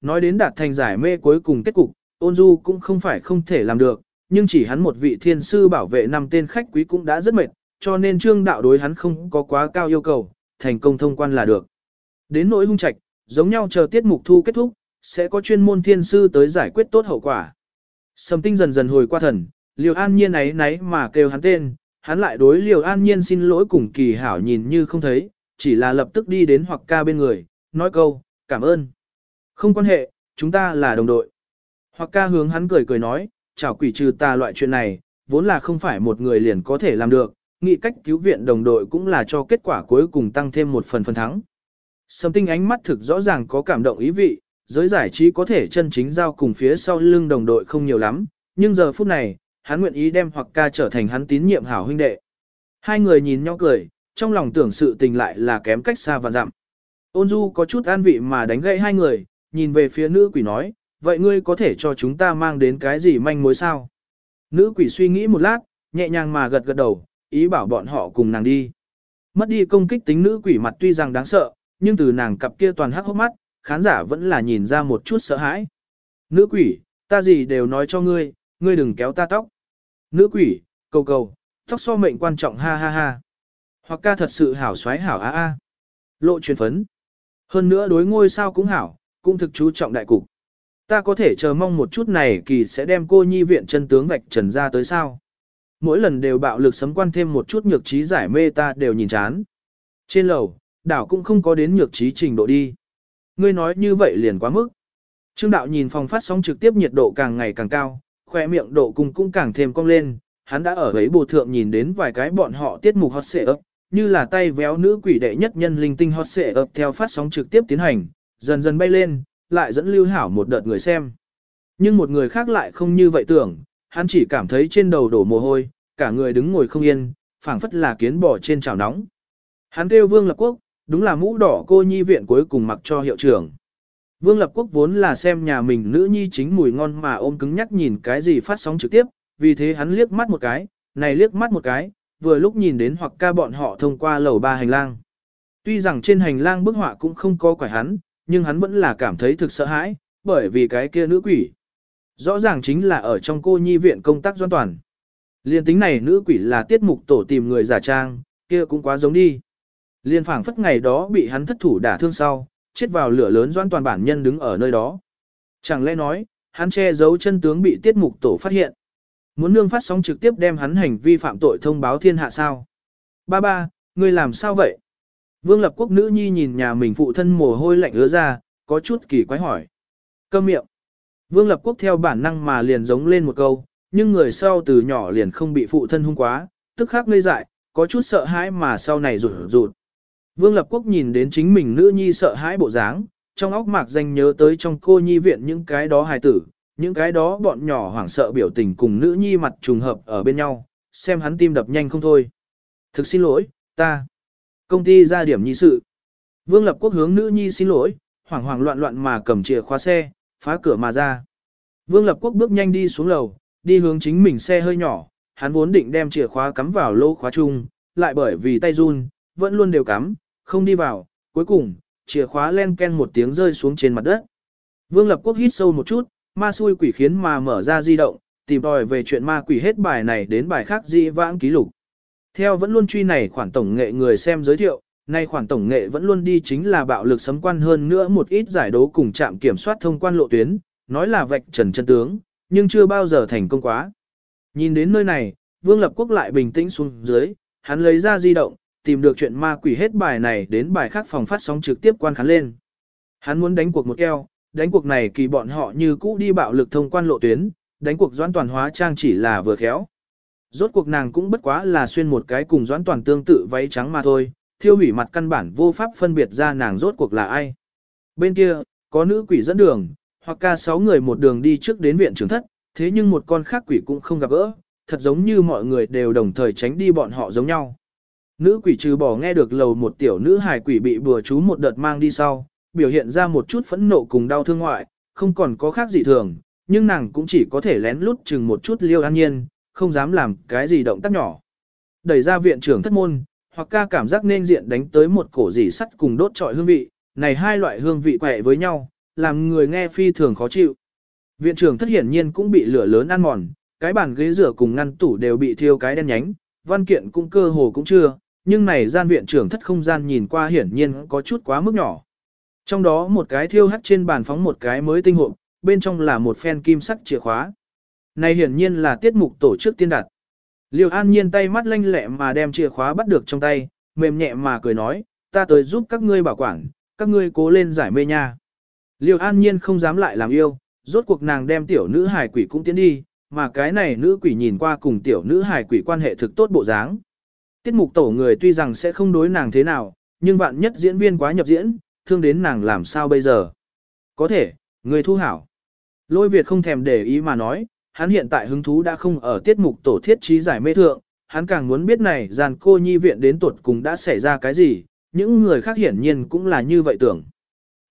nói đến đạt thành giải mê cuối cùng kết cục, ôn du cũng không phải không thể làm được, nhưng chỉ hắn một vị thiên sư bảo vệ năm tên khách quý cũng đã rất mệt, cho nên trương đạo đối hắn không có quá cao yêu cầu, thành công thông quan là được. Đến nỗi hung trạch, giống nhau chờ tiết mục thu kết thúc, sẽ có chuyên môn thiên sư tới giải quyết tốt hậu quả. Sầm tinh dần dần hồi qua thần, liều an nhiên ấy nấy mà kêu hắn tên, hắn lại đối liều an nhiên xin lỗi cùng kỳ hảo nhìn như không thấy, chỉ là lập tức đi đến hoặc ca bên người, nói câu, cảm ơn. Không quan hệ, chúng ta là đồng đội. Hoặc ca hướng hắn cười cười nói, chào quỷ trừ ta loại chuyện này, vốn là không phải một người liền có thể làm được, nghĩ cách cứu viện đồng đội cũng là cho kết quả cuối cùng tăng thêm một phần phần thắng. Sầm tinh ánh mắt thực rõ ràng có cảm động ý vị, giới giải trí có thể chân chính giao cùng phía sau lưng đồng đội không nhiều lắm, nhưng giờ phút này, hắn nguyện ý đem hoặc ca trở thành hắn tín nhiệm hảo huynh đệ. Hai người nhìn nhau cười, trong lòng tưởng sự tình lại là kém cách xa và dặm. Ôn du có chút an vị mà đánh gãy hai người, nhìn về phía nữ quỷ nói, vậy ngươi có thể cho chúng ta mang đến cái gì manh mối sao? Nữ quỷ suy nghĩ một lát, nhẹ nhàng mà gật gật đầu, ý bảo bọn họ cùng nàng đi. Mất đi công kích tính nữ quỷ mặt tuy rằng đáng sợ, nhưng từ nàng cặp kia toàn hắc hốc mắt, khán giả vẫn là nhìn ra một chút sợ hãi. Nữ quỷ, ta gì đều nói cho ngươi, ngươi đừng kéo ta tóc. Nữ quỷ, cầu cầu, tóc so mệnh quan trọng ha ha ha. Hoặc ca thật sự hảo xoái hảo a a. Lộ truyền phấn. Hơn nữa đối ngôi sao cũng hảo, cũng thực chú trọng đại cục. Ta có thể chờ mong một chút này kỳ sẽ đem cô nhi viện chân tướng vạch trần ra tới sao. Mỗi lần đều bạo lực sấm quan thêm một chút nhược trí giải mê ta đều nhìn chán. Trên lầu, đảo cũng không có đến nhược trí trình độ đi. Ngươi nói như vậy liền quá mức. Trương đạo nhìn phòng phát sóng trực tiếp nhiệt độ càng ngày càng cao, khoe miệng độ cùng cũng càng thêm cong lên, hắn đã ở ấy bồ thượng nhìn đến vài cái bọn họ tiết mục hot xệ ấp, như là tay véo nữ quỷ đệ nhất nhân linh tinh hot xệ ấp theo phát sóng trực tiếp tiến hành, dần dần bay lên, lại dẫn lưu hảo một đợt người xem. Nhưng một người khác lại không như vậy tưởng, hắn chỉ cảm thấy trên đầu đổ mồ hôi, cả người đứng ngồi không yên, phảng phất là kiến bò trên chảo nóng. Hắn kêu Vương Lập Quốc, đúng là mũ đỏ cô nhi viện cuối cùng mặc cho hiệu trưởng. Vương Lập Quốc vốn là xem nhà mình nữ nhi chính mùi ngon mà ôm cứng nhắc nhìn cái gì phát sóng trực tiếp, vì thế hắn liếc mắt một cái, này liếc mắt một cái, vừa lúc nhìn đến hoặc ca bọn họ thông qua lầu ba hành lang. Tuy rằng trên hành lang bức họa cũng không có quải hắn, nhưng hắn vẫn là cảm thấy thực sợ hãi, bởi vì cái kia nữ quỷ. Rõ ràng chính là ở trong cô nhi viện công tác doan toàn. Liên tính này nữ quỷ là tiết mục tổ tìm người giả trang, kia cũng quá giống đi. Liên phảng phất ngày đó bị hắn thất thủ đả thương sau, chết vào lửa lớn doan toàn bản nhân đứng ở nơi đó. Chẳng lẽ nói, hắn che giấu chân tướng bị tiết mục tổ phát hiện. Muốn nương phát sóng trực tiếp đem hắn hành vi phạm tội thông báo thiên hạ sao. Ba ba, ngươi làm sao vậy? Vương lập quốc nữ nhi nhìn nhà mình phụ thân mồ hôi lạnh ứa ra, có chút kỳ quái hỏi. Câm miệng. Vương lập quốc theo bản năng mà liền giống lên một câu, nhưng người sau từ nhỏ liền không bị phụ thân hung quá, tức khắc ngây dại, có chút sợ hãi mà sau này rụt rụt. Vương lập quốc nhìn đến chính mình nữ nhi sợ hãi bộ dáng, trong óc mạc danh nhớ tới trong cô nhi viện những cái đó hài tử, những cái đó bọn nhỏ hoảng sợ biểu tình cùng nữ nhi mặt trùng hợp ở bên nhau, xem hắn tim đập nhanh không thôi. Thực xin lỗi, ta. Công ty ra điểm nhi sự. Vương Lập Quốc hướng nữ nhi xin lỗi, hoảng hoảng loạn loạn mà cầm chìa khóa xe, phá cửa mà ra. Vương Lập Quốc bước nhanh đi xuống lầu, đi hướng chính mình xe hơi nhỏ, hắn vốn định đem chìa khóa cắm vào lỗ khóa chung, lại bởi vì tay run, vẫn luôn đều cắm, không đi vào, cuối cùng, chìa khóa len ken một tiếng rơi xuống trên mặt đất. Vương Lập Quốc hít sâu một chút, ma xui quỷ khiến mà mở ra di động, tìm tòi về chuyện ma quỷ hết bài này đến bài khác di vãng ký lục. Theo vẫn luôn truy này khoản tổng nghệ người xem giới thiệu, nay khoản tổng nghệ vẫn luôn đi chính là bạo lực sấm quan hơn nữa một ít giải đấu cùng trạm kiểm soát thông quan lộ tuyến, nói là vạch trần chân tướng, nhưng chưa bao giờ thành công quá. Nhìn đến nơi này, Vương Lập Quốc lại bình tĩnh xuống dưới, hắn lấy ra di động, tìm được chuyện ma quỷ hết bài này đến bài khác phòng phát sóng trực tiếp quan khán lên. Hắn muốn đánh cuộc một eo, đánh cuộc này kỳ bọn họ như cũ đi bạo lực thông quan lộ tuyến, đánh cuộc doãn toàn hóa trang chỉ là vừa khéo. Rốt cuộc nàng cũng bất quá là xuyên một cái cùng doãn toàn tương tự váy trắng mà thôi, thiêu hủy mặt căn bản vô pháp phân biệt ra nàng rốt cuộc là ai. Bên kia, có nữ quỷ dẫn đường, hoặc ca sáu người một đường đi trước đến viện trưởng thất, thế nhưng một con khác quỷ cũng không gặp gỡ, thật giống như mọi người đều đồng thời tránh đi bọn họ giống nhau. Nữ quỷ trừ bỏ nghe được lầu một tiểu nữ hài quỷ bị bừa chú một đợt mang đi sau, biểu hiện ra một chút phẫn nộ cùng đau thương ngoại, không còn có khác gì thường, nhưng nàng cũng chỉ có thể lén lút chừng một chút liêu an nhiên, không dám làm cái gì động tác nhỏ. Đẩy ra viện trưởng thất môn, hoặc ca cảm giác nên diện đánh tới một cổ dì sắt cùng đốt trọi hương vị, này hai loại hương vị quẹ với nhau, làm người nghe phi thường khó chịu. Viện trưởng thất hiển nhiên cũng bị lửa lớn ăn mòn, cái bàn ghế rửa cùng ngăn tủ đều bị thiêu cái đen nhánh, văn kiện cũng cơ hồ cũng chưa, nhưng này gian viện trưởng thất không gian nhìn qua hiển nhiên có chút quá mức nhỏ. Trong đó một cái thiêu hắt trên bàn phóng một cái mới tinh hộp, bên trong là một phen kim sắc chìa khóa. Này hiển nhiên là tiết mục tổ chức tiên đặt. Liêu an nhiên tay mắt lanh lẹ mà đem chìa khóa bắt được trong tay, mềm nhẹ mà cười nói, ta tới giúp các ngươi bảo quản, các ngươi cố lên giải mê nha. Liêu an nhiên không dám lại làm yêu, rốt cuộc nàng đem tiểu nữ hài quỷ cũng tiến đi, mà cái này nữ quỷ nhìn qua cùng tiểu nữ hài quỷ quan hệ thực tốt bộ dáng. Tiết mục tổ người tuy rằng sẽ không đối nàng thế nào, nhưng vạn nhất diễn viên quá nhập diễn, thương đến nàng làm sao bây giờ. Có thể, người thu hảo. Lôi Việt không thèm để ý mà nói, hắn hiện tại hứng thú đã không ở tiết mục tổ thiết trí giải mê thượng, hắn càng muốn biết này giàn cô nhi viện đến tuột cùng đã xảy ra cái gì, những người khác hiển nhiên cũng là như vậy tưởng.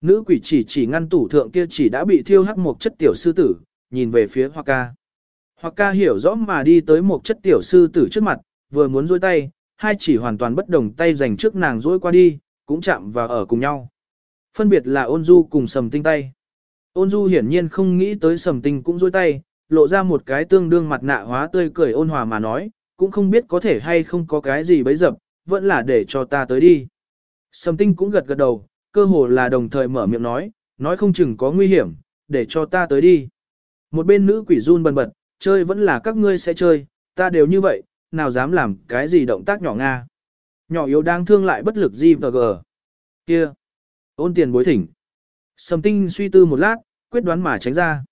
Nữ quỷ chỉ chỉ ngăn tủ thượng kia chỉ đã bị thiêu hắc một chất tiểu sư tử, nhìn về phía Hoa ca. Hoa ca hiểu rõ mà đi tới một chất tiểu sư tử trước mặt, vừa muốn dôi tay, hai chỉ hoàn toàn bất đồng tay dành trước nàng dối qua đi, cũng chạm vào ở cùng nhau. Phân biệt là ôn du cùng sầm tinh tay. Ôn du hiển nhiên không nghĩ tới sầm tinh cũng dối tay, lộ ra một cái tương đương mặt nạ hóa tươi cười ôn hòa mà nói, cũng không biết có thể hay không có cái gì bấy dập, vẫn là để cho ta tới đi. Sầm tinh cũng gật gật đầu, cơ hồ là đồng thời mở miệng nói, nói không chừng có nguy hiểm, để cho ta tới đi. Một bên nữ quỷ run bần bật, chơi vẫn là các ngươi sẽ chơi, ta đều như vậy, nào dám làm cái gì động tác nhỏ nga. Nhỏ yếu đang thương lại bất lực gì và gờ. Kia, ôn tiền bối thỉnh. Sầm tinh suy tư một lát, quyết đoán mà tránh ra.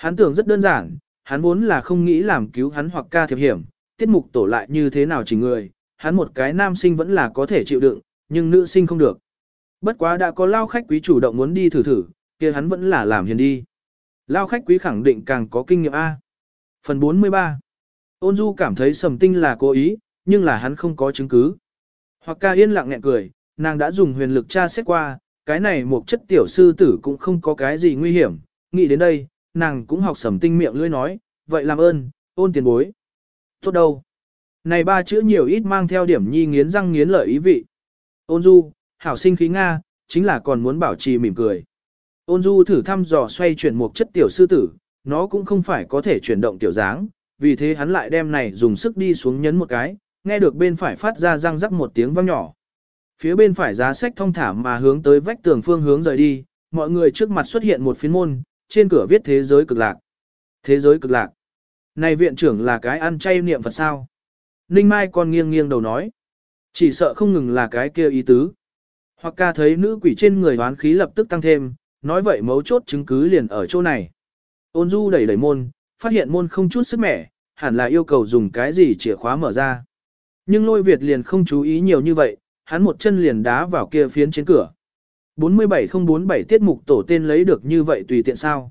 Hắn tưởng rất đơn giản, hắn vốn là không nghĩ làm cứu hắn hoặc ca thiệp hiểm, tiết mục tổ lại như thế nào chỉ người, hắn một cái nam sinh vẫn là có thể chịu đựng, nhưng nữ sinh không được. Bất quá đã có lao khách quý chủ động muốn đi thử thử, kia hắn vẫn là làm hiền đi. Lao khách quý khẳng định càng có kinh nghiệm A. Phần 43 Ôn du cảm thấy sầm tinh là cố ý, nhưng là hắn không có chứng cứ. Hoặc ca yên lặng nghẹn cười, nàng đã dùng huyền lực tra xét qua, cái này một chất tiểu sư tử cũng không có cái gì nguy hiểm. Nghĩ đến đây, nàng cũng học sầm tinh miệng lưỡi nói, vậy làm ơn, ôn tiền bối. Tốt đâu. Này ba chữ nhiều ít mang theo điểm nhi nghiến răng nghiến lợi ý vị. Ôn du, hảo sinh khí Nga, chính là còn muốn bảo trì mỉm cười. Ôn du thử thăm dò xoay chuyển một chất tiểu sư tử, nó cũng không phải có thể chuyển động tiểu dáng, vì thế hắn lại đem này dùng sức đi xuống nhấn một cái, nghe được bên phải phát ra răng rắc một tiếng vang nhỏ. Phía bên phải giá sách thông thả mà hướng tới vách tường phương hướng rời đi, mọi người trước mặt xuất hiện một phiến môn, trên cửa viết thế giới cực lạc. Thế giới cực lạc. Này viện trưởng là cái ăn chay niệm Phật sao? Ninh Mai còn nghiêng nghiêng đầu nói. Chỉ sợ không ngừng là cái kia ý tứ. Hoặc ca thấy nữ quỷ trên người hoán khí lập tức tăng thêm, nói vậy mấu chốt chứng cứ liền ở chỗ này. Ôn du đẩy đẩy môn, phát hiện môn không chút sức mẻ, hẳn là yêu cầu dùng cái gì chìa khóa mở ra. Nhưng lôi Việt liền không chú ý nhiều như vậy, hắn một chân liền đá vào kia phiến trên cửa. 47047 tiết mục tổ tên lấy được như vậy tùy tiện sao.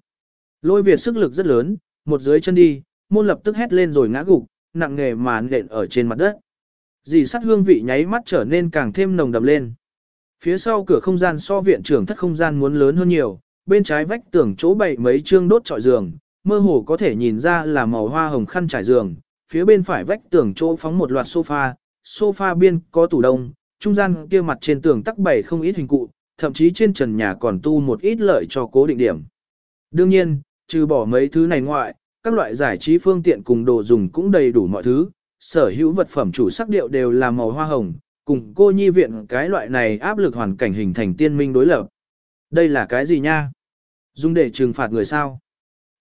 Lôi Việt sức lực rất lớn, một dưới chân đi, môn lập tức hét lên rồi ngã gục, nặng nghề mà nện ở trên mặt đất. Dì sắt hương vị nháy mắt trở nên càng thêm nồng đậm lên. Phía sau cửa không gian so viện trưởng thất không gian muốn lớn hơn nhiều, bên trái vách tường chỗ bày mấy chương đốt trọi giường, mơ hồ có thể nhìn ra là màu hoa hồng khăn trải giường, phía bên phải vách tường chỗ phóng một loạt sofa, sofa biên có tủ đông, trung gian kia mặt trên tường tắc bày không ít hình cụ, thậm chí trên trần nhà còn tu một ít lợi cho cố định điểm. Đương nhiên, trừ bỏ mấy thứ này ngoại, các loại giải trí phương tiện cùng đồ dùng cũng đầy đủ mọi thứ, sở hữu vật phẩm chủ sắc điệu đều là màu hoa hồng, cùng cô nhi viện cái loại này áp lực hoàn cảnh hình thành tiên minh đối lập. Đây là cái gì nha? Dùng để trừng phạt người sao?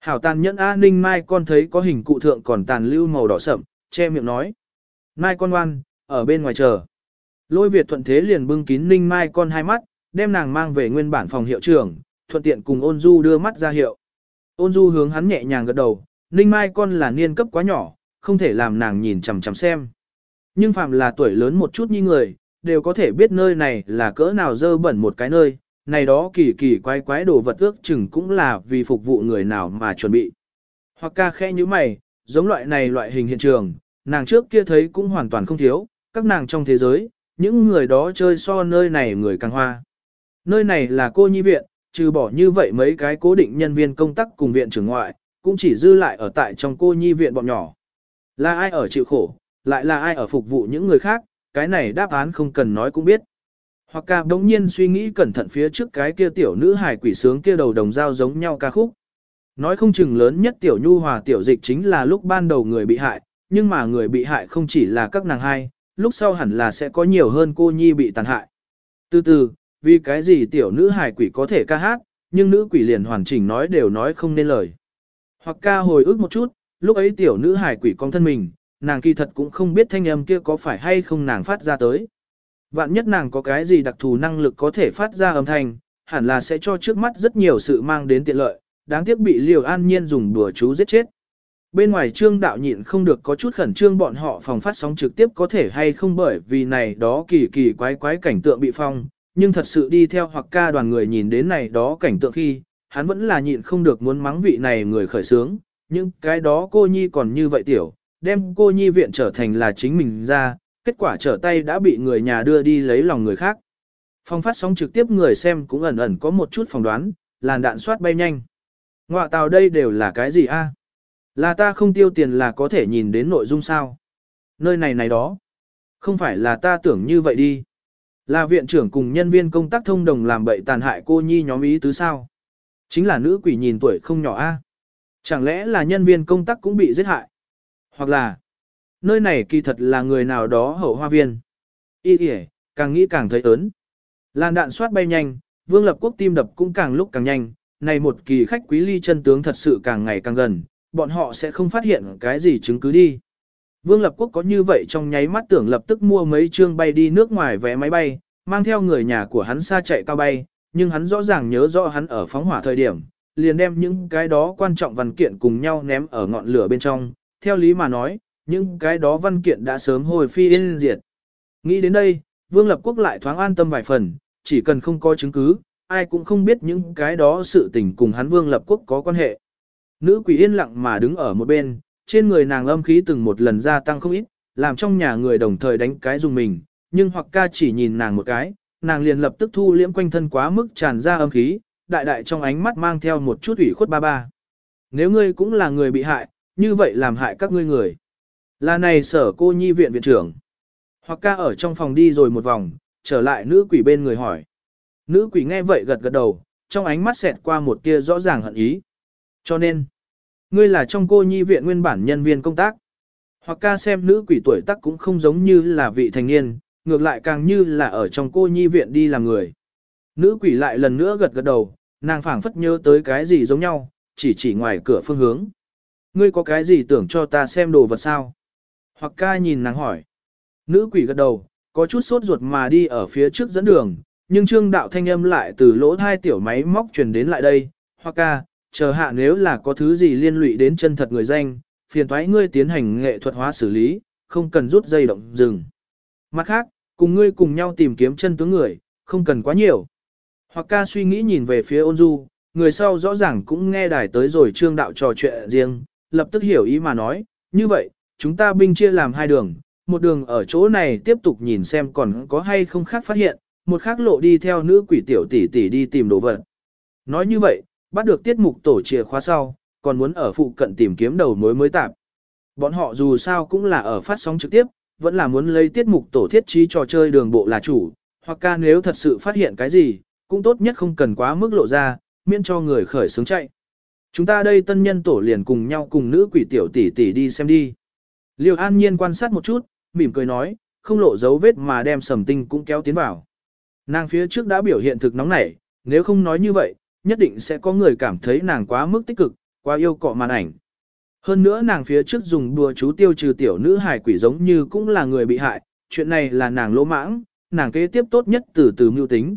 Hảo tàn nhẫn A Ninh Mai con thấy có hình cụ thượng còn tàn lưu màu đỏ sậm, che miệng nói. Mai con ngoan, ở bên ngoài chờ. Lôi Việt thuận thế liền bưng kín Ninh Mai con hai mắt, đem nàng mang về nguyên bản phòng hiệu trưởng, thuận tiện cùng ôn du đưa mắt ra hiệu. Ôn du hướng hắn nhẹ nhàng gật đầu, Ninh Mai con là niên cấp quá nhỏ, không thể làm nàng nhìn chằm chằm xem. Nhưng phạm là tuổi lớn một chút như người, đều có thể biết nơi này là cỡ nào dơ bẩn một cái nơi, này đó kỳ kỳ quái quái đồ vật ước chừng cũng là vì phục vụ người nào mà chuẩn bị. Hoặc ca khẽ như mày, giống loại này loại hình hiện trường, nàng trước kia thấy cũng hoàn toàn không thiếu, các nàng trong thế giới, những người đó chơi so nơi này người càng hoa. Nơi này là cô nhi viện, trừ bỏ như vậy mấy cái cố định nhân viên công tác cùng viện trưởng ngoại, cũng chỉ dư lại ở tại trong cô nhi viện bọn nhỏ. Là ai ở chịu khổ, lại là ai ở phục vụ những người khác, cái này đáp án không cần nói cũng biết. Hoặc ca đống nhiên suy nghĩ cẩn thận phía trước cái kia tiểu nữ hài quỷ sướng kia đầu đồng dao giống nhau ca khúc. Nói không chừng lớn nhất tiểu nhu hòa tiểu dịch chính là lúc ban đầu người bị hại, nhưng mà người bị hại không chỉ là các nàng hai, lúc sau hẳn là sẽ có nhiều hơn cô nhi bị tàn hại. Từ từ, vì cái gì tiểu nữ hài quỷ có thể ca hát, nhưng nữ quỷ liền hoàn chỉnh nói đều nói không nên lời. Hoặc ca hồi ức một chút, lúc ấy tiểu nữ hài quỷ con thân mình, nàng kỳ thật cũng không biết thanh âm kia có phải hay không nàng phát ra tới. Vạn nhất nàng có cái gì đặc thù năng lực có thể phát ra âm thanh, hẳn là sẽ cho trước mắt rất nhiều sự mang đến tiện lợi, đáng tiếc bị Liều An Nhiên dùng đùa chú giết chết. Bên ngoài trương đạo nhịn không được có chút khẩn trương bọn họ phòng phát sóng trực tiếp có thể hay không bởi vì này đó kỳ kỳ quái quái cảnh tượng bị phong, nhưng thật sự đi theo hoặc ca đoàn người nhìn đến này đó cảnh tượng khi, hắn vẫn là nhịn không được muốn mắng vị này người khởi sướng, nhưng cái đó cô nhi còn như vậy tiểu, đem cô nhi viện trở thành là chính mình ra, kết quả trở tay đã bị người nhà đưa đi lấy lòng người khác. Phong phát sóng trực tiếp người xem cũng ẩn ẩn có một chút phỏng đoán, làn đạn soát bay nhanh. Ngoạ tàu đây đều là cái gì a? À? Là ta không tiêu tiền là có thể nhìn đến nội dung sao? Nơi này này đó. Không phải là ta tưởng như vậy đi. Là viện trưởng cùng nhân viên công tác thông đồng làm bậy tàn hại cô nhi nhóm ý tứ sao? Chính là nữ quỷ nhìn tuổi không nhỏ a. Chẳng lẽ là nhân viên công tác cũng bị giết hại? Hoặc là, nơi này kỳ thật là người nào đó hậu hoa viên. Ý kìa, càng nghĩ càng thấy ớn. Làn đạn soát bay nhanh, vương lập quốc tim đập cũng càng lúc càng nhanh, này một kỳ khách quý ly chân tướng thật sự càng ngày càng gần, bọn họ sẽ không phát hiện cái gì chứng cứ đi. Vương Lập Quốc có như vậy trong nháy mắt tưởng lập tức mua mấy chương bay đi nước ngoài vé máy bay, mang theo người nhà của hắn xa chạy cao bay, nhưng hắn rõ ràng nhớ rõ hắn ở phóng hỏa thời điểm, liền đem những cái đó quan trọng văn kiện cùng nhau ném ở ngọn lửa bên trong, theo lý mà nói, những cái đó văn kiện đã sớm hồi phi yên diệt. Nghĩ đến đây, Vương Lập Quốc lại thoáng an tâm vài phần, chỉ cần không có chứng cứ, ai cũng không biết những cái đó sự tình cùng hắn Vương Lập Quốc có quan hệ. Nữ quỷ yên lặng mà đứng ở một bên, trên người nàng âm khí từng một lần gia tăng không ít, làm trong nhà người đồng thời đánh cái dùng mình, nhưng hoặc ca chỉ nhìn nàng một cái, nàng liền lập tức thu liễm quanh thân quá mức tràn ra âm khí, đại đại trong ánh mắt mang theo một chút ủy khuất ba ba. Nếu ngươi cũng là người bị hại, như vậy làm hại các ngươi người. Là này sở cô nhi viện viện trưởng. Hoặc ca ở trong phòng đi rồi một vòng, trở lại nữ quỷ bên người hỏi. Nữ quỷ nghe vậy gật gật đầu, trong ánh mắt xẹt qua một tia rõ ràng hận ý. Cho nên, ngươi là trong cô nhi viện nguyên bản nhân viên công tác. Hoặc ca xem nữ quỷ tuổi tác cũng không giống như là vị thành niên, ngược lại càng như là ở trong cô nhi viện đi làm người. Nữ quỷ lại lần nữa gật gật đầu, nàng phảng phất nhớ tới cái gì giống nhau, chỉ chỉ ngoài cửa phương hướng. Ngươi có cái gì tưởng cho ta xem đồ vật sao? Hoặc ca nhìn nàng hỏi. Nữ quỷ gật đầu, có chút sốt ruột mà đi ở phía trước dẫn đường, nhưng trương đạo thanh âm lại từ lỗ thai tiểu máy móc truyền đến lại đây. Hoặc ca, chờ hạ nếu là có thứ gì liên lụy đến chân thật người danh, phiền thoái ngươi tiến hành nghệ thuật hóa xử lý, không cần rút dây động dừng. Mặt khác, cùng ngươi cùng nhau tìm kiếm chân tướng người, không cần quá nhiều. Hoặc ca suy nghĩ nhìn về phía ôn du, người sau rõ ràng cũng nghe đài tới rồi trương đạo trò chuyện riêng, lập tức hiểu ý mà nói, như vậy, chúng ta binh chia làm hai đường, một đường ở chỗ này tiếp tục nhìn xem còn có hay không khác phát hiện, một khác lộ đi theo nữ quỷ tiểu tỷ tỷ đi tìm đồ vật. Nói như vậy, bắt được tiết mục tổ chìa khóa sau, còn muốn ở phụ cận tìm kiếm đầu mối mới tạp. Bọn họ dù sao cũng là ở phát sóng trực tiếp, vẫn là muốn lấy tiết mục tổ thiết trí trò chơi đường bộ là chủ, hoặc ca nếu thật sự phát hiện cái gì, cũng tốt nhất không cần quá mức lộ ra, miễn cho người khởi sướng chạy. Chúng ta đây tân nhân tổ liền cùng nhau cùng nữ quỷ tiểu tỷ tỷ đi xem đi. Liêu an nhiên quan sát một chút, mỉm cười nói, không lộ dấu vết mà đem sầm tinh cũng kéo tiến vào. Nàng phía trước đã biểu hiện thực nóng nảy, nếu không nói như vậy, nhất định sẽ có người cảm thấy nàng quá mức tích cực, quá yêu cọ màn ảnh. Hơn nữa nàng phía trước dùng đùa chú tiêu trừ tiểu nữ hài quỷ giống như cũng là người bị hại, chuyện này là nàng lỗ mãng, nàng kế tiếp tốt nhất từ từ mưu tính.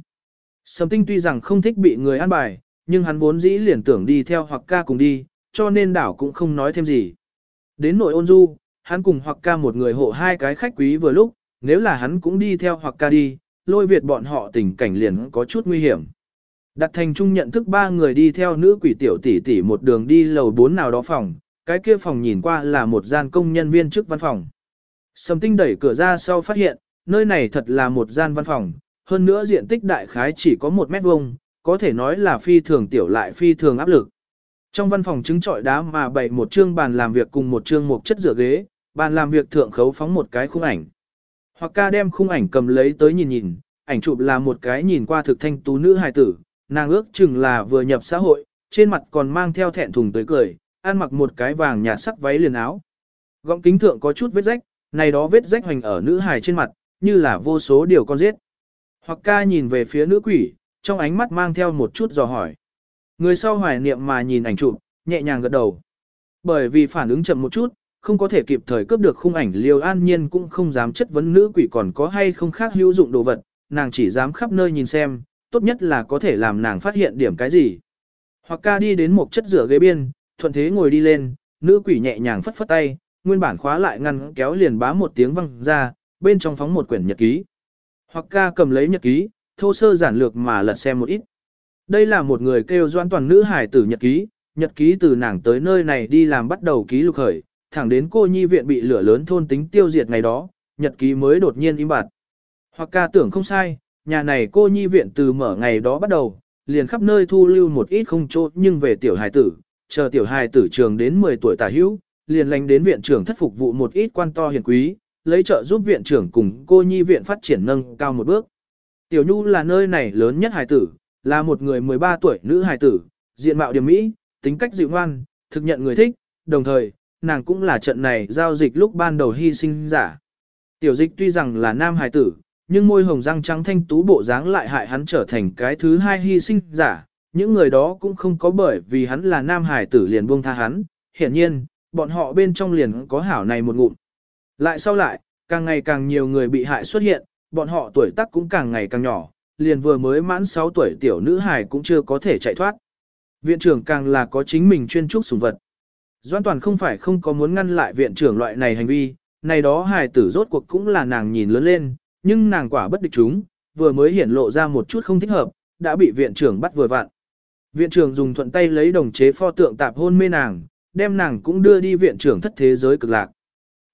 Sầm tinh tuy rằng không thích bị người an bài, nhưng hắn vốn dĩ liền tưởng đi theo hoặc ca cùng đi, cho nên đảo cũng không nói thêm gì. Đến nội ôn du, hắn cùng hoặc ca một người hộ hai cái khách quý vừa lúc, nếu là hắn cũng đi theo hoặc ca đi, lôi việt bọn họ tình cảnh liền có chút nguy hiểm. Đặt thành trung nhận thức ba người đi theo nữ quỷ tiểu tỷ tỷ một đường đi lầu bốn nào đó phòng, cái kia phòng nhìn qua là một gian công nhân viên chức văn phòng. Sầm tinh đẩy cửa ra sau phát hiện, nơi này thật là một gian văn phòng, hơn nữa diện tích đại khái chỉ có một mét vuông, có thể nói là phi thường tiểu lại phi thường áp lực. Trong văn phòng trứng trọi đá mà bày một chương bàn làm việc cùng một chương một chất rửa ghế, bàn làm việc thượng khấu phóng một cái khung ảnh. Hoặc ca đem khung ảnh cầm lấy tới nhìn nhìn, ảnh chụp là một cái nhìn qua thực thanh tú nữ hài tử, nàng ước chừng là vừa nhập xã hội, trên mặt còn mang theo thẹn thùng tới cười, ăn mặc một cái vàng nhạt sắc váy liền áo. Gọng kính thượng có chút vết rách, này đó vết rách hoành ở nữ hài trên mặt, như là vô số điều con giết. Hoặc ca nhìn về phía nữ quỷ, trong ánh mắt mang theo một chút dò hỏi. Người sau hoài niệm mà nhìn ảnh chụp, nhẹ nhàng gật đầu. Bởi vì phản ứng chậm một chút, không có thể kịp thời cướp được khung ảnh liều an nhiên cũng không dám chất vấn nữ quỷ còn có hay không khác hữu dụng đồ vật, nàng chỉ dám khắp nơi nhìn xem, tốt nhất là có thể làm nàng phát hiện điểm cái gì. Hoặc ca đi đến một chất rửa ghế biên, thuận thế ngồi đi lên, nữ quỷ nhẹ nhàng phất phất tay, nguyên bản khóa lại ngăn kéo liền bá một tiếng văng ra, bên trong phóng một quyển nhật ký. Hoặc ca cầm lấy nhật ký, thô sơ giản lược mà lật xem một ít. Đây là một người kêu doan toàn nữ hải tử nhật ký, nhật ký từ nàng tới nơi này đi làm bắt đầu ký lục khởi, thẳng đến cô nhi viện bị lửa lớn thôn tính tiêu diệt ngày đó, nhật ký mới đột nhiên im bặt. Hoặc ca tưởng không sai, nhà này cô nhi viện từ mở ngày đó bắt đầu, liền khắp nơi thu lưu một ít không chỗ nhưng về tiểu hài tử, chờ tiểu hài tử trường đến 10 tuổi tả hữu, liền lành đến viện trưởng thất phục vụ một ít quan to hiền quý, lấy trợ giúp viện trưởng cùng cô nhi viện phát triển nâng cao một bước. Tiểu Nhu là nơi này lớn nhất hài tử, là một người 13 tuổi nữ hài tử, diện mạo điểm mỹ, tính cách dịu ngoan, thực nhận người thích, đồng thời, nàng cũng là trận này giao dịch lúc ban đầu hy sinh giả. Tiểu dịch tuy rằng là nam hài tử, nhưng môi hồng răng trắng thanh tú bộ dáng lại hại hắn trở thành cái thứ hai hy sinh giả. Những người đó cũng không có bởi vì hắn là nam hải tử liền buông tha hắn, hiển nhiên, bọn họ bên trong liền có hảo này một ngụm. Lại sau lại, càng ngày càng nhiều người bị hại xuất hiện, bọn họ tuổi tác cũng càng ngày càng nhỏ, liền vừa mới mãn 6 tuổi tiểu nữ hài cũng chưa có thể chạy thoát. Viện trưởng càng là có chính mình chuyên trúc sủng vật. Doan toàn không phải không có muốn ngăn lại viện trưởng loại này hành vi, này đó hài tử rốt cuộc cũng là nàng nhìn lớn lên, nhưng nàng quả bất địch chúng, vừa mới hiển lộ ra một chút không thích hợp, đã bị viện trưởng bắt vừa vặn. Viện trưởng dùng thuận tay lấy đồng chế pho tượng tạp hôn mê nàng, đem nàng cũng đưa đi viện trưởng thất thế giới cực lạc.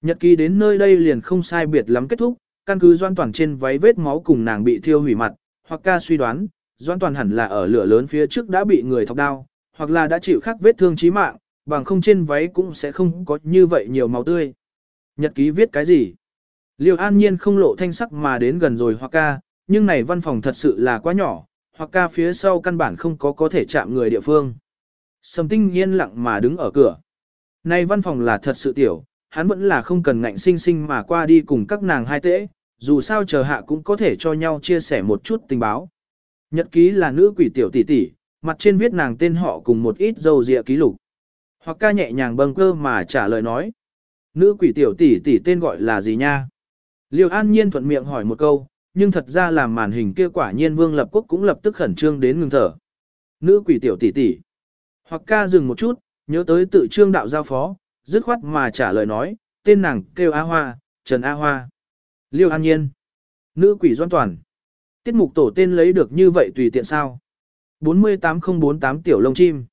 Nhật ký đến nơi đây liền không sai biệt lắm kết thúc, căn cứ doan toàn trên váy vết máu cùng nàng bị thiêu hủy mặt, hoặc ca suy đoán, doan toàn hẳn là ở lửa lớn phía trước đã bị người thọc đao, hoặc là đã chịu khắc vết thương chí mạng, bằng không trên váy cũng sẽ không có như vậy nhiều máu tươi. Nhật ký viết cái gì? Liêu an nhiên không lộ thanh sắc mà đến gần rồi Hoa ca, nhưng này văn phòng thật sự là quá nhỏ, Hoa ca phía sau căn bản không có có thể chạm người địa phương. Sầm tinh nhiên lặng mà đứng ở cửa. Này văn phòng là thật sự tiểu, hắn vẫn là không cần ngạnh sinh sinh mà qua đi cùng các nàng hai tễ, dù sao chờ hạ cũng có thể cho nhau chia sẻ một chút tình báo. Nhật ký là nữ quỷ tiểu tỷ tỷ, mặt trên viết nàng tên họ cùng một ít dầu dịa ký lục. Hoặc ca nhẹ nhàng bâng cơ mà trả lời nói. Nữ quỷ tiểu tỷ tỷ tên gọi là gì nha? Liêu An Nhiên thuận miệng hỏi một câu, nhưng thật ra làm màn hình kia quả nhiên Vương Lập Quốc cũng lập tức khẩn trương đến ngừng thở. Nữ quỷ tiểu tỷ tỷ. Hoặc ca dừng một chút, nhớ tới tự trương đạo giao phó, dứt khoát mà trả lời nói, tên nàng kêu A Hoa, Trần A Hoa. Liêu An Nhiên. Nữ quỷ doan toàn. Tiết mục tổ tên lấy được như vậy tùy tiện sao. 48048 tiểu lông chim.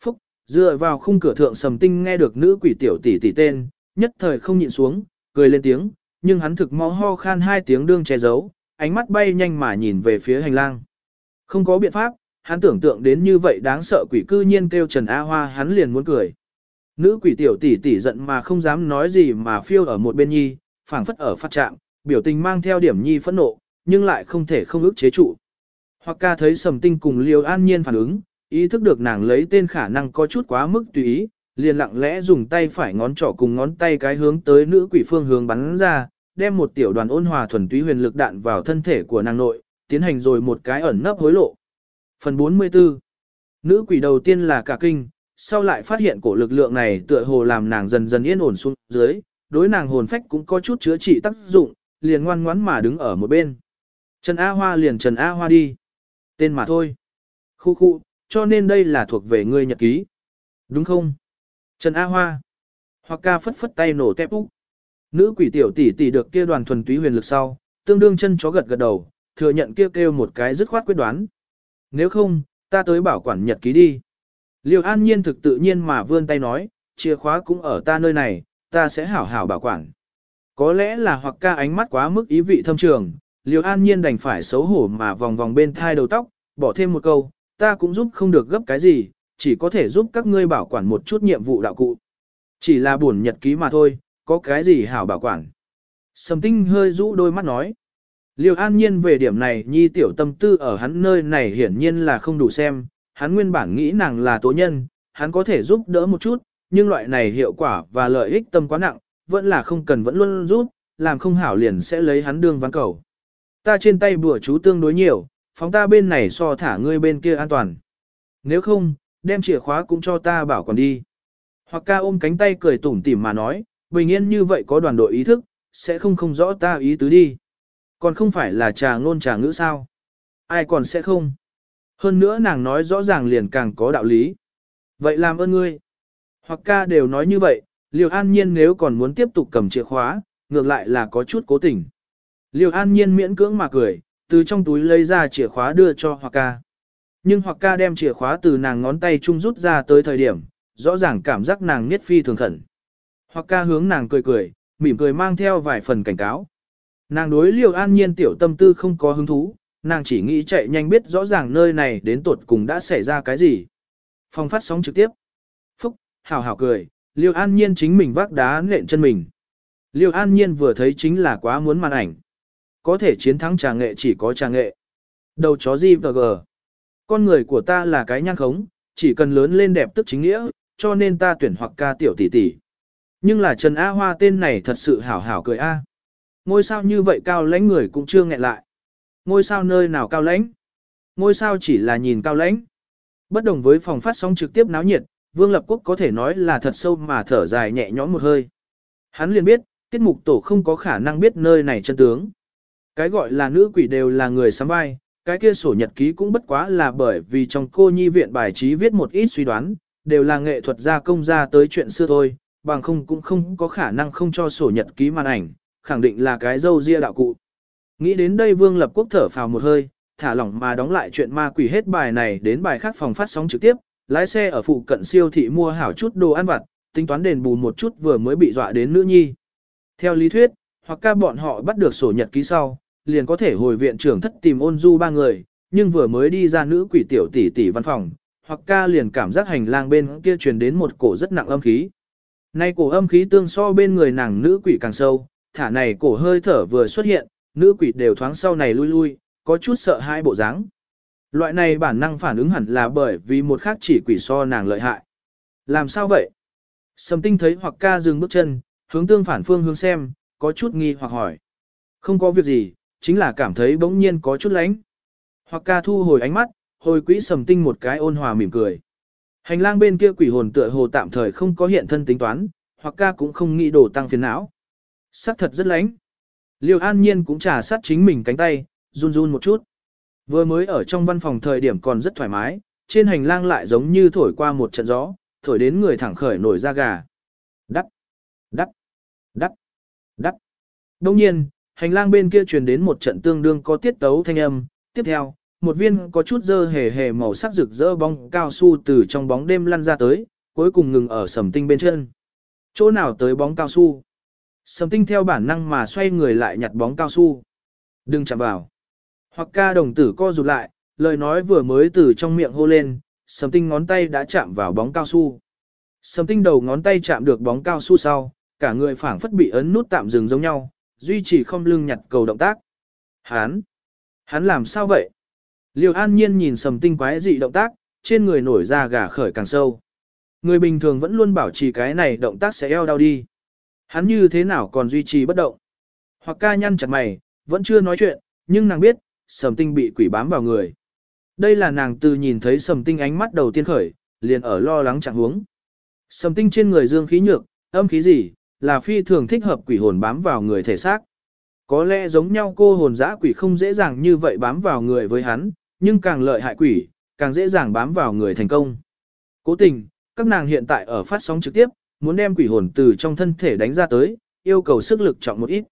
Phúc, dựa vào khung cửa thượng sầm tinh nghe được nữ quỷ tiểu tỷ tỷ tên, nhất thời không nhịn xuống, cười lên tiếng, nhưng hắn thực máu ho khan hai tiếng đương che giấu, ánh mắt bay nhanh mà nhìn về phía hành lang. Không có biện pháp, hắn tưởng tượng đến như vậy đáng sợ quỷ cư nhiên kêu Trần A Hoa hắn liền muốn cười. Nữ quỷ tiểu tỷ tỷ giận mà không dám nói gì mà phiêu ở một bên nhi, phảng phất ở phát trạng, biểu tình mang theo điểm nhi phẫn nộ, nhưng lại không thể không ức chế trụ. Hoặc ca thấy sầm tinh cùng liều an nhiên phản ứng, ý thức được nàng lấy tên khả năng có chút quá mức tùy ý, liền lặng lẽ dùng tay phải ngón trỏ cùng ngón tay cái hướng tới nữ quỷ phương hướng bắn ra, đem một tiểu đoàn ôn hòa thuần túy huyền lực đạn vào thân thể của nàng nội, tiến hành rồi một cái ẩn nấp hối lộ. Phần 44 Nữ quỷ đầu tiên là cả kinh, sau lại phát hiện cổ lực lượng này tựa hồ làm nàng dần dần yên ổn xuống dưới, đối nàng hồn phách cũng có chút chữa trị tác dụng, liền ngoan ngoãn mà đứng ở một bên. Trần A Hoa liền Trần A Hoa đi. Tên mà thôi. Khu khu, cho nên đây là thuộc về ngươi nhật ký. Đúng không? Trần A Hoa. Hoặc ca phất phất tay nổ tép úc. Nữ quỷ tiểu tỷ tỷ được kia đoàn thuần túy huyền lực sau, tương đương chân chó gật gật đầu, thừa nhận kia kêu, kêu một cái dứt khoát quyết đoán. Nếu không, ta tới bảo quản nhật ký đi. Liêu an nhiên thực tự nhiên mà vươn tay nói, chìa khóa cũng ở ta nơi này, ta sẽ hảo hảo bảo quản. Có lẽ là hoặc ca ánh mắt quá mức ý vị thâm trường, Liêu an nhiên đành phải xấu hổ mà vòng vòng bên thai đầu tóc, bỏ thêm một câu, ta cũng giúp không được gấp cái gì, chỉ có thể giúp các ngươi bảo quản một chút nhiệm vụ đạo cụ. Chỉ là buồn nhật ký mà thôi, có cái gì hảo bảo quản. Sầm tinh hơi rũ đôi mắt nói. Liêu an nhiên về điểm này nhi tiểu tâm tư ở hắn nơi này hiển nhiên là không đủ xem, hắn nguyên bản nghĩ nàng là tố nhân, hắn có thể giúp đỡ một chút, nhưng loại này hiệu quả và lợi ích tâm quá nặng, vẫn là không cần vẫn luôn giúp, làm không hảo liền sẽ lấy hắn đương ván cầu. Ta trên tay bùa chú tương đối nhiều, phóng ta bên này so thả ngươi bên kia an toàn. Nếu không, đem chìa khóa cũng cho ta bảo còn đi. Hoặc ca ôm cánh tay cười tủm tỉm mà nói, bình yên như vậy có đoàn đội ý thức, sẽ không không rõ ta ý tứ đi. Còn không phải là trà ngôn trà ngữ sao. Ai còn sẽ không. Hơn nữa nàng nói rõ ràng liền càng có đạo lý. Vậy làm ơn ngươi. Hoặc ca đều nói như vậy, Liêu An Nhiên nếu còn muốn tiếp tục cầm chìa khóa, ngược lại là có chút cố tình. Liêu An Nhiên miễn cưỡng mà cười, từ trong túi lấy ra chìa khóa đưa cho Hoặc ca. Nhưng Hoặc ca đem chìa khóa từ nàng ngón tay chung rút ra tới thời điểm, rõ ràng cảm giác nàng niết phi thường khẩn. Hoặc ca hướng nàng cười cười, mỉm cười mang theo vài phần cảnh cáo. Nàng đối Liêu An Nhiên tiểu tâm tư không có hứng thú, nàng chỉ nghĩ chạy nhanh biết rõ ràng nơi này đến tuột cùng đã xảy ra cái gì. Phong phát sóng trực tiếp. Phúc, hào hào cười, Liêu An Nhiên chính mình vác đá nện chân mình. Liêu An Nhiên vừa thấy chính là quá muốn màn ảnh. Có thể chiến thắng trà nghệ chỉ có trà nghệ. Đầu chó gì và gờ. Con người của ta là cái nhan khống, chỉ cần lớn lên đẹp tức chính nghĩa, cho nên ta tuyển hoặc ca tiểu tỷ tỷ. Nhưng là Trần A Hoa tên này thật sự hảo hảo cười A. Ngôi sao như vậy cao lãnh người cũng chưa nghẹn lại. Ngôi sao nơi nào cao lãnh? Ngôi sao chỉ là nhìn cao lãnh. Bất đồng với phòng phát sóng trực tiếp náo nhiệt, Vương Lập Quốc có thể nói là thật sâu mà thở dài nhẹ nhõm một hơi. Hắn liền biết, tiết mục tổ không có khả năng biết nơi này chân tướng. Cái gọi là nữ quỷ đều là người sắm vai, cái kia sổ nhật ký cũng bất quá là bởi vì trong cô nhi viện bài trí viết một ít suy đoán, đều là nghệ thuật gia công ra tới chuyện xưa thôi, bằng không cũng không có khả năng không cho sổ nhật ký màn ảnh, khẳng định là cái dâu ria đạo cụ. Nghĩ đến đây Vương Lập Quốc thở phào một hơi, thả lỏng mà đóng lại chuyện ma quỷ hết bài này đến bài khác phòng phát sóng trực tiếp, lái xe ở phụ cận siêu thị mua hảo chút đồ ăn vặt, tính toán đền bù một chút vừa mới bị dọa đến nữ nhi. Theo lý thuyết, hoặc ca bọn họ bắt được sổ nhật ký sau, liền có thể hồi viện trưởng thất tìm ôn du ba người, nhưng vừa mới đi ra nữ quỷ tiểu tỷ tỷ văn phòng, hoặc ca liền cảm giác hành lang bên kia truyền đến một cổ rất nặng âm khí. Nay cổ âm khí tương so bên người nàng nữ quỷ càng sâu, thả này cổ hơi thở vừa xuất hiện, nữ quỷ đều thoáng sau này lui lui, có chút sợ hai bộ dáng. Loại này bản năng phản ứng hẳn là bởi vì một khác chỉ quỷ so nàng lợi hại. Làm sao vậy? Sầm tinh thấy hoặc ca dừng bước chân, hướng tương phản phương hướng xem, có chút nghi hoặc hỏi. Không có việc gì, chính là cảm thấy bỗng nhiên có chút lánh. Hoặc ca thu hồi ánh mắt, hồi quỹ sầm tinh một cái ôn hòa mỉm cười. Hành lang bên kia quỷ hồn tựa hồ tạm thời không có hiện thân tính toán, hoặc ca cũng không nghĩ đổ tăng phiền não. Sắc thật rất lánh. Liêu an nhiên cũng trả sát chính mình cánh tay, run run một chút. Vừa mới ở trong văn phòng thời điểm còn rất thoải mái, trên hành lang lại giống như thổi qua một trận gió, thổi đến người thẳng khởi nổi da gà. Đắt, đắt, đắt, đắt. Đông nhiên, hành lang bên kia truyền đến một trận tương đương có tiết tấu thanh âm, tiếp theo, một viên có chút dơ hề hề màu sắc rực rỡ bóng cao su từ trong bóng đêm lăn ra tới, cuối cùng ngừng ở sầm tinh bên chân. Chỗ nào tới bóng cao su? Sầm tinh theo bản năng mà xoay người lại nhặt bóng cao su. Đừng chạm vào. Hoặc ca đồng tử co rụt lại, lời nói vừa mới từ trong miệng hô lên, sầm tinh ngón tay đã chạm vào bóng cao su. Sầm tinh đầu ngón tay chạm được bóng cao su sau, cả người phảng phất bị ấn nút tạm dừng giống nhau, duy trì không lưng nhặt cầu động tác. Hán! Hắn làm sao vậy? Liêu an nhiên nhìn sầm tinh quái dị động tác, trên người nổi ra gà khởi càng sâu. Người bình thường vẫn luôn bảo trì cái này động tác sẽ eo đau đi. Hắn như thế nào còn duy trì bất động? Hoặc ca nhăn chặt mày, vẫn chưa nói chuyện, nhưng nàng biết, sầm tinh bị quỷ bám vào người. Đây là nàng từ nhìn thấy sầm tinh ánh mắt đầu tiên khởi, liền ở lo lắng trạng huống. Sầm tinh trên người dương khí nhược, âm khí gì, là phi thường thích hợp quỷ hồn bám vào người thể xác. Có lẽ giống nhau cô hồn dã quỷ không dễ dàng như vậy bám vào người với hắn, nhưng càng lợi hại quỷ, càng dễ dàng bám vào người thành công. Cố tình, các nàng hiện tại ở phát sóng trực tiếp, muốn đem quỷ hồn từ trong thân thể đánh ra tới, yêu cầu sức lực trọng một ít.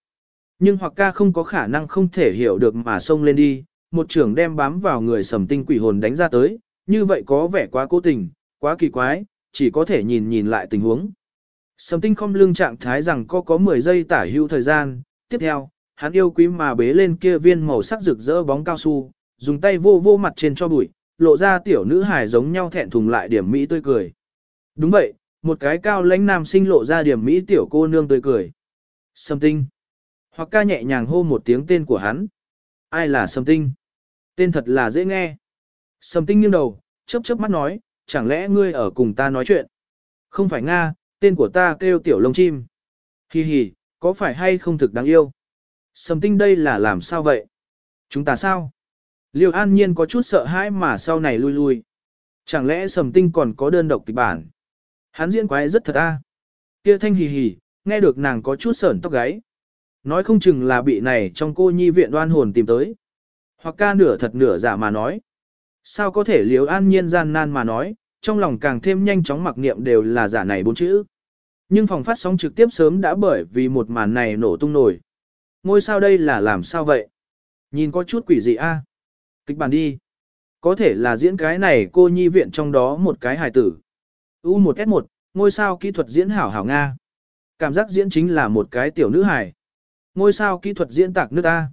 Nhưng hoặc ca không có khả năng không thể hiểu được mà xông lên đi, một trưởng đem bám vào người sầm tinh quỷ hồn đánh ra tới, như vậy có vẻ quá cố tình, quá kỳ quái, chỉ có thể nhìn nhìn lại tình huống. Sầm tinh không lưng trạng thái rằng có có 10 giây tả hữu thời gian, tiếp theo, hắn yêu quý mà bế lên kia viên màu sắc rực rỡ bóng cao su, dùng tay vô vô mặt trên cho bụi, lộ ra tiểu nữ hài giống nhau thẹn thùng lại điểm mỹ tươi cười. Đúng vậy, một cái cao lãnh nam sinh lộ ra điểm mỹ tiểu cô nương tươi cười. Sầm tinh. Hoặc ca nhẹ nhàng hô một tiếng tên của hắn. Ai là Sầm Tinh? Tên thật là dễ nghe. Sầm Tinh nghiêng đầu, chớp chớp mắt nói, chẳng lẽ ngươi ở cùng ta nói chuyện? Không phải Nga, tên của ta kêu tiểu lông chim. Hi hi, có phải hay không thực đáng yêu? Sầm Tinh đây là làm sao vậy? Chúng ta sao? Liêu an nhiên có chút sợ hãi mà sau này lui lui. Chẳng lẽ Sầm Tinh còn có đơn độc kịch bản? Hắn diễn quái rất thật a. Kia thanh hì hì, nghe được nàng có chút sởn tóc gáy. Nói không chừng là bị này trong cô nhi viện đoan hồn tìm tới. Hoặc ca nửa thật nửa giả mà nói. Sao có thể liếu an nhiên gian nan mà nói, trong lòng càng thêm nhanh chóng mặc niệm đều là giả này bốn chữ. Nhưng phòng phát sóng trực tiếp sớm đã bởi vì một màn này nổ tung nổi. Ngôi sao đây là làm sao vậy? Nhìn có chút quỷ gì a. Kịch bản đi. Có thể là diễn cái này cô nhi viện trong đó một cái hài tử. U1S1, ngôi sao kỹ thuật diễn hảo hảo Nga. Cảm giác diễn chính là một cái tiểu nữ hài. Ngôi sao kỹ thuật diễn tạc nước ta.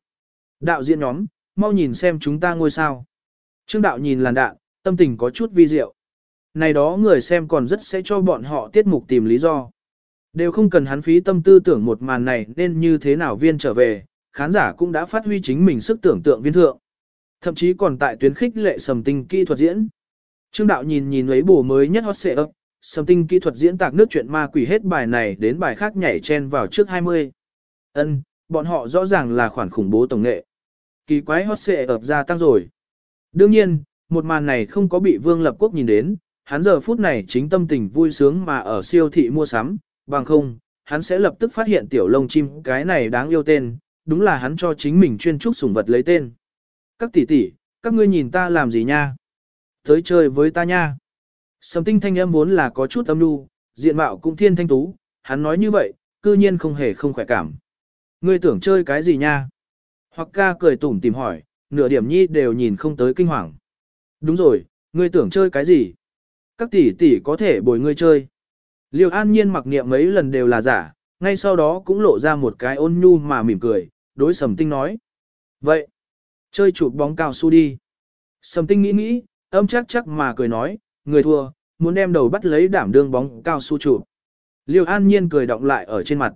Đạo diễn nhóm, mau nhìn xem chúng ta ngôi sao. Trương đạo nhìn làn đạn, tâm tình có chút vi diệu. Này đó người xem còn rất sẽ cho bọn họ tiết mục tìm lý do. Đều không cần hắn phí tâm tư tưởng một màn này nên như thế nào viên trở về, khán giả cũng đã phát huy chính mình sức tưởng tượng viên thượng. Thậm chí còn tại tuyến khích lệ sầm tinh kỹ thuật diễn. Trương đạo nhìn nhìn lấy bổ mới nhất hot xệ ấp, sầm tinh kỹ thuật diễn tạc nước chuyện ma quỷ hết bài này đến bài khác nhảy chen vào trước 20. Ân, bọn họ rõ ràng là khoản khủng bố tổng nghệ. Kỳ quái hot xệ ập ra tăng rồi. Đương nhiên, một màn này không có bị Vương Lập Quốc nhìn đến, hắn giờ phút này chính tâm tình vui sướng mà ở siêu thị mua sắm, bằng không, hắn sẽ lập tức phát hiện tiểu lông chim cái này đáng yêu tên, đúng là hắn cho chính mình chuyên trúc sủng vật lấy tên. Các tỷ tỷ, các ngươi nhìn ta làm gì nha? Tới chơi với ta nha. Sầm tinh thanh âm vốn là có chút âm nu, diện mạo cũng thiên thanh tú, hắn nói như vậy, cư nhiên không hề không khỏe cảm. Ngươi tưởng chơi cái gì nha? Hoặc ca cười tủm tìm hỏi, nửa điểm nhi đều nhìn không tới kinh hoàng. Đúng rồi, ngươi tưởng chơi cái gì? Các tỷ tỷ có thể bồi ngươi chơi. Liêu an nhiên mặc niệm mấy lần đều là giả, ngay sau đó cũng lộ ra một cái ôn nhu mà mỉm cười, đối sầm tinh nói. Vậy, chơi chụp bóng cao su đi. Sầm tinh nghĩ nghĩ, âm chắc chắc mà cười nói, người thua, muốn đem đầu bắt lấy đảm đương bóng cao su chụp. Liêu an nhiên cười động lại ở trên mặt.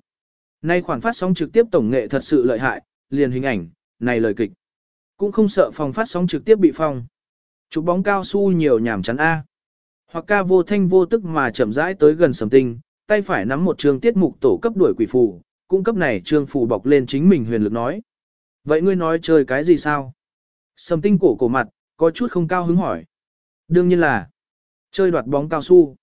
Nay khoản phát sóng trực tiếp tổng nghệ thật sự lợi hại, liền hình ảnh, này lời kịch. Cũng không sợ phòng phát sóng trực tiếp bị phong. Chụp bóng cao su nhiều nhảm chắn A. Hoặc ca vô thanh vô tức mà chậm rãi tới gần sầm tinh, tay phải nắm một trường tiết mục tổ cấp đuổi quỷ phù, cung cấp này trương phù bọc lên chính mình huyền lực nói. Vậy ngươi nói chơi cái gì sao? Sầm tinh cổ cổ mặt, có chút không cao hứng hỏi. Đương nhiên là, chơi đoạt bóng cao su.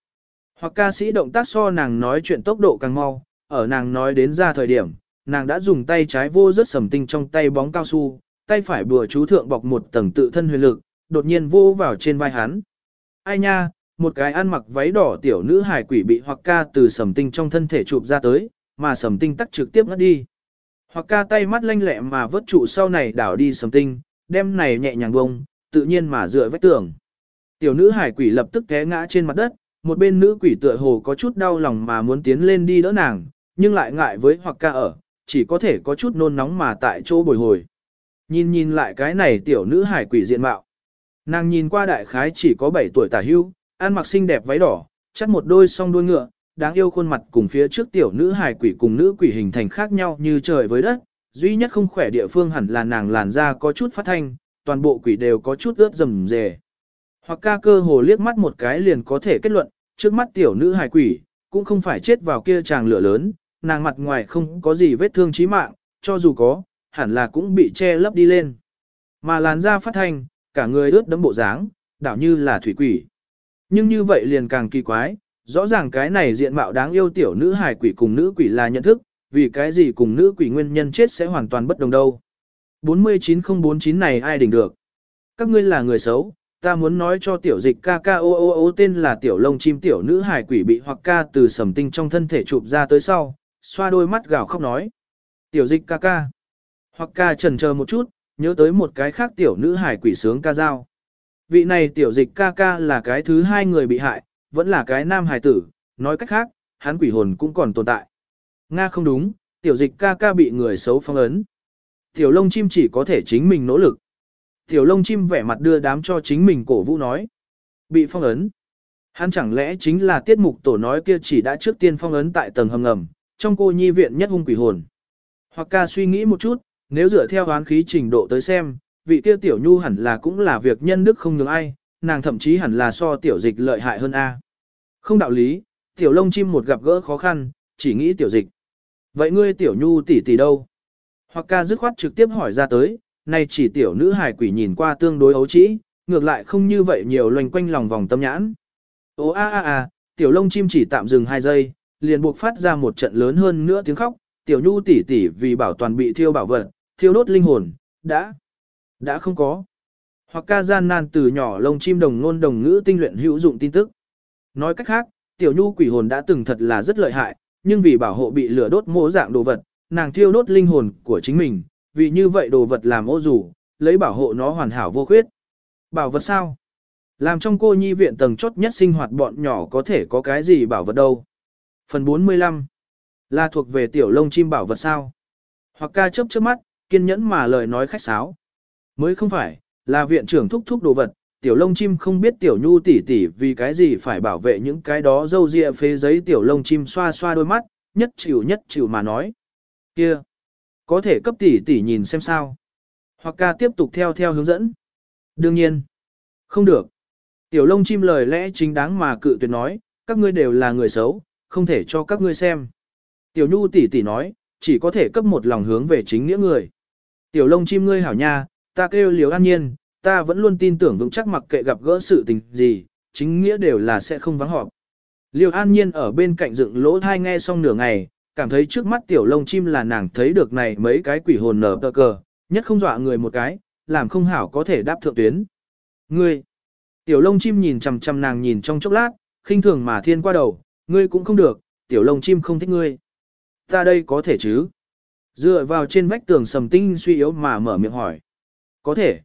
Hoặc ca sĩ động tác so nàng nói chuyện tốc độ càng mau, ở nàng nói đến ra thời điểm, nàng đã dùng tay trái vô rất sầm tinh trong tay bóng cao su, tay phải bùa chú thượng bọc một tầng tự thân huyền lực, đột nhiên vô vào trên vai hắn. Ai nha, một cái ăn mặc váy đỏ tiểu nữ hài quỷ bị hoặc ca từ sầm tinh trong thân thể chụp ra tới, mà sầm tinh tắt trực tiếp ngất đi. Hoặc ca tay mắt lanh lẹ mà vớt trụ sau này đảo đi sầm tinh, đem này nhẹ nhàng bông, tự nhiên mà dựa vách tường. Tiểu nữ hải quỷ lập tức té ngã trên mặt đất, một bên nữ quỷ tựa hồ có chút đau lòng mà muốn tiến lên đi đỡ nàng, nhưng lại ngại với hoặc ca ở, chỉ có thể có chút nôn nóng mà tại chỗ bồi hồi. Nhìn nhìn lại cái này tiểu nữ hải quỷ diện mạo. Nàng nhìn qua đại khái chỉ có 7 tuổi tả hưu, ăn mặc xinh đẹp váy đỏ, chắt một đôi song đuôi ngựa, đáng yêu khuôn mặt cùng phía trước tiểu nữ hài quỷ cùng nữ quỷ hình thành khác nhau như trời với đất, duy nhất không khỏe địa phương hẳn là nàng làn da có chút phát thanh, toàn bộ quỷ đều có chút ướt rầm rề. Hoặc ca cơ hồ liếc mắt một cái liền có thể kết luận, trước mắt tiểu nữ hài quỷ, cũng không phải chết vào kia tràng lửa lớn, nàng mặt ngoài không có gì vết thương chí mạng, cho dù có, hẳn là cũng bị che lấp đi lên. Mà làn da phát thanh, cả người ướt đẫm bộ dáng, đảo như là thủy quỷ. Nhưng như vậy liền càng kỳ quái, rõ ràng cái này diện mạo đáng yêu tiểu nữ hài quỷ cùng nữ quỷ là nhận thức, vì cái gì cùng nữ quỷ nguyên nhân chết sẽ hoàn toàn bất đồng đâu. 49049 này ai đỉnh được? Các ngươi là người xấu, ta muốn nói cho tiểu dịch ca ca ô ô ô tên là tiểu lông chim tiểu nữ hài quỷ bị hoặc ca từ sầm tinh trong thân thể chụp ra tới sau, xoa đôi mắt gào khóc nói. Tiểu dịch ca ca. Hoặc ca trần chờ một chút, nhớ tới một cái khác tiểu nữ hài quỷ sướng ca dao. Vị này tiểu dịch ca ca là cái thứ hai người bị hại, vẫn là cái nam hài tử, nói cách khác, hắn quỷ hồn cũng còn tồn tại. Nga không đúng, tiểu dịch ca ca bị người xấu phong ấn. Tiểu lông chim chỉ có thể chính mình nỗ lực. Tiểu lông chim vẻ mặt đưa đám cho chính mình cổ vũ nói. Bị phong ấn. Hắn chẳng lẽ chính là tiết mục tổ nói kia chỉ đã trước tiên phong ấn tại tầng hầm ngầm, trong cô nhi viện nhất hung quỷ hồn. Hoặc ca suy nghĩ một chút, nếu dựa theo oán khí trình độ tới xem, vị kia tiểu nhu hẳn là cũng là việc nhân đức không nhường ai, nàng thậm chí hẳn là so tiểu dịch lợi hại hơn A. Không đạo lý, tiểu lông chim một gặp gỡ khó khăn, chỉ nghĩ tiểu dịch. Vậy ngươi tiểu nhu tỷ tỷ đâu? Hoặc ca dứt khoát trực tiếp hỏi ra tới, nay chỉ tiểu nữ hài quỷ nhìn qua tương đối ấu trĩ, ngược lại không như vậy nhiều loành quanh lòng vòng tâm nhãn. Ô a a a, tiểu lông chim chỉ tạm dừng 2 giây, liền buộc phát ra một trận lớn hơn nữa tiếng khóc, tiểu nhu tỷ tỷ vì bảo toàn bị thiêu bảo vật, thiêu đốt linh hồn, đã, đã không có. Hoặc ca gian nan từ nhỏ lông chim đồng ngôn đồng ngữ tinh luyện hữu dụng tin tức. Nói cách khác, tiểu nhu quỷ hồn đã từng thật là rất lợi hại, nhưng vì bảo hộ bị lửa đốt mỗ dạng đồ vật, nàng thiêu đốt linh hồn của chính mình, vì như vậy đồ vật làm ô rủ, lấy bảo hộ nó hoàn hảo vô khuyết. Bảo vật sao? Làm trong cô nhi viện tầng chốt nhất sinh hoạt bọn nhỏ có thể có cái gì bảo vật đâu. Phần 45 là thuộc về tiểu lông chim bảo vật sao? Hoặc ca chớp trước mắt, kiên nhẫn mà lời nói khách sáo. Mới không phải, là viện trưởng thúc thúc đồ vật, tiểu lông chim không biết tiểu nhu tỷ tỷ vì cái gì phải bảo vệ những cái đó dâu ria phế giấy tiểu lông chim xoa xoa đôi mắt, nhất chịu nhất chịu mà nói. Kia, có thể cấp tỷ tỷ nhìn xem sao. Hoặc ca tiếp tục theo theo hướng dẫn. Đương nhiên, không được. Tiểu lông chim lời lẽ chính đáng mà cự tuyệt nói, các ngươi đều là người xấu, không thể cho các ngươi xem. Tiểu nhu tỷ tỷ nói, chỉ có thể cấp một lòng hướng về chính nghĩa người. Tiểu lông chim ngươi hảo nha, ta kêu liều an nhiên, ta vẫn luôn tin tưởng vững chắc mặc kệ gặp gỡ sự tình gì, chính nghĩa đều là sẽ không vắng họp. Liêu an nhiên ở bên cạnh dựng lỗ thai nghe xong nửa ngày, cảm thấy trước mắt tiểu lông chim là nàng thấy được này mấy cái quỷ hồn nở tờ cờ, nhất không dọa người một cái, làm không hảo có thể đáp thượng tuyến. Ngươi, tiểu lông chim nhìn chằm chằm nàng nhìn trong chốc lát, khinh thường mà thiên qua đầu, ngươi cũng không được, tiểu lông chim không thích ngươi. Ta đây có thể chứ? Dựa vào trên vách tường sầm tinh suy yếu mà mở miệng hỏi. Có thể.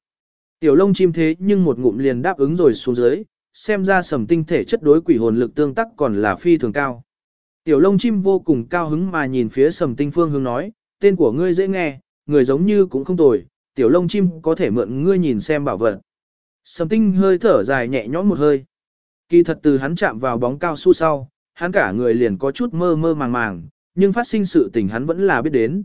Tiểu lông chim thế nhưng một ngụm liền đáp ứng rồi xuống dưới, xem ra sầm tinh thể chất đối quỷ hồn lực tương tác còn là phi thường cao. Tiểu lông chim vô cùng cao hứng mà nhìn phía sầm tinh phương hướng nói, tên của ngươi dễ nghe, người giống như cũng không tồi, tiểu lông chim có thể mượn ngươi nhìn xem bảo vật. Sầm tinh hơi thở dài nhẹ nhõm một hơi. Kỳ thật từ hắn chạm vào bóng cao su sau, hắn cả người liền có chút mơ mơ màng màng, nhưng phát sinh sự tình hắn vẫn là biết đến.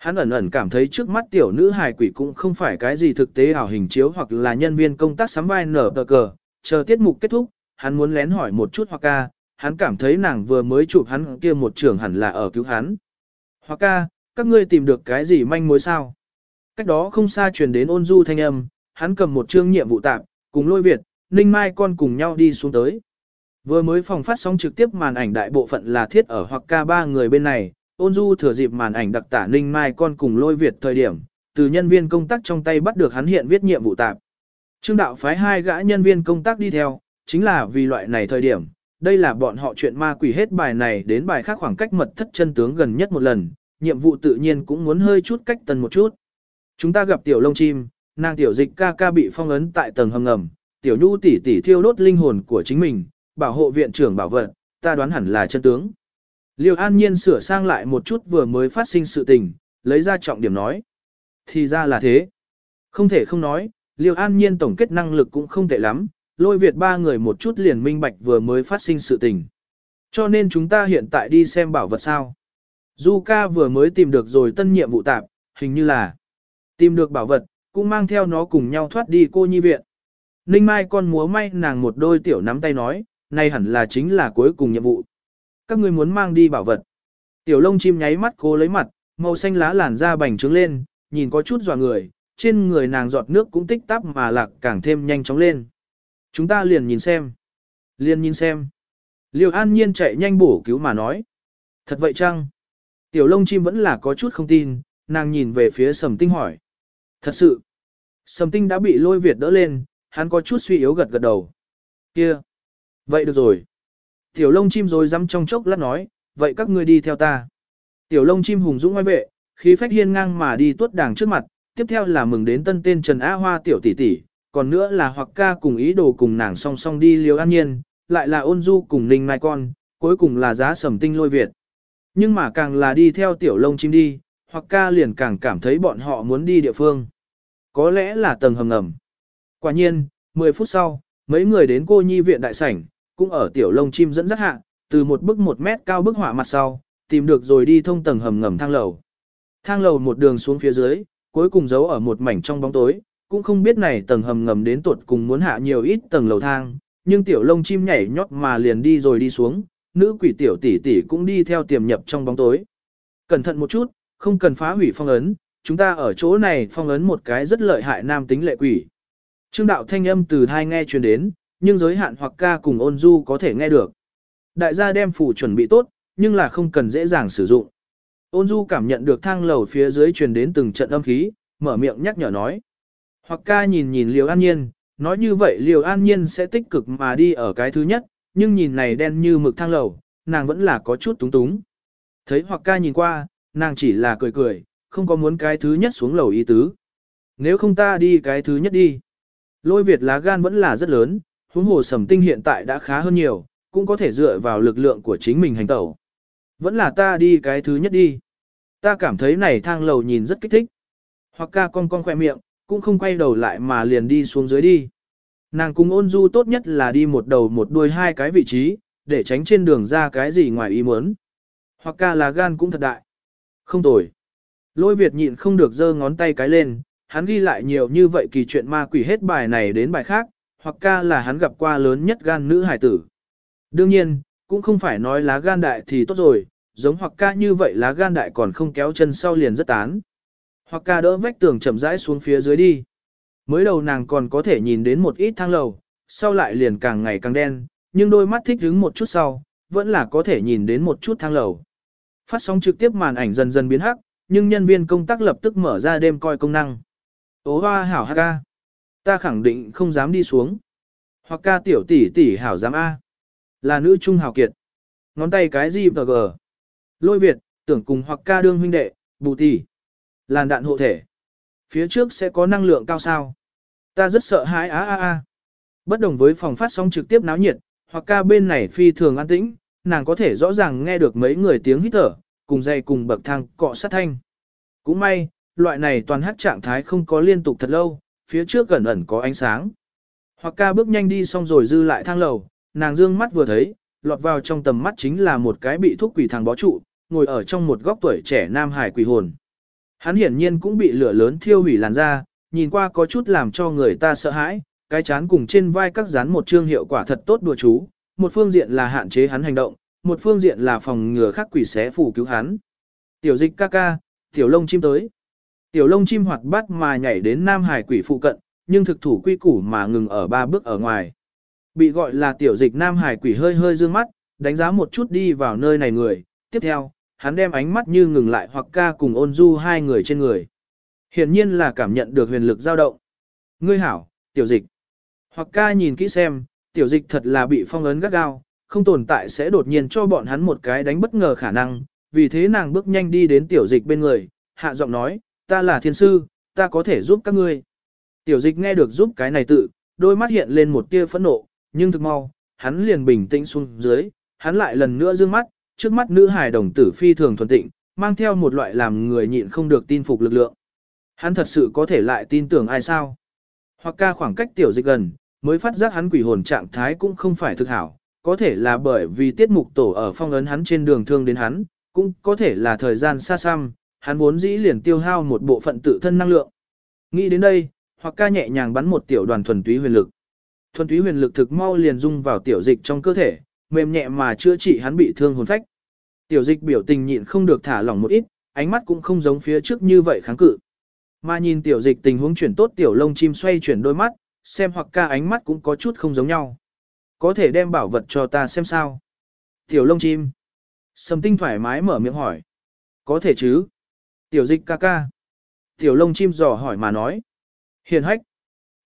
Hắn ẩn ẩn cảm thấy trước mắt tiểu nữ hài quỷ cũng không phải cái gì thực tế ảo hình chiếu hoặc là nhân viên công tác sắm vai nở tờ cờ, chờ tiết mục kết thúc, hắn muốn lén hỏi một chút hoặc ca, hắn cảm thấy nàng vừa mới chụp hắn kia một trường hẳn là ở cứu hắn. Hoặc ca, các ngươi tìm được cái gì manh mối sao? Cách đó không xa truyền đến ôn du thanh âm, hắn cầm một chương nhiệm vụ tạm, cùng lôi Việt, Ninh Mai con cùng nhau đi xuống tới. Vừa mới phòng phát sóng trực tiếp màn ảnh đại bộ phận là thiết ở hoặc ca ba người bên này, ôn du thừa dịp màn ảnh đặc tả Ninh Mai con cùng lôi Việt thời điểm, từ nhân viên công tác trong tay bắt được hắn hiện viết nhiệm vụ tạp. Trương đạo phái hai gã nhân viên công tác đi theo, chính là vì loại này thời điểm, đây là bọn họ chuyện ma quỷ hết bài này đến bài khác khoảng cách mật thất chân tướng gần nhất một lần, nhiệm vụ tự nhiên cũng muốn hơi chút cách tần một chút. Chúng ta gặp tiểu lông chim, nàng tiểu dịch ca ca bị phong ấn tại tầng hầm ngầm, tiểu nhu tỷ tỷ thiêu đốt linh hồn của chính mình, bảo hộ viện trưởng bảo vật, ta đoán hẳn là chân tướng. Liêu An Nhiên sửa sang lại một chút vừa mới phát sinh sự tình, lấy ra trọng điểm nói. Thì ra là thế. Không thể không nói, Liêu An Nhiên tổng kết năng lực cũng không tệ lắm, lôi Việt ba người một chút liền minh bạch vừa mới phát sinh sự tình. Cho nên chúng ta hiện tại đi xem bảo vật sao. Du ca vừa mới tìm được rồi tân nhiệm vụ tạp, hình như là tìm được bảo vật, cũng mang theo nó cùng nhau thoát đi cô nhi viện. Ninh Mai con múa may nàng một đôi tiểu nắm tay nói, này hẳn là chính là cuối cùng nhiệm vụ. Các ngươi muốn mang đi bảo vật. Tiểu lông chim nháy mắt cô lấy mặt, màu xanh lá làn da bành trướng lên, nhìn có chút dọa người, trên người nàng giọt nước cũng tích tắp mà lạc càng thêm nhanh chóng lên. Chúng ta liền nhìn xem. Liền nhìn xem. Liêu an nhiên chạy nhanh bổ cứu mà nói. Thật vậy chăng? Tiểu lông chim vẫn là có chút không tin, nàng nhìn về phía sầm tinh hỏi. Thật sự. Sầm tinh đã bị lôi Việt đỡ lên, hắn có chút suy yếu gật gật đầu. Kia. Vậy được rồi. Tiểu lông chim rồi dám trong chốc lát nói, vậy các ngươi đi theo ta. Tiểu lông chim hùng dũng ngoài vệ, khí phách hiên ngang mà đi tuốt đảng trước mặt, tiếp theo là mừng đến tân tên Trần Á Hoa tiểu tỷ tỷ, còn nữa là hoặc ca cùng ý đồ cùng nàng song song đi liều an nhiên, lại là ôn du cùng ninh mai con, cuối cùng là giá sầm tinh lôi Việt. Nhưng mà càng là đi theo tiểu lông chim đi, hoặc ca liền càng cảm thấy bọn họ muốn đi địa phương. Có lẽ là tầng hầm ngầm. Quả nhiên, 10 phút sau, mấy người đến cô nhi viện đại sảnh, cũng ở tiểu lông chim dẫn dắt hạ, từ một bức một mét cao bức họa mặt sau, tìm được rồi đi thông tầng hầm ngầm thang lầu. Thang lầu một đường xuống phía dưới, cuối cùng giấu ở một mảnh trong bóng tối, cũng không biết này tầng hầm ngầm đến tuột cùng muốn hạ nhiều ít tầng lầu thang, nhưng tiểu lông chim nhảy nhót mà liền đi rồi đi xuống, nữ quỷ tiểu tỷ tỷ cũng đi theo tiềm nhập trong bóng tối. Cẩn thận một chút, không cần phá hủy phong ấn, chúng ta ở chỗ này phong ấn một cái rất lợi hại nam tính lệ quỷ. Trương đạo thanh âm từ thai nghe truyền đến, nhưng giới hạn hoặc ca cùng ôn du có thể nghe được. Đại gia đem phủ chuẩn bị tốt, nhưng là không cần dễ dàng sử dụng. Ôn du cảm nhận được thang lầu phía dưới truyền đến từng trận âm khí, mở miệng nhắc nhở nói. Hoặc ca nhìn nhìn Liều An Nhiên, nói như vậy Liều An Nhiên sẽ tích cực mà đi ở cái thứ nhất, nhưng nhìn này đen như mực thang lầu, nàng vẫn là có chút túng túng. Thấy hoặc ca nhìn qua, nàng chỉ là cười cười, không có muốn cái thứ nhất xuống lầu ý tứ. Nếu không ta đi cái thứ nhất đi. Lôi Việt lá gan vẫn là rất lớn, huống hồ sầm tinh hiện tại đã khá hơn nhiều, cũng có thể dựa vào lực lượng của chính mình hành tẩu. Vẫn là ta đi cái thứ nhất đi. Ta cảm thấy này thang lầu nhìn rất kích thích. Hoặc ca con con khoe miệng, cũng không quay đầu lại mà liền đi xuống dưới đi. Nàng cùng ôn du tốt nhất là đi một đầu một đuôi hai cái vị trí, để tránh trên đường ra cái gì ngoài ý muốn. Hoặc ca là gan cũng thật đại. Không tồi. Lôi Việt nhịn không được giơ ngón tay cái lên, hắn ghi lại nhiều như vậy kỳ chuyện ma quỷ hết bài này đến bài khác, hoặc ca là hắn gặp qua lớn nhất gan nữ hải tử. Đương nhiên, cũng không phải nói lá gan đại thì tốt rồi, giống hoặc ca như vậy lá gan đại còn không kéo chân sau liền rất tán. Hoặc ca đỡ vách tường chậm rãi xuống phía dưới đi. Mới đầu nàng còn có thể nhìn đến một ít thang lầu, sau lại liền càng ngày càng đen, nhưng đôi mắt thích đứng một chút sau, vẫn là có thể nhìn đến một chút thang lầu. Phát sóng trực tiếp màn ảnh dần dần biến hắc, nhưng nhân viên công tác lập tức mở ra đêm coi công năng. Ô hoa hảo ha. ca. Ta khẳng định không dám đi xuống. Hoặc ca tiểu tỷ tỷ hảo dám A. Là nữ trung hào kiệt. Ngón tay cái gì và gờ. Lôi Việt, tưởng cùng hoặc ca đương huynh đệ, bù tỷ. Làn đạn hộ thể. Phía trước sẽ có năng lượng cao sao. Ta rất sợ hãi á á á. Bất đồng với phòng phát sóng trực tiếp náo nhiệt, hoặc ca bên này phi thường an tĩnh, nàng có thể rõ ràng nghe được mấy người tiếng hít thở, cùng dây cùng bậc thang cọ sát thanh. Cũng may, loại này toàn hát trạng thái không có liên tục thật lâu, phía trước gần ẩn có ánh sáng. Hoặc ca bước nhanh đi xong rồi dư lại thang lầu, nàng dương mắt vừa thấy, lọt vào trong tầm mắt chính là một cái bị thúc quỷ thằng bó trụ, ngồi ở trong một góc tuổi trẻ nam hải quỷ hồn. Hắn hiển nhiên cũng bị lửa lớn thiêu hủy làn da, nhìn qua có chút làm cho người ta sợ hãi, cái chán cùng trên vai các dán một chương hiệu quả thật tốt đùa chú, một phương diện là hạn chế hắn hành động, một phương diện là phòng ngừa khắc quỷ xé phủ cứu hắn. Tiểu dịch ca ca, tiểu lông chim tới. Tiểu lông chim hoạt bát mà nhảy đến nam hải quỷ phụ cận, nhưng thực thủ quy củ mà ngừng ở ba bước ở ngoài. Bị gọi là tiểu dịch nam hải quỷ hơi hơi dương mắt, đánh giá một chút đi vào nơi này người, tiếp theo, hắn đem ánh mắt như ngừng lại hoặc ca cùng ôn du hai người trên người. Hiển nhiên là cảm nhận được huyền lực dao động. Ngươi hảo, tiểu dịch. Hoặc ca nhìn kỹ xem, tiểu dịch thật là bị phong ấn gắt gao, không tồn tại sẽ đột nhiên cho bọn hắn một cái đánh bất ngờ khả năng, vì thế nàng bước nhanh đi đến tiểu dịch bên người, hạ giọng nói, ta là thiên sư, ta có thể giúp các ngươi. Tiểu dịch nghe được giúp cái này tự, đôi mắt hiện lên một tia phẫn nộ, nhưng thực mau, hắn liền bình tĩnh xuống dưới, hắn lại lần nữa dương mắt, trước mắt nữ hài đồng tử phi thường thuần tịnh, mang theo một loại làm người nhịn không được tin phục lực lượng. Hắn thật sự có thể lại tin tưởng ai sao? Hoặc ca khoảng cách tiểu dịch gần, mới phát giác hắn quỷ hồn trạng thái cũng không phải thực hảo, có thể là bởi vì tiết mục tổ ở phong ấn hắn trên đường thương đến hắn, cũng có thể là thời gian xa xăm, hắn vốn dĩ liền tiêu hao một bộ phận tự thân năng lượng. Nghĩ đến đây, hoặc ca nhẹ nhàng bắn một tiểu đoàn thuần túy huyền lực. Thuần túy huyền lực thực mau liền dung vào tiểu dịch trong cơ thể, mềm nhẹ mà chữa trị hắn bị thương hồn phách. Tiểu dịch biểu tình nhịn không được thả lỏng một ít, ánh mắt cũng không giống phía trước như vậy kháng cự. Mà nhìn tiểu dịch tình huống chuyển tốt tiểu lông chim xoay chuyển đôi mắt, xem hoặc ca ánh mắt cũng có chút không giống nhau. Có thể đem bảo vật cho ta xem sao. Tiểu lông chim. Sầm tinh thoải mái mở miệng hỏi. Có thể chứ. Tiểu dịch ca ca. Tiểu lông chim dò hỏi mà nói. Hiền hách.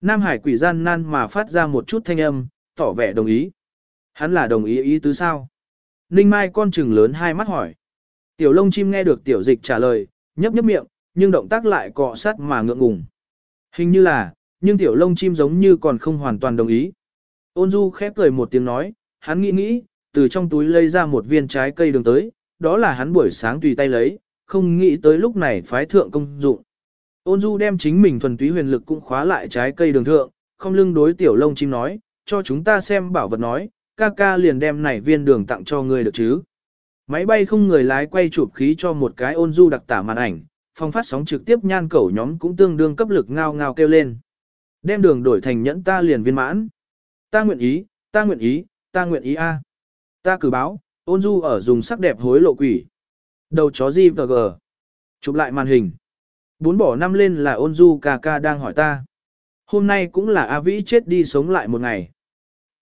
Nam Hải quỷ gian nan mà phát ra một chút thanh âm, tỏ vẻ đồng ý. Hắn là đồng ý ý tứ sao? Ninh Mai con trừng lớn hai mắt hỏi. Tiểu lông chim nghe được tiểu dịch trả lời, nhấp nhấp miệng, nhưng động tác lại cọ sát mà ngượng ngùng. Hình như là, nhưng tiểu lông chim giống như còn không hoàn toàn đồng ý. Ôn du khép cười một tiếng nói, hắn nghĩ nghĩ, từ trong túi lấy ra một viên trái cây đường tới, đó là hắn buổi sáng tùy tay lấy, không nghĩ tới lúc này phái thượng công dụng. Ôn du đem chính mình thuần túy huyền lực cũng khóa lại trái cây đường thượng, không lưng đối tiểu lông chim nói, cho chúng ta xem bảo vật nói, ca ca liền đem này viên đường tặng cho người được chứ. Máy bay không người lái quay chụp khí cho một cái ôn du đặc tả màn ảnh, phòng phát sóng trực tiếp nhan cẩu nhóm cũng tương đương cấp lực ngao ngao kêu lên. Đem đường đổi thành nhẫn ta liền viên mãn. Ta nguyện ý, ta nguyện ý, ta nguyện ý a. Ta cử báo, ôn du ở dùng sắc đẹp hối lộ quỷ. Đầu chó gì và gờ. Chụp lại màn hình. Bốn bỏ năm lên là ôn du ca ca đang hỏi ta. Hôm nay cũng là A Vĩ chết đi sống lại một ngày.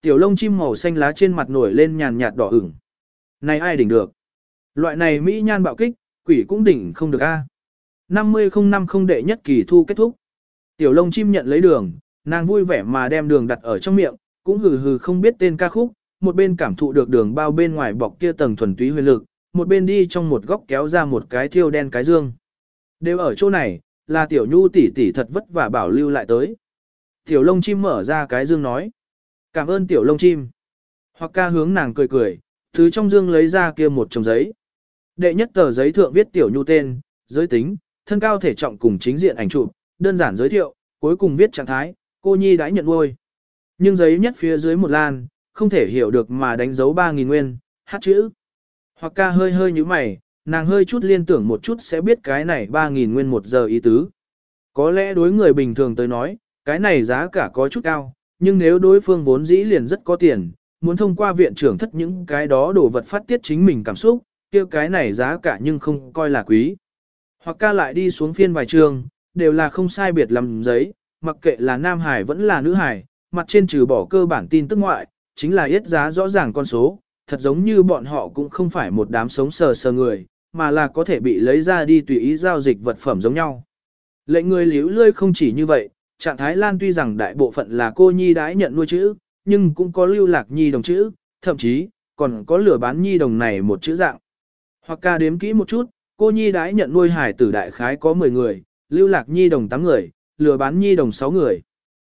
Tiểu lông chim màu xanh lá trên mặt nổi lên nhàn nhạt đỏ ửng. Này ai đỉnh được? Loại này Mỹ nhan bạo kích, quỷ cũng đỉnh không được a. À? 50 năm không đệ nhất kỳ thu kết thúc. Tiểu lông chim nhận lấy đường, nàng vui vẻ mà đem đường đặt ở trong miệng, cũng hừ hừ không biết tên ca khúc, một bên cảm thụ được đường bao bên ngoài bọc kia tầng thuần túy huyền lực, một bên đi trong một góc kéo ra một cái thiêu đen cái dương. Đều ở chỗ này, là tiểu nhu tỷ tỷ thật vất vả bảo lưu lại tới. Tiểu lông chim mở ra cái dương nói. Cảm ơn tiểu lông chim. Hoặc ca hướng nàng cười cười, thứ trong dương lấy ra kia một chồng giấy. Đệ nhất tờ giấy thượng viết tiểu nhu tên, giới tính, thân cao thể trọng cùng chính diện ảnh chụp, đơn giản giới thiệu, cuối cùng viết trạng thái, cô nhi đã nhận nuôi. Nhưng giấy nhất phía dưới một lan, không thể hiểu được mà đánh dấu 3.000 nguyên, hát chữ. Hoặc ca hơi hơi như mày, nàng hơi chút liên tưởng một chút sẽ biết cái này 3.000 nguyên một giờ ý tứ. Có lẽ đối người bình thường tới nói, cái này giá cả có chút cao, nhưng nếu đối phương vốn dĩ liền rất có tiền, muốn thông qua viện trưởng thất những cái đó đồ vật phát tiết chính mình cảm xúc, kia cái này giá cả nhưng không coi là quý. Hoặc ca lại đi xuống phiên vài trường, đều là không sai biệt làm giấy, mặc kệ là nam hải vẫn là nữ hải, mặt trên trừ bỏ cơ bản tin tức ngoại, chính là yết giá rõ ràng con số, thật giống như bọn họ cũng không phải một đám sống sờ sờ người, mà là có thể bị lấy ra đi tùy ý giao dịch vật phẩm giống nhau. Lệnh người liễu lươi không chỉ như vậy, trạng thái Lan tuy rằng đại bộ phận là cô nhi đãi nhận nuôi chữ, nhưng cũng có lưu lạc nhi đồng chữ, thậm chí, còn có lửa bán nhi đồng này một chữ dạng. Hoặc ca đếm kỹ một chút, cô nhi đãi nhận nuôi hải tử đại khái có 10 người, lưu lạc nhi đồng 8 người, lừa bán nhi đồng 6 người.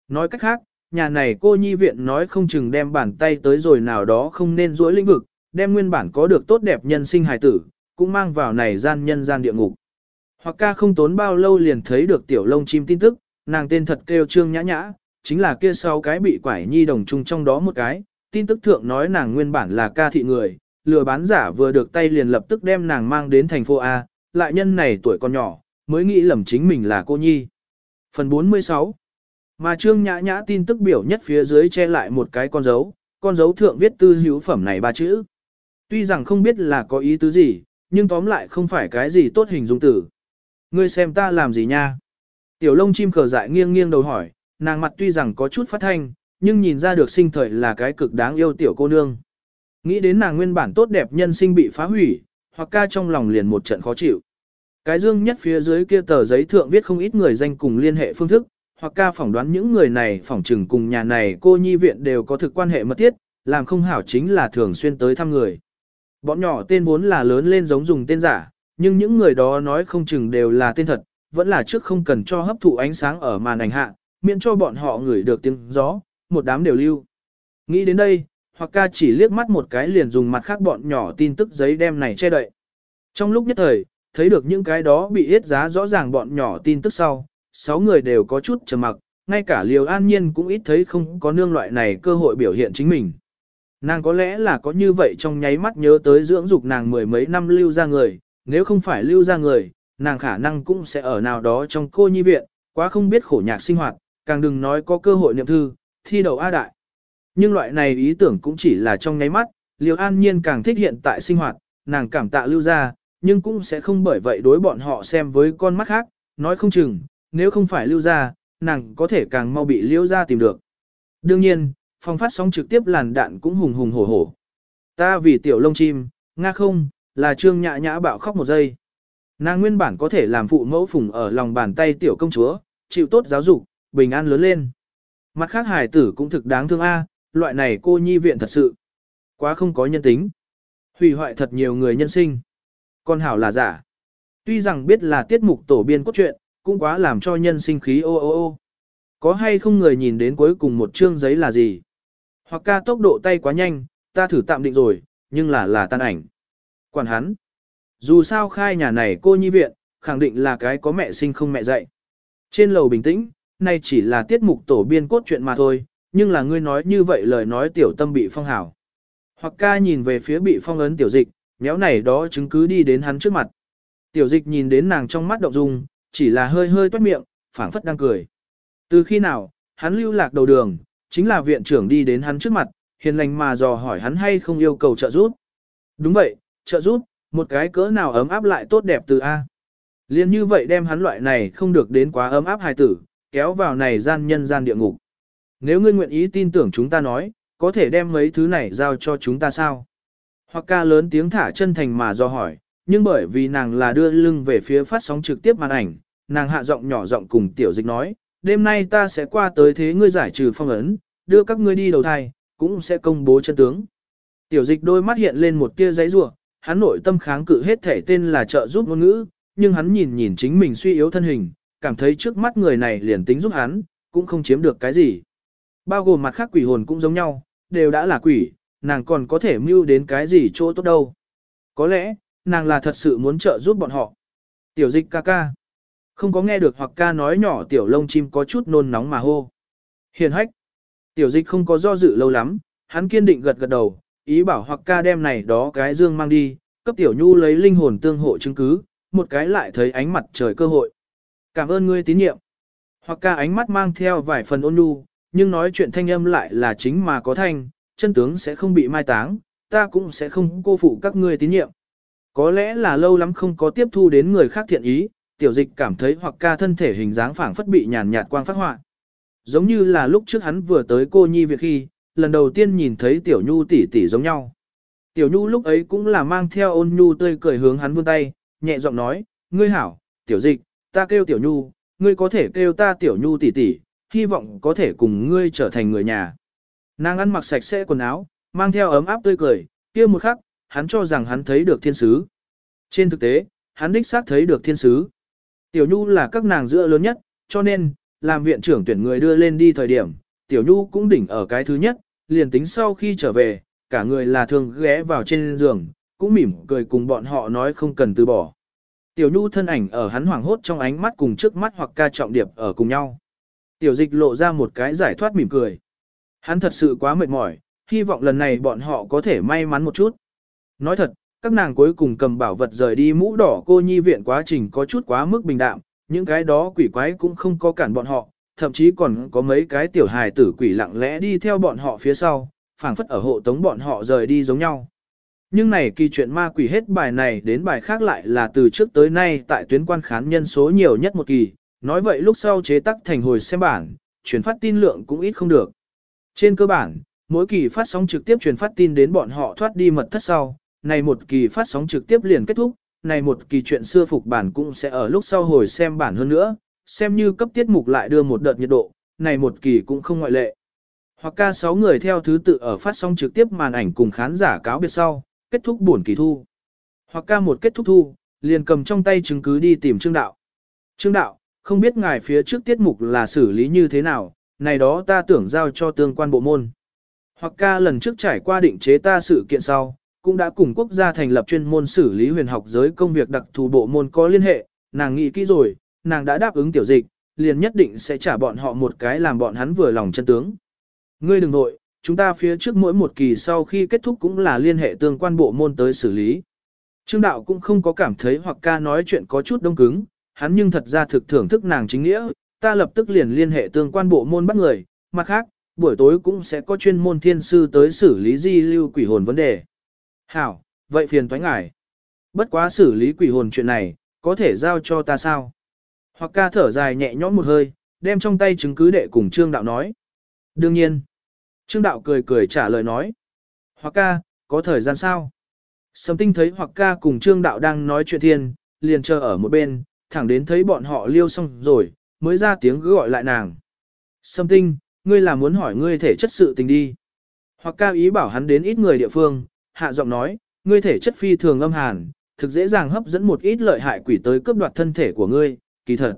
Nói cách khác, nhà này cô nhi viện nói không chừng đem bàn tay tới rồi nào đó không nên dối lĩnh vực, đem nguyên bản có được tốt đẹp nhân sinh hài tử, cũng mang vào này gian nhân gian địa ngục. Hoặc ca không tốn bao lâu liền thấy được tiểu lông chim tin tức, nàng tên thật kêu trương nhã nhã, chính là kia sau cái bị quải nhi đồng chung trong đó một cái, tin tức thượng nói nàng nguyên bản là ca thị người, lừa bán giả vừa được tay liền lập tức đem nàng mang đến thành phố A, lại nhân này tuổi còn nhỏ, mới nghĩ lầm chính mình là cô nhi. Phần 46 mà trương nhã nhã tin tức biểu nhất phía dưới che lại một cái con dấu, con dấu thượng viết tư hữu phẩm này ba chữ. Tuy rằng không biết là có ý tứ gì, nhưng tóm lại không phải cái gì tốt hình dung tử. Ngươi xem ta làm gì nha? Tiểu lông chim cờ dại nghiêng nghiêng đầu hỏi, nàng mặt tuy rằng có chút phát thanh, nhưng nhìn ra được sinh thời là cái cực đáng yêu tiểu cô nương. Nghĩ đến nàng nguyên bản tốt đẹp nhân sinh bị phá hủy, hoặc ca trong lòng liền một trận khó chịu. Cái dương nhất phía dưới kia tờ giấy thượng viết không ít người danh cùng liên hệ phương thức, hoặc ca phỏng đoán những người này phỏng trừng cùng nhà này cô nhi viện đều có thực quan hệ mật thiết, làm không hảo chính là thường xuyên tới thăm người. Bọn nhỏ tên vốn là lớn lên giống dùng tên giả, nhưng những người đó nói không chừng đều là tên thật, vẫn là trước không cần cho hấp thụ ánh sáng ở màn ảnh hạ, miễn cho bọn họ ngửi được tiếng gió, một đám đều lưu. Nghĩ đến đây, hoặc ca chỉ liếc mắt một cái liền dùng mặt khác bọn nhỏ tin tức giấy đem này che đậy. Trong lúc nhất thời, thấy được những cái đó bị hết giá rõ ràng bọn nhỏ tin tức sau, sáu người đều có chút trầm mặc, ngay cả Liều An Nhiên cũng ít thấy không có nương loại này cơ hội biểu hiện chính mình. Nàng có lẽ là có như vậy trong nháy mắt nhớ tới dưỡng dục nàng mười mấy năm lưu ra người, nếu không phải lưu ra người, nàng khả năng cũng sẽ ở nào đó trong cô nhi viện, quá không biết khổ nhạc sinh hoạt, càng đừng nói có cơ hội niệm thư, thi đầu A đại. Nhưng loại này ý tưởng cũng chỉ là trong nháy mắt, Liêu An Nhiên càng thích hiện tại sinh hoạt, nàng cảm tạ lưu ra, nhưng cũng sẽ không bởi vậy đối bọn họ xem với con mắt khác, nói không chừng, nếu không phải lưu ra, nàng có thể càng mau bị liêu ra tìm được. Đương nhiên, phòng phát sóng trực tiếp làn đạn cũng hùng hùng hổ hổ. Ta vì tiểu lông chim, nga không, là trương nhã nhã bạo khóc một giây. Nàng nguyên bản có thể làm phụ mẫu phùng ở lòng bàn tay tiểu công chúa, chịu tốt giáo dục, bình an lớn lên. Mặt khác hài tử cũng thực đáng thương a, loại này cô nhi viện thật sự. Quá không có nhân tính. Hủy hoại thật nhiều người nhân sinh. Con hảo là giả. Tuy rằng biết là tiết mục tổ biên cốt truyện, cũng quá làm cho nhân sinh khí ô ô ô. Có hay không người nhìn đến cuối cùng một chương giấy là gì? Hoặc ca tốc độ tay quá nhanh, ta thử tạm định rồi, nhưng là là tan ảnh. Quản hắn. Dù sao khai nhà này cô nhi viện, khẳng định là cái có mẹ sinh không mẹ dạy. Trên lầu bình tĩnh, nay chỉ là tiết mục tổ biên cốt chuyện mà thôi, nhưng là ngươi nói như vậy lời nói tiểu tâm bị phong hảo. Hoặc ca nhìn về phía bị phong ấn tiểu dịch, méo này đó chứng cứ đi đến hắn trước mặt. Tiểu dịch nhìn đến nàng trong mắt động dung, chỉ là hơi hơi toát miệng, phảng phất đang cười. Từ khi nào, hắn lưu lạc đầu đường, chính là viện trưởng đi đến hắn trước mặt, hiền lành mà dò hỏi hắn hay không yêu cầu trợ giúp. Đúng vậy, trợ giúp, một cái cỡ nào ấm áp lại tốt đẹp từ A. Liên như vậy đem hắn loại này không được đến quá ấm áp hài tử, kéo vào này gian nhân gian địa ngục. Nếu ngươi nguyện ý tin tưởng chúng ta nói, có thể đem mấy thứ này giao cho chúng ta sao? Hoặc ca lớn tiếng thả chân thành mà do hỏi, nhưng bởi vì nàng là đưa lưng về phía phát sóng trực tiếp màn ảnh, nàng hạ giọng nhỏ giọng cùng tiểu dịch nói, đêm nay ta sẽ qua tới thế ngươi giải trừ phong ấn, đưa các ngươi đi đầu thai, cũng sẽ công bố chân tướng. Tiểu dịch đôi mắt hiện lên một tia giấy rủa hắn nội tâm kháng cự hết thể tên là trợ giúp ngôn ngữ, nhưng hắn nhìn nhìn chính mình suy yếu thân hình, cảm thấy trước mắt người này liền tính giúp hắn, cũng không chiếm được cái gì. Bao gồm mặt khác quỷ hồn cũng giống nhau, đều đã là quỷ, nàng còn có thể mưu đến cái gì chỗ tốt đâu. Có lẽ, nàng là thật sự muốn trợ giúp bọn họ. Tiểu dịch ca ca. Không có nghe được hoặc ca nói nhỏ tiểu lông chim có chút nôn nóng mà hô. Hiền hách. Tiểu dịch không có do dự lâu lắm, hắn kiên định gật gật đầu, ý bảo hoặc ca đem này đó cái dương mang đi, cấp tiểu nhu lấy linh hồn tương hộ chứng cứ, một cái lại thấy ánh mặt trời cơ hội. Cảm ơn ngươi tín nhiệm. Hoặc ca ánh mắt mang theo vài phần ôn nhu, nhưng nói chuyện thanh âm lại là chính mà có thanh, chân tướng sẽ không bị mai táng, ta cũng sẽ không cô phụ các ngươi tín nhiệm. Có lẽ là lâu lắm không có tiếp thu đến người khác thiện ý, tiểu dịch cảm thấy hoặc ca thân thể hình dáng phảng phất bị nhàn nhạt quang phát họa. Giống như là lúc trước hắn vừa tới cô nhi việc khi, lần đầu tiên nhìn thấy tiểu nhu tỷ tỷ giống nhau. Tiểu nhu lúc ấy cũng là mang theo ôn nhu tươi cười hướng hắn vươn tay, nhẹ giọng nói, ngươi hảo, tiểu dịch, ta kêu tiểu nhu, ngươi có thể kêu ta tiểu nhu tỷ tỷ, hy vọng có thể cùng ngươi trở thành người nhà. Nàng ăn mặc sạch sẽ quần áo, mang theo ấm áp tươi cười, kia một khắc, hắn cho rằng hắn thấy được thiên sứ. Trên thực tế, hắn đích xác thấy được thiên sứ. Tiểu Nhu là các nàng giữa lớn nhất, cho nên, làm viện trưởng tuyển người đưa lên đi thời điểm, Tiểu Nhu cũng đỉnh ở cái thứ nhất, liền tính sau khi trở về, cả người là thường ghé vào trên giường, cũng mỉm cười cùng bọn họ nói không cần từ bỏ. Tiểu Nhu thân ảnh ở hắn hoảng hốt trong ánh mắt cùng trước mắt hoặc ca trọng điệp ở cùng nhau. Tiểu dịch lộ ra một cái giải thoát mỉm cười. Hắn thật sự quá mệt mỏi, hy vọng lần này bọn họ có thể may mắn một chút. Nói thật, các nàng cuối cùng cầm bảo vật rời đi mũ đỏ cô nhi viện quá trình có chút quá mức bình đạm, những cái đó quỷ quái cũng không có cản bọn họ, thậm chí còn có mấy cái tiểu hài tử quỷ lặng lẽ đi theo bọn họ phía sau, phảng phất ở hộ tống bọn họ rời đi giống nhau. Nhưng này kỳ chuyện ma quỷ hết bài này đến bài khác lại là từ trước tới nay tại tuyến quan khán nhân số nhiều nhất một kỳ, nói vậy lúc sau chế tắc thành hồi xem bản, truyền phát tin lượng cũng ít không được. Trên cơ bản, mỗi kỳ phát sóng trực tiếp truyền phát tin đến bọn họ thoát đi mật thất sau, này một kỳ phát sóng trực tiếp liền kết thúc, này một kỳ chuyện xưa phục bản cũng sẽ ở lúc sau hồi xem bản hơn nữa, xem như cấp tiết mục lại đưa một đợt nhiệt độ, này một kỳ cũng không ngoại lệ. Hoặc ca 6 người theo thứ tự ở phát sóng trực tiếp màn ảnh cùng khán giả cáo biệt sau, kết thúc buồn kỳ thu. Hoặc ca một kết thúc thu, liền cầm trong tay chứng cứ đi tìm Trương Đạo. Trương Đạo, không biết ngài phía trước tiết mục là xử lý như thế nào, này đó ta tưởng giao cho tương quan bộ môn. Hoặc ca lần trước trải qua định chế ta sự kiện sau, cũng đã cùng quốc gia thành lập chuyên môn xử lý huyền học giới công việc đặc thù bộ môn có liên hệ, nàng nghĩ kỹ rồi, nàng đã đáp ứng tiểu dịch, liền nhất định sẽ trả bọn họ một cái làm bọn hắn vừa lòng chân tướng. Ngươi đừng nội, chúng ta phía trước mỗi một kỳ sau khi kết thúc cũng là liên hệ tương quan bộ môn tới xử lý. Trương đạo cũng không có cảm thấy hoặc ca nói chuyện có chút đông cứng, hắn nhưng thật ra thực thưởng thức nàng chính nghĩa, ta lập tức liền liên hệ tương quan bộ môn bắt người, mặt khác, buổi tối cũng sẽ có chuyên môn thiên sư tới xử lý di lưu quỷ hồn vấn đề. Hảo, vậy phiền toái ngài. Bất quá xử lý quỷ hồn chuyện này, có thể giao cho ta sao? Hoặc ca thở dài nhẹ nhõm một hơi, đem trong tay chứng cứ đệ cùng Trương Đạo nói. Đương nhiên. Trương Đạo cười cười trả lời nói. Hoặc ca, có thời gian sao? Sầm tinh thấy hoặc ca cùng Trương Đạo đang nói chuyện thiên, liền chờ ở một bên, thẳng đến thấy bọn họ liêu xong rồi, mới ra tiếng gọi lại nàng. Sầm tinh, ngươi là muốn hỏi ngươi thể chất sự tình đi. Hoặc ca ý bảo hắn đến ít người địa phương, hạ giọng nói, ngươi thể chất phi thường âm hàn, thực dễ dàng hấp dẫn một ít lợi hại quỷ tới cướp đoạt thân thể của ngươi, kỳ thật.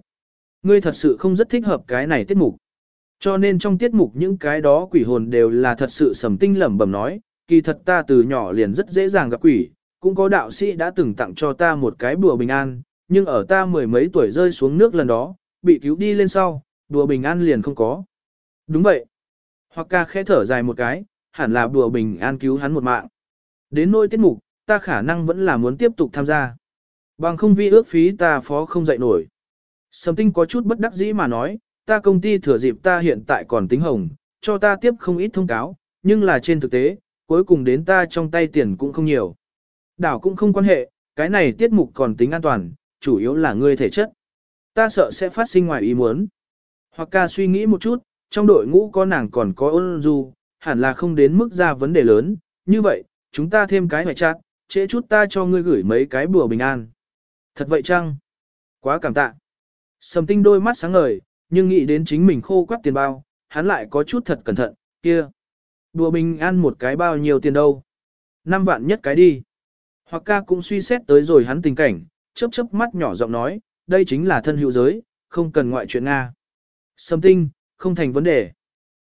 Ngươi thật sự không rất thích hợp cái này tiết mục. Cho nên trong tiết mục những cái đó quỷ hồn đều là thật sự sầm tinh lẩm bẩm nói, kỳ thật ta từ nhỏ liền rất dễ dàng gặp quỷ, cũng có đạo sĩ đã từng tặng cho ta một cái bùa bình an, nhưng ở ta mười mấy tuổi rơi xuống nước lần đó, bị cứu đi lên sau, bùa bình an liền không có. Đúng vậy. Hoặc ca khẽ thở dài một cái, hẳn là bùa bình an cứu hắn một mạng. Đến nỗi tiết mục, ta khả năng vẫn là muốn tiếp tục tham gia. Bằng không vi ước phí ta phó không dậy nổi. Sầm tinh có chút bất đắc dĩ mà nói, ta công ty thừa dịp ta hiện tại còn tính hồng, cho ta tiếp không ít thông cáo, nhưng là trên thực tế, cuối cùng đến ta trong tay tiền cũng không nhiều. Đảo cũng không quan hệ, cái này tiết mục còn tính an toàn, chủ yếu là ngươi thể chất. Ta sợ sẽ phát sinh ngoài ý muốn. Hoặc ca suy nghĩ một chút, trong đội ngũ có nàng còn có ôn du, hẳn là không đến mức ra vấn đề lớn, như vậy, chúng ta thêm cái hoài chát, trễ chút ta cho ngươi gửi mấy cái bùa bình an. Thật vậy chăng? Quá cảm tạ. Sầm tinh đôi mắt sáng ngời, nhưng nghĩ đến chính mình khô quắt tiền bao, hắn lại có chút thật cẩn thận, kia. Bùa bình an một cái bao nhiêu tiền đâu? Năm vạn nhất cái đi. Hoặc ca cũng suy xét tới rồi hắn tình cảnh, chớp chớp mắt nhỏ giọng nói, đây chính là thân hữu giới, không cần ngoại chuyện Nga. Sầm tinh, không thành vấn đề.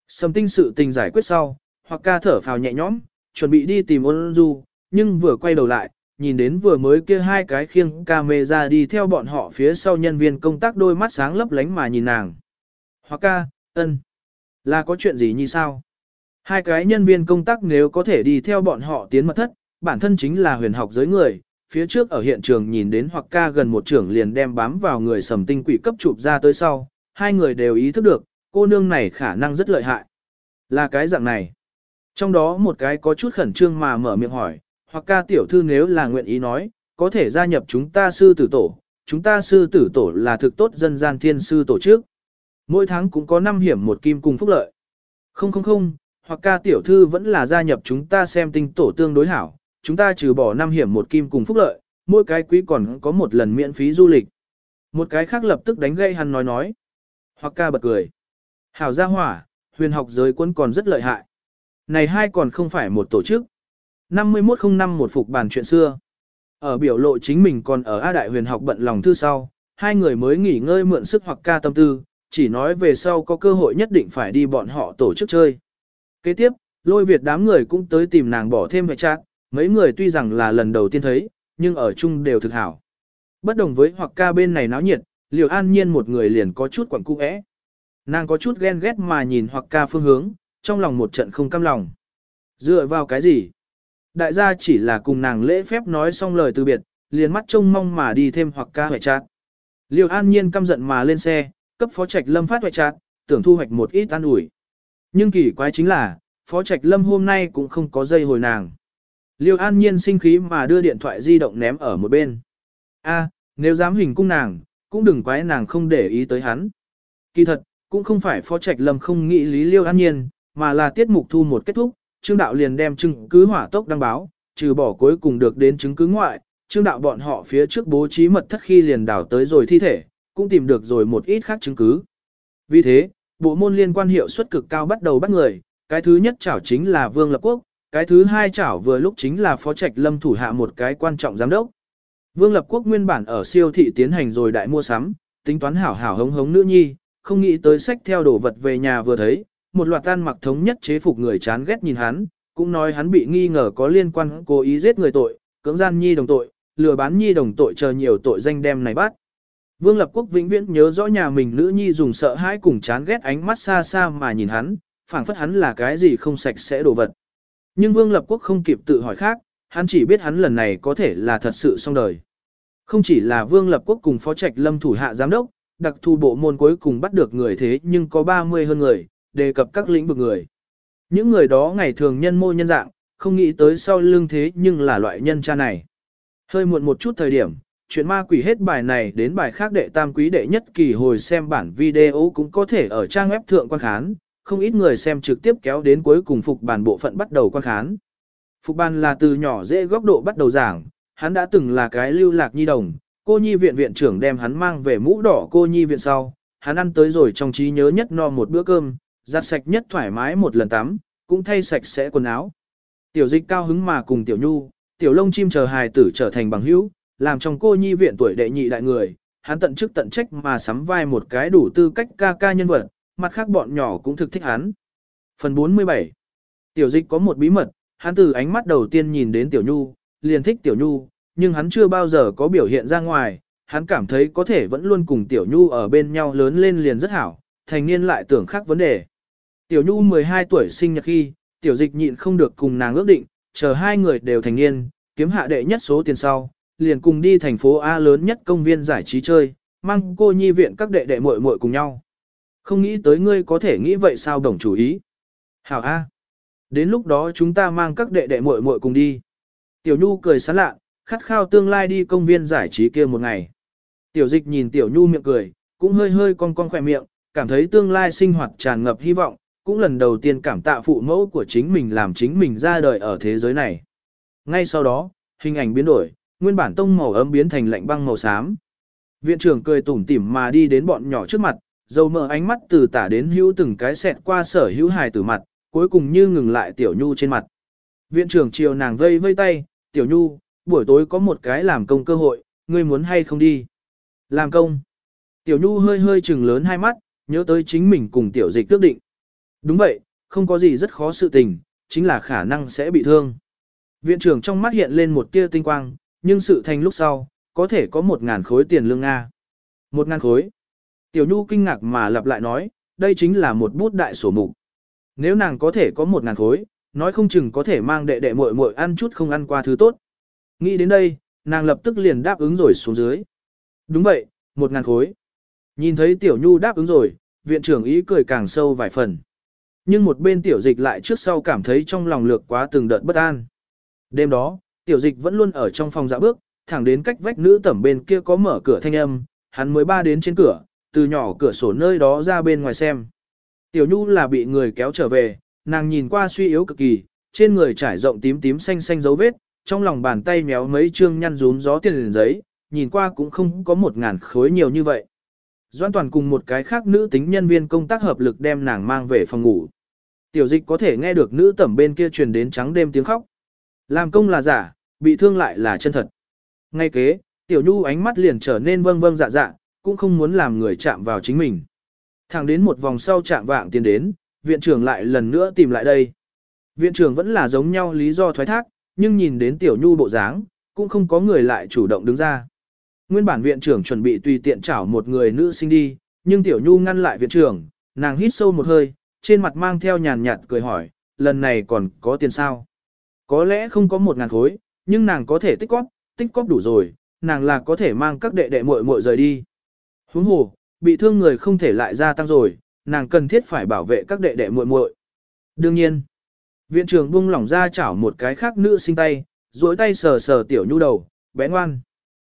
Sầm tinh sự tình giải quyết sau, hoặc ca thở phào nhẹ nhõm, chuẩn bị đi tìm ôn du, nhưng vừa quay đầu lại, nhìn đến vừa mới kia hai cái khiêng camera đi theo bọn họ phía sau nhân viên công tác đôi mắt sáng lấp lánh mà nhìn nàng. Hoặc ca, ân, là có chuyện gì như sao? Hai cái nhân viên công tác nếu có thể đi theo bọn họ tiến mật thất, bản thân chính là huyền học giới người, phía trước ở hiện trường nhìn đến hoặc ca gần một trưởng liền đem bám vào người sầm tinh quỷ cấp chụp ra tới sau, hai người đều ý thức được, cô nương này khả năng rất lợi hại. Là cái dạng này. Trong đó một cái có chút khẩn trương mà mở miệng hỏi, hoặc ca tiểu thư nếu là nguyện ý nói, có thể gia nhập chúng ta sư tử tổ, chúng ta sư tử tổ là thực tốt dân gian thiên sư tổ chức. Mỗi tháng cũng có 5 hiểm một kim cùng phúc lợi. Không không không, hoặc ca tiểu thư vẫn là gia nhập chúng ta xem tinh tổ tương đối hảo, chúng ta trừ bỏ 5 hiểm một kim cùng phúc lợi, mỗi cái quý còn có một lần miễn phí du lịch. Một cái khác lập tức đánh gây hắn nói nói. Hoặc ca bật cười. Hảo gia hỏa, huyền học giới quân còn rất lợi hại. Này hai còn không phải một tổ chức. 5105 một phục bàn chuyện xưa. Ở biểu lộ chính mình còn ở A Đại huyền học bận lòng thư sau, hai người mới nghỉ ngơi mượn sức hoặc ca tâm tư, chỉ nói về sau có cơ hội nhất định phải đi bọn họ tổ chức chơi. Kế tiếp, lôi Việt đám người cũng tới tìm nàng bỏ thêm hệ trạng, mấy người tuy rằng là lần đầu tiên thấy, nhưng ở chung đều thực hảo. Bất đồng với hoặc ca bên này náo nhiệt, liều an nhiên một người liền có chút quẩn cung ẽ. Nàng có chút ghen ghét mà nhìn hoặc ca phương hướng, trong lòng một trận không căm lòng. Dựa vào cái gì? Đại gia chỉ là cùng nàng lễ phép nói xong lời từ biệt, liền mắt trông mong mà đi thêm hoặc ca hoại chát. Liêu an nhiên căm giận mà lên xe, cấp phó trạch lâm phát hoại chát, tưởng thu hoạch một ít an ủi. Nhưng kỳ quái chính là, phó trạch lâm hôm nay cũng không có dây hồi nàng. Liêu an nhiên sinh khí mà đưa điện thoại di động ném ở một bên. A, nếu dám hình cung nàng, cũng đừng quái nàng không để ý tới hắn. Kỳ thật, cũng không phải phó trạch lâm không nghĩ lý liêu an nhiên, mà là tiết mục thu một kết thúc, trương đạo liền đem chứng cứ hỏa tốc đăng báo, trừ bỏ cuối cùng được đến chứng cứ ngoại, trương đạo bọn họ phía trước bố trí mật thất khi liền đào tới rồi thi thể, cũng tìm được rồi một ít khác chứng cứ. Vì thế, bộ môn liên quan hiệu suất cực cao bắt đầu bắt người, cái thứ nhất chảo chính là Vương Lập Quốc, cái thứ hai chảo vừa lúc chính là Phó Trạch Lâm thủ hạ một cái quan trọng giám đốc. Vương Lập Quốc nguyên bản ở siêu thị tiến hành rồi đại mua sắm, tính toán hảo hảo hống hống nữ nhi, không nghĩ tới sách theo đồ vật về nhà vừa thấy, một loạt tan mặc thống nhất chế phục người chán ghét nhìn hắn, cũng nói hắn bị nghi ngờ có liên quan cố ý giết người tội, cưỡng gian nhi đồng tội, lừa bán nhi đồng tội chờ nhiều tội danh đem này bắt. Vương Lập Quốc vĩnh viễn nhớ rõ nhà mình nữ nhi dùng sợ hãi cùng chán ghét ánh mắt xa xa mà nhìn hắn, phảng phất hắn là cái gì không sạch sẽ đồ vật. Nhưng Vương Lập Quốc không kịp tự hỏi khác, hắn chỉ biết hắn lần này có thể là thật sự xong đời. Không chỉ là Vương Lập Quốc cùng Phó Trạch Lâm thủ hạ giám đốc, đặc thu bộ môn cuối cùng bắt được người thế nhưng có 30 hơn người, đề cập các lĩnh vực người. Những người đó ngày thường nhân mô nhân dạng, không nghĩ tới sau lưng thế nhưng là loại nhân cha này. Hơi muộn một chút thời điểm, chuyện ma quỷ hết bài này đến bài khác đệ tam quý đệ nhất kỳ hồi xem bản video cũng có thể ở trang web thượng quan khán, không ít người xem trực tiếp kéo đến cuối cùng phục bản bộ phận bắt đầu quan khán. Phục bản là từ nhỏ dễ góc độ bắt đầu giảng, hắn đã từng là cái lưu lạc nhi đồng, cô nhi viện viện trưởng đem hắn mang về mũ đỏ cô nhi viện sau, hắn ăn tới rồi trong trí nhớ nhất no một bữa cơm, giặt sạch nhất thoải mái một lần tắm, cũng thay sạch sẽ quần áo. Tiểu dịch cao hứng mà cùng tiểu nhu, tiểu lông chim chờ hài tử trở thành bằng hữu, làm trong cô nhi viện tuổi đệ nhị đại người, hắn tận chức tận trách mà sắm vai một cái đủ tư cách ca ca nhân vật, mặt khác bọn nhỏ cũng thực thích hắn. Phần 47 Tiểu dịch có một bí mật, hắn từ ánh mắt đầu tiên nhìn đến tiểu nhu, liền thích tiểu nhu, nhưng hắn chưa bao giờ có biểu hiện ra ngoài, hắn cảm thấy có thể vẫn luôn cùng tiểu nhu ở bên nhau lớn lên liền rất hảo, thành niên lại tưởng khác vấn đề. Tiểu Nhu 12 tuổi sinh nhật khi, tiểu dịch nhịn không được cùng nàng ước định, chờ hai người đều thành niên, kiếm hạ đệ nhất số tiền sau, liền cùng đi thành phố A lớn nhất công viên giải trí chơi, mang cô nhi viện các đệ đệ muội muội cùng nhau. Không nghĩ tới ngươi có thể nghĩ vậy sao đồng chủ ý. Hảo A. Đến lúc đó chúng ta mang các đệ đệ muội muội cùng đi. Tiểu Nhu cười sán lạ, khát khao tương lai đi công viên giải trí kia một ngày. Tiểu dịch nhìn Tiểu Nhu miệng cười, cũng hơi hơi cong cong khỏe miệng, cảm thấy tương lai sinh hoạt tràn ngập hy vọng, cũng lần đầu tiên cảm tạ phụ mẫu của chính mình làm chính mình ra đời ở thế giới này. Ngay sau đó, hình ảnh biến đổi, nguyên bản tông màu ấm biến thành lạnh băng màu xám. Viện trưởng cười tủm tỉm mà đi đến bọn nhỏ trước mặt, dầu mở ánh mắt từ tả đến hữu từng cái xẹt qua sở hữu hài tử mặt, cuối cùng như ngừng lại tiểu nhu trên mặt. Viện trưởng chiều nàng vây vây tay, tiểu nhu, buổi tối có một cái làm công cơ hội, ngươi muốn hay không đi? Làm công. Tiểu nhu hơi hơi trừng lớn hai mắt, nhớ tới chính mình cùng tiểu dịch tước định. Đúng vậy, không có gì rất khó sự tình, chính là khả năng sẽ bị thương. Viện trưởng trong mắt hiện lên một tia tinh quang, nhưng sự thành lúc sau, có thể có một ngàn khối tiền lương Nga. Một ngàn khối. Tiểu Nhu kinh ngạc mà lặp lại nói, đây chính là một bút đại sổ mục. Nếu nàng có thể có một ngàn khối, nói không chừng có thể mang đệ đệ muội muội ăn chút không ăn qua thứ tốt. Nghĩ đến đây, nàng lập tức liền đáp ứng rồi xuống dưới. Đúng vậy, một ngàn khối. Nhìn thấy Tiểu Nhu đáp ứng rồi, viện trưởng ý cười càng sâu vài phần. Nhưng một bên Tiểu Dịch lại trước sau cảm thấy trong lòng lược quá từng đợt bất an. Đêm đó, Tiểu Dịch vẫn luôn ở trong phòng dạ bước, thẳng đến cách vách nữ tẩm bên kia có mở cửa thanh âm, hắn mới ba đến trên cửa, từ nhỏ cửa sổ nơi đó ra bên ngoài xem. Tiểu Nhu là bị người kéo trở về, nàng nhìn qua suy yếu cực kỳ, trên người trải rộng tím tím xanh xanh dấu vết, trong lòng bàn tay méo mấy chương nhăn rún gió tiền liền giấy, nhìn qua cũng không có một ngàn khối nhiều như vậy. Doan toàn cùng một cái khác nữ tính nhân viên công tác hợp lực đem nàng mang về phòng ngủ. Tiểu dịch có thể nghe được nữ tẩm bên kia truyền đến trắng đêm tiếng khóc. Làm công là giả, bị thương lại là chân thật. Ngay kế, tiểu nhu ánh mắt liền trở nên vâng vâng dạ dạ, cũng không muốn làm người chạm vào chính mình. Thẳng đến một vòng sau chạm vạng tiến đến, viện trưởng lại lần nữa tìm lại đây. Viện trưởng vẫn là giống nhau lý do thoái thác, nhưng nhìn đến tiểu nhu bộ dáng, cũng không có người lại chủ động đứng ra. Nguyên bản viện trưởng chuẩn bị tùy tiện chảo một người nữ sinh đi, nhưng tiểu nhu ngăn lại viện trưởng, nàng hít sâu một hơi, trên mặt mang theo nhàn nhạt cười hỏi, lần này còn có tiền sao? Có lẽ không có một ngàn khối, nhưng nàng có thể tích cóp, tích cóp đủ rồi, nàng là có thể mang các đệ đệ muội muội rời đi. Huống hồ, bị thương người không thể lại gia tăng rồi, nàng cần thiết phải bảo vệ các đệ đệ muội muội. Đương nhiên, viện trưởng buông lỏng ra chảo một cái khác nữ sinh tay, duỗi tay sờ sờ tiểu nhu đầu, bé ngoan.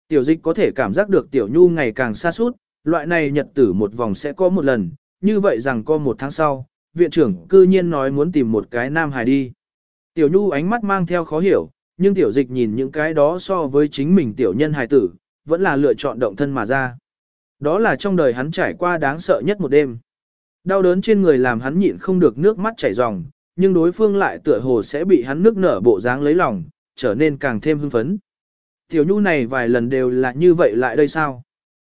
Tiểu dịch có thể cảm giác được tiểu nhu ngày càng xa suốt, loại này nhật tử một vòng sẽ có một lần, như vậy rằng có một tháng sau, viện trưởng cư nhiên nói muốn tìm một cái nam hài đi. Tiểu nhu ánh mắt mang theo khó hiểu, nhưng tiểu dịch nhìn những cái đó so với chính mình tiểu nhân hài tử, vẫn là lựa chọn động thân mà ra. Đó là trong đời hắn trải qua đáng sợ nhất một đêm. Đau đớn trên người làm hắn nhịn không được nước mắt chảy ròng, nhưng đối phương lại tựa hồ sẽ bị hắn nước nở bộ dáng lấy lòng, trở nên càng thêm hưng phấn. Tiểu nhu này vài lần đều là như vậy lại đây sao?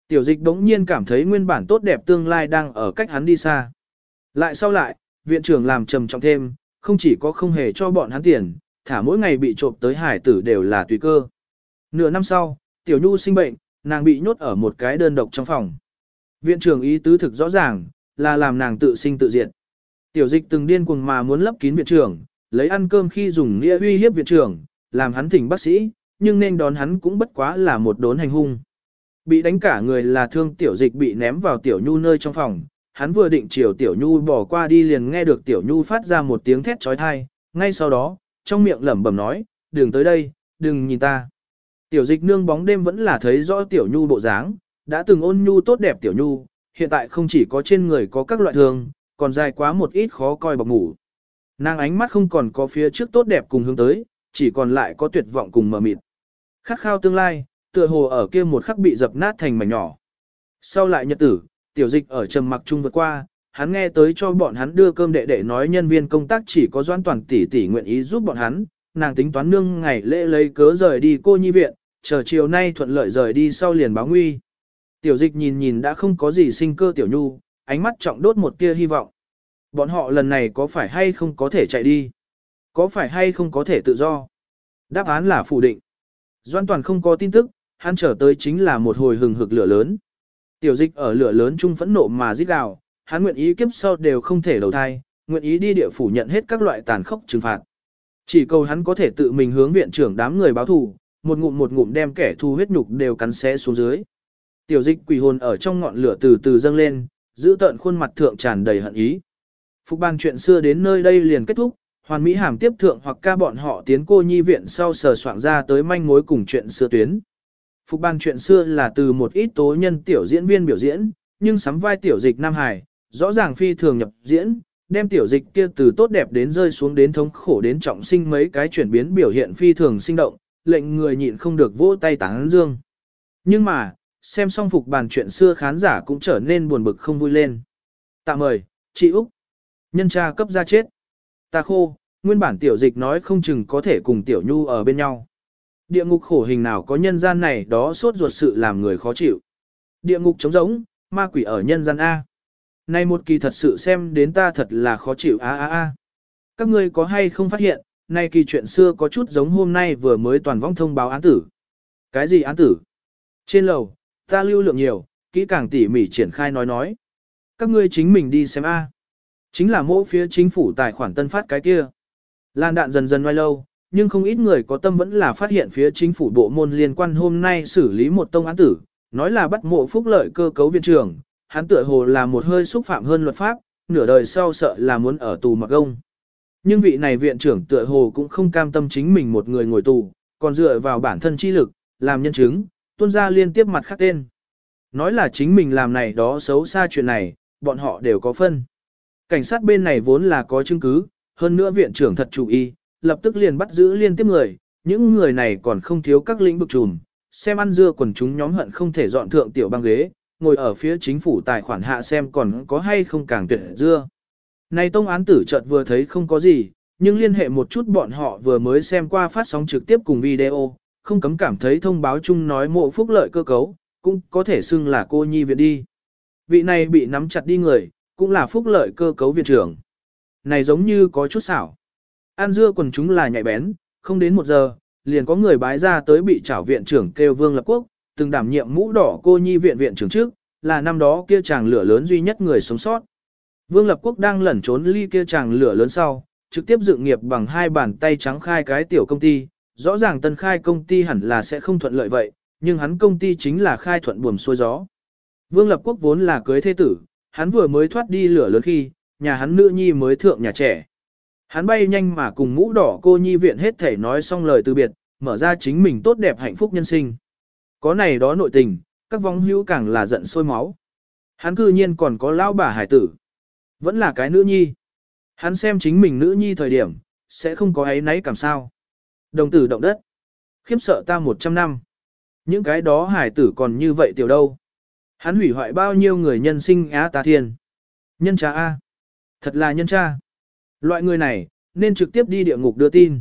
Tiểu dịch đống nhiên cảm thấy nguyên bản tốt đẹp tương lai đang ở cách hắn đi xa. Lại sau lại, viện trưởng làm trầm trọng thêm, không chỉ có không hề cho bọn hắn tiền, thả mỗi ngày bị trộm tới hải tử đều là tùy cơ. Nửa năm sau, Tiểu Nhu sinh bệnh, nàng bị nhốt ở một cái đơn độc trong phòng. Viện trưởng ý tứ thực rõ ràng, là làm nàng tự sinh tự diệt. Tiểu dịch từng điên cuồng mà muốn lấp kín viện trưởng, lấy ăn cơm khi dùng nghĩa uy hiếp viện trưởng, làm hắn thỉnh bác sĩ, nhưng nên đón hắn cũng bất quá là một đốn hành hung. Bị đánh cả người là thương tiểu dịch bị ném vào tiểu nhu nơi trong phòng, hắn vừa định chiều tiểu nhu bỏ qua đi liền nghe được tiểu nhu phát ra một tiếng thét trói thai, ngay sau đó, trong miệng lẩm bẩm nói, đừng tới đây, đừng nhìn ta. Tiểu dịch nương bóng đêm vẫn là thấy rõ tiểu nhu bộ dáng, đã từng ôn nhu tốt đẹp tiểu nhu, hiện tại không chỉ có trên người có các loại thương, còn dài quá một ít khó coi bọc ngủ. Nàng ánh mắt không còn có phía trước tốt đẹp cùng hướng tới, chỉ còn lại có tuyệt vọng cùng mờ mịt. Khát khao tương lai, tựa hồ ở kia một khắc bị dập nát thành mảnh nhỏ. Sau lại nhật tử, tiểu dịch ở trầm mặc trung vượt qua, hắn nghe tới cho bọn hắn đưa cơm đệ đệ nói nhân viên công tác chỉ có doan toàn tỷ tỷ nguyện ý giúp bọn hắn, nàng tính toán nương ngày lễ lấy cớ rời đi cô nhi viện, chờ chiều nay thuận lợi rời đi sau liền báo nguy. Tiểu dịch nhìn nhìn đã không có gì sinh cơ tiểu nhu, ánh mắt trọng đốt một tia hy vọng. Bọn họ lần này có phải hay không có thể chạy đi? Có phải hay không có thể tự do? Đáp án là phủ định. Doan toàn không có tin tức, hắn trở tới chính là một hồi hừng hực lửa lớn. Tiểu dịch ở lửa lớn chung phẫn nộ mà giết gào, hắn nguyện ý kiếp sau đều không thể đầu thai, nguyện ý đi địa phủ nhận hết các loại tàn khốc trừng phạt. Chỉ cầu hắn có thể tự mình hướng viện trưởng đám người báo thù, một ngụm một ngụm đem kẻ thù huyết nhục đều cắn xé xuống dưới. Tiểu dịch quỷ hồn ở trong ngọn lửa từ từ dâng lên, giữ tợn khuôn mặt thượng tràn đầy hận ý. Phục ban chuyện xưa đến nơi đây liền kết thúc, hoàn mỹ hàm tiếp thượng hoặc ca bọn họ tiến cô nhi viện sau sờ soạn ra tới manh mối cùng chuyện xưa tuyến. Phục ban chuyện xưa là từ một ít tố nhân tiểu diễn viên biểu diễn, nhưng sắm vai tiểu dịch Nam Hải, rõ ràng phi thường nhập diễn, đem tiểu dịch kia từ tốt đẹp đến rơi xuống đến thống khổ đến trọng sinh mấy cái chuyển biến biểu hiện phi thường sinh động, lệnh người nhịn không được vỗ tay tán dương. Nhưng mà, xem xong phục bàn chuyện xưa khán giả cũng trở nên buồn bực không vui lên. Tạm mời, chị Úc. Nhân cha cấp ra chết. Ta khô, nguyên bản tiểu dịch nói không chừng có thể cùng tiểu nhu ở bên nhau. Địa ngục khổ hình nào có nhân gian này đó sốt ruột sự làm người khó chịu. Địa ngục trống rỗng, ma quỷ ở nhân gian A. Này một kỳ thật sự xem đến ta thật là khó chịu a a a. Các ngươi có hay không phát hiện, này kỳ chuyện xưa có chút giống hôm nay vừa mới toàn vong thông báo án tử. Cái gì án tử? Trên lầu, ta lưu lượng nhiều, kỹ càng tỉ mỉ triển khai nói nói. Các ngươi chính mình đi xem a. Chính là mỗi phía chính phủ tài khoản tân phát cái kia. Lan đạn dần dần ngoài lâu, nhưng không ít người có tâm vẫn là phát hiện phía chính phủ bộ môn liên quan hôm nay xử lý một tông án tử, nói là bắt mộ phúc lợi cơ cấu viện trưởng, hắn tựa hồ là một hơi xúc phạm hơn luật pháp, nửa đời sau sợ là muốn ở tù mặc gông. Nhưng vị này viện trưởng tựa hồ cũng không cam tâm chính mình một người ngồi tù, còn dựa vào bản thân chi lực, làm nhân chứng, tuôn ra liên tiếp mặt khác tên. Nói là chính mình làm này đó xấu xa chuyện này, bọn họ đều có phân. Cảnh sát bên này vốn là có chứng cứ, hơn nữa viện trưởng thật chủ y, lập tức liền bắt giữ liên tiếp người, những người này còn không thiếu các lĩnh vực trùm, xem ăn dưa quần chúng nhóm hận không thể dọn thượng tiểu băng ghế, ngồi ở phía chính phủ tài khoản hạ xem còn có hay không càng tuyệt dưa. Này tông án tử chợt vừa thấy không có gì, nhưng liên hệ một chút bọn họ vừa mới xem qua phát sóng trực tiếp cùng video, không cấm cảm thấy thông báo chung nói mộ phúc lợi cơ cấu, cũng có thể xưng là cô nhi viện đi. Vị này bị nắm chặt đi người, cũng là phúc lợi cơ cấu viện trưởng. Này giống như có chút xảo. An dưa quần chúng là nhạy bén, không đến một giờ, liền có người bái ra tới bị trảo viện trưởng kêu Vương Lập Quốc, từng đảm nhiệm mũ đỏ cô nhi viện viện trưởng trước, là năm đó kia chàng lửa lớn duy nhất người sống sót. Vương Lập Quốc đang lẩn trốn ly kia chàng lửa lớn sau, trực tiếp dựng nghiệp bằng hai bàn tay trắng khai cái tiểu công ty, rõ ràng tân khai công ty hẳn là sẽ không thuận lợi vậy, nhưng hắn công ty chính là khai thuận buồm xuôi gió. Vương Lập Quốc vốn là cưới thế tử, hắn vừa mới thoát đi lửa lớn khi, nhà hắn nữ nhi mới thượng nhà trẻ. Hắn bay nhanh mà cùng mũ đỏ cô nhi viện hết thể nói xong lời từ biệt, mở ra chính mình tốt đẹp hạnh phúc nhân sinh. Có này đó nội tình, các vong hữu càng là giận sôi máu. Hắn cư nhiên còn có lão bà hải tử. Vẫn là cái nữ nhi. Hắn xem chính mình nữ nhi thời điểm, sẽ không có ấy nấy cảm sao. Đồng tử động đất. Khiếp sợ ta 100 năm. Những cái đó hải tử còn như vậy tiểu đâu. Hắn hủy hoại bao nhiêu người nhân sinh á ta thiên. Nhân cha A. Thật là nhân cha. Loại người này, nên trực tiếp đi địa ngục đưa tin.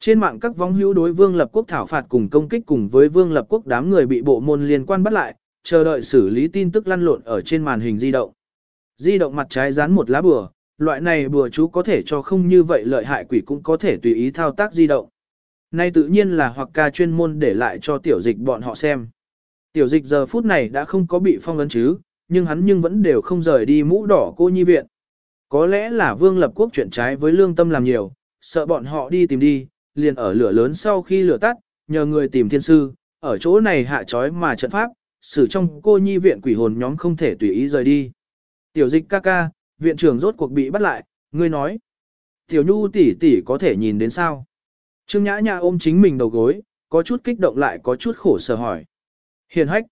Trên mạng các vong hữu đối Vương Lập Quốc thảo phạt cùng công kích cùng với Vương Lập Quốc đám người bị bộ môn liên quan bắt lại, chờ đợi xử lý tin tức lăn lộn ở trên màn hình di động. Di động mặt trái dán một lá bừa, loại này bừa chú có thể cho không như vậy lợi hại quỷ cũng có thể tùy ý thao tác di động. Nay tự nhiên là hoặc ca chuyên môn để lại cho tiểu dịch bọn họ xem. Tiểu dịch giờ phút này đã không có bị phong ấn chứ, nhưng hắn nhưng vẫn đều không rời đi mũ đỏ cô nhi viện. Có lẽ là Vương Lập Quốc chuyện trái với lương tâm làm nhiều, sợ bọn họ đi tìm đi, liền ở lửa lớn sau khi lửa tắt, nhờ người tìm thiên sư, ở chỗ này hạ trói mà trận pháp, xử trong cô nhi viện quỷ hồn nhóm không thể tùy ý rời đi. Tiểu dịch ca ca, viện trưởng rốt cuộc bị bắt lại, ngươi nói. Tiểu nhu tỷ tỷ có thể nhìn đến sao? Trương nhã nhã ôm chính mình đầu gối, có chút kích động lại có chút khổ sở hỏi. Hiền hách.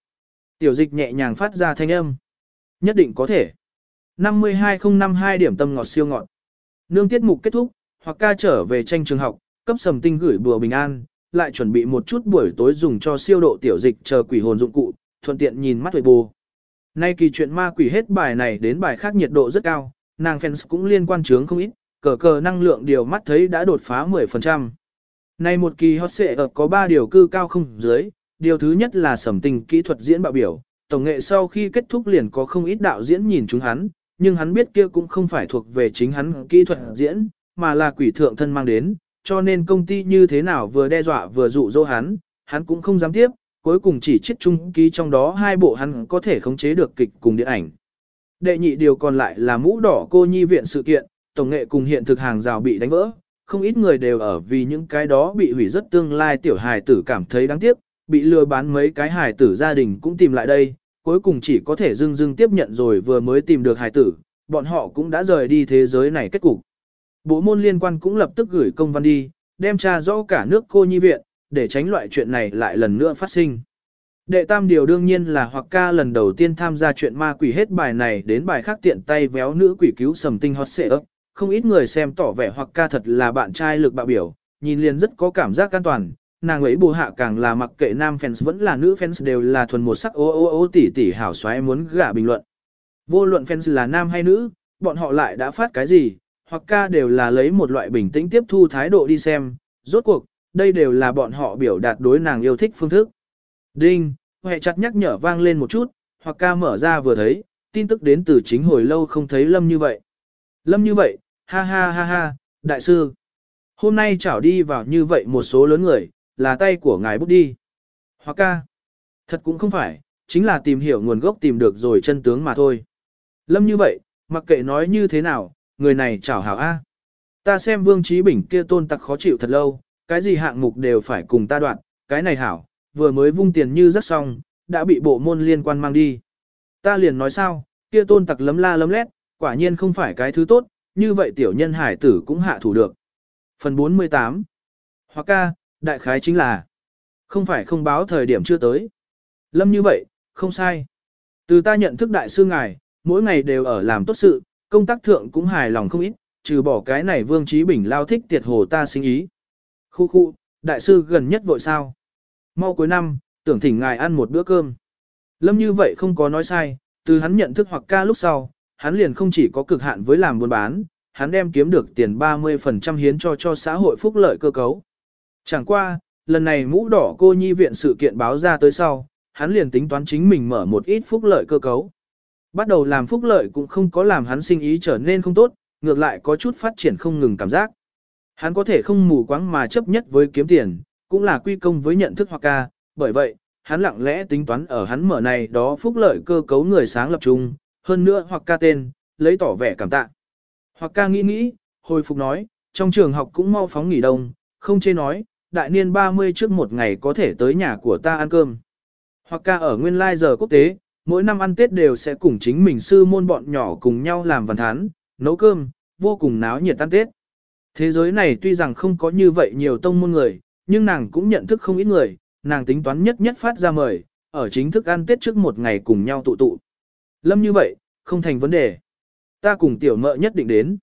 Tiểu dịch nhẹ nhàng phát ra thanh âm. Nhất định có thể. 52052 điểm tâm ngọt siêu ngọt. Nương tiết mục kết thúc, hoặc ca trở về tranh trường học, cấp sầm tinh gửi bùa bình an, lại chuẩn bị một chút buổi tối dùng cho siêu độ tiểu dịch chờ quỷ hồn dụng cụ, thuận tiện nhìn mắt tuổi bù. Nay kỳ chuyện ma quỷ hết bài này đến bài khác nhiệt độ rất cao, nàng fans cũng liên quan chướng không ít, cờ cờ năng lượng điều mắt thấy đã đột phá 10%. Nay một kỳ hot sẽ ở có 3 điều cư cao không dưới, điều thứ nhất là sầm tinh kỹ thuật diễn bạo biểu, tổng nghệ sau khi kết thúc liền có không ít đạo diễn nhìn chúng hắn, nhưng hắn biết kia cũng không phải thuộc về chính hắn kỹ thuật diễn, mà là quỷ thượng thân mang đến, cho nên công ty như thế nào vừa đe dọa vừa dụ dỗ hắn, hắn cũng không dám tiếp, cuối cùng chỉ chiết chung ký trong đó hai bộ hắn có thể khống chế được kịch cùng điện ảnh. Đệ nhị điều còn lại là mũ đỏ cô nhi viện sự kiện, tổng nghệ cùng hiện thực hàng rào bị đánh vỡ, không ít người đều ở vì những cái đó bị hủy rất tương lai tiểu hài tử cảm thấy đáng tiếc, bị lừa bán mấy cái hài tử gia đình cũng tìm lại đây, cuối cùng chỉ có thể dưng dưng tiếp nhận rồi vừa mới tìm được hài tử, bọn họ cũng đã rời đi thế giới này kết cục. Bộ môn liên quan cũng lập tức gửi công văn đi, đem tra rõ cả nước cô nhi viện, để tránh loại chuyện này lại lần nữa phát sinh. Đệ tam điều đương nhiên là hoặc ca lần đầu tiên tham gia chuyện ma quỷ hết bài này đến bài khác tiện tay véo nữ quỷ cứu sầm tinh hot xệ ấp. Không ít người xem tỏ vẻ hoặc ca thật là bạn trai lực bạo biểu, nhìn liền rất có cảm giác an toàn. Nàng ấy bù hạ càng là mặc kệ nam fans vẫn là nữ fans đều là thuần một sắc ô ô ô tỷ tỷ hảo xoáy muốn gả bình luận. Vô luận fans là nam hay nữ, bọn họ lại đã phát cái gì, hoặc ca đều là lấy một loại bình tĩnh tiếp thu thái độ đi xem, rốt cuộc, đây đều là bọn họ biểu đạt đối nàng yêu thích phương thức. Đinh, hệ chặt nhắc nhở vang lên một chút, hoặc ca mở ra vừa thấy, tin tức đến từ chính hồi lâu không thấy Lâm như vậy. Lâm như vậy, ha ha ha ha, đại sư. Hôm nay chảo đi vào như vậy một số lớn người, là tay của ngài bút đi. Hoặc ca. Thật cũng không phải, chính là tìm hiểu nguồn gốc tìm được rồi chân tướng mà thôi. Lâm như vậy, mặc kệ nói như thế nào, người này chảo hảo A. Ta xem Vương Trí Bình kia tôn tặc khó chịu thật lâu, cái gì hạng mục đều phải cùng ta đoạn, cái này hảo, vừa mới vung tiền như rất xong, đã bị bộ môn liên quan mang đi. Ta liền nói sao, kia tôn tặc lấm la lấm lét, quả nhiên không phải cái thứ tốt, như vậy tiểu nhân hải tử cũng hạ thủ được. Phần 48 Hoặc ca, đại khái chính là không phải không báo thời điểm chưa tới. Lâm như vậy, không sai. Từ ta nhận thức đại sư ngài, mỗi ngày đều ở làm tốt sự, công tác thượng cũng hài lòng không ít, trừ bỏ cái này Vương Trí Bình lao thích tiệt hồ ta sinh ý. Khu khu, đại sư gần nhất vội sao? Mau cuối năm, tưởng thỉnh ngài ăn một bữa cơm. Lâm như vậy không có nói sai, từ hắn nhận thức hoặc ca lúc sau, hắn liền không chỉ có cực hạn với làm buôn bán, hắn đem kiếm được tiền 30% hiến cho cho xã hội phúc lợi cơ cấu. Chẳng qua, lần này mũ đỏ cô nhi viện sự kiện báo ra tới sau, hắn liền tính toán chính mình mở một ít phúc lợi cơ cấu. Bắt đầu làm phúc lợi cũng không có làm hắn sinh ý trở nên không tốt, ngược lại có chút phát triển không ngừng cảm giác. Hắn có thể không mù quáng mà chấp nhất với kiếm tiền, cũng là quy công với nhận thức hoặc ca, bởi vậy, hắn lặng lẽ tính toán ở hắn mở này đó phúc lợi cơ cấu người sáng lập chung, hơn nữa hoặc ca tên, lấy tỏ vẻ cảm tạ. Hoặc ca nghĩ nghĩ, hồi phục nói, trong trường học cũng mau phóng nghỉ đông, không chê nói, đại niên 30 trước một ngày có thể tới nhà của ta ăn cơm. Hoặc ca ở nguyên lai giờ quốc tế, mỗi năm ăn Tết đều sẽ cùng chính mình sư môn bọn nhỏ cùng nhau làm văn thán, nấu cơm, vô cùng náo nhiệt ăn Tết. Thế giới này tuy rằng không có như vậy nhiều tông môn người, nhưng nàng cũng nhận thức không ít người, nàng tính toán nhất nhất phát ra mời, ở chính thức ăn Tết trước một ngày cùng nhau tụ tụ. Lâm như vậy, không thành vấn đề. Ta cùng tiểu mợ nhất định đến.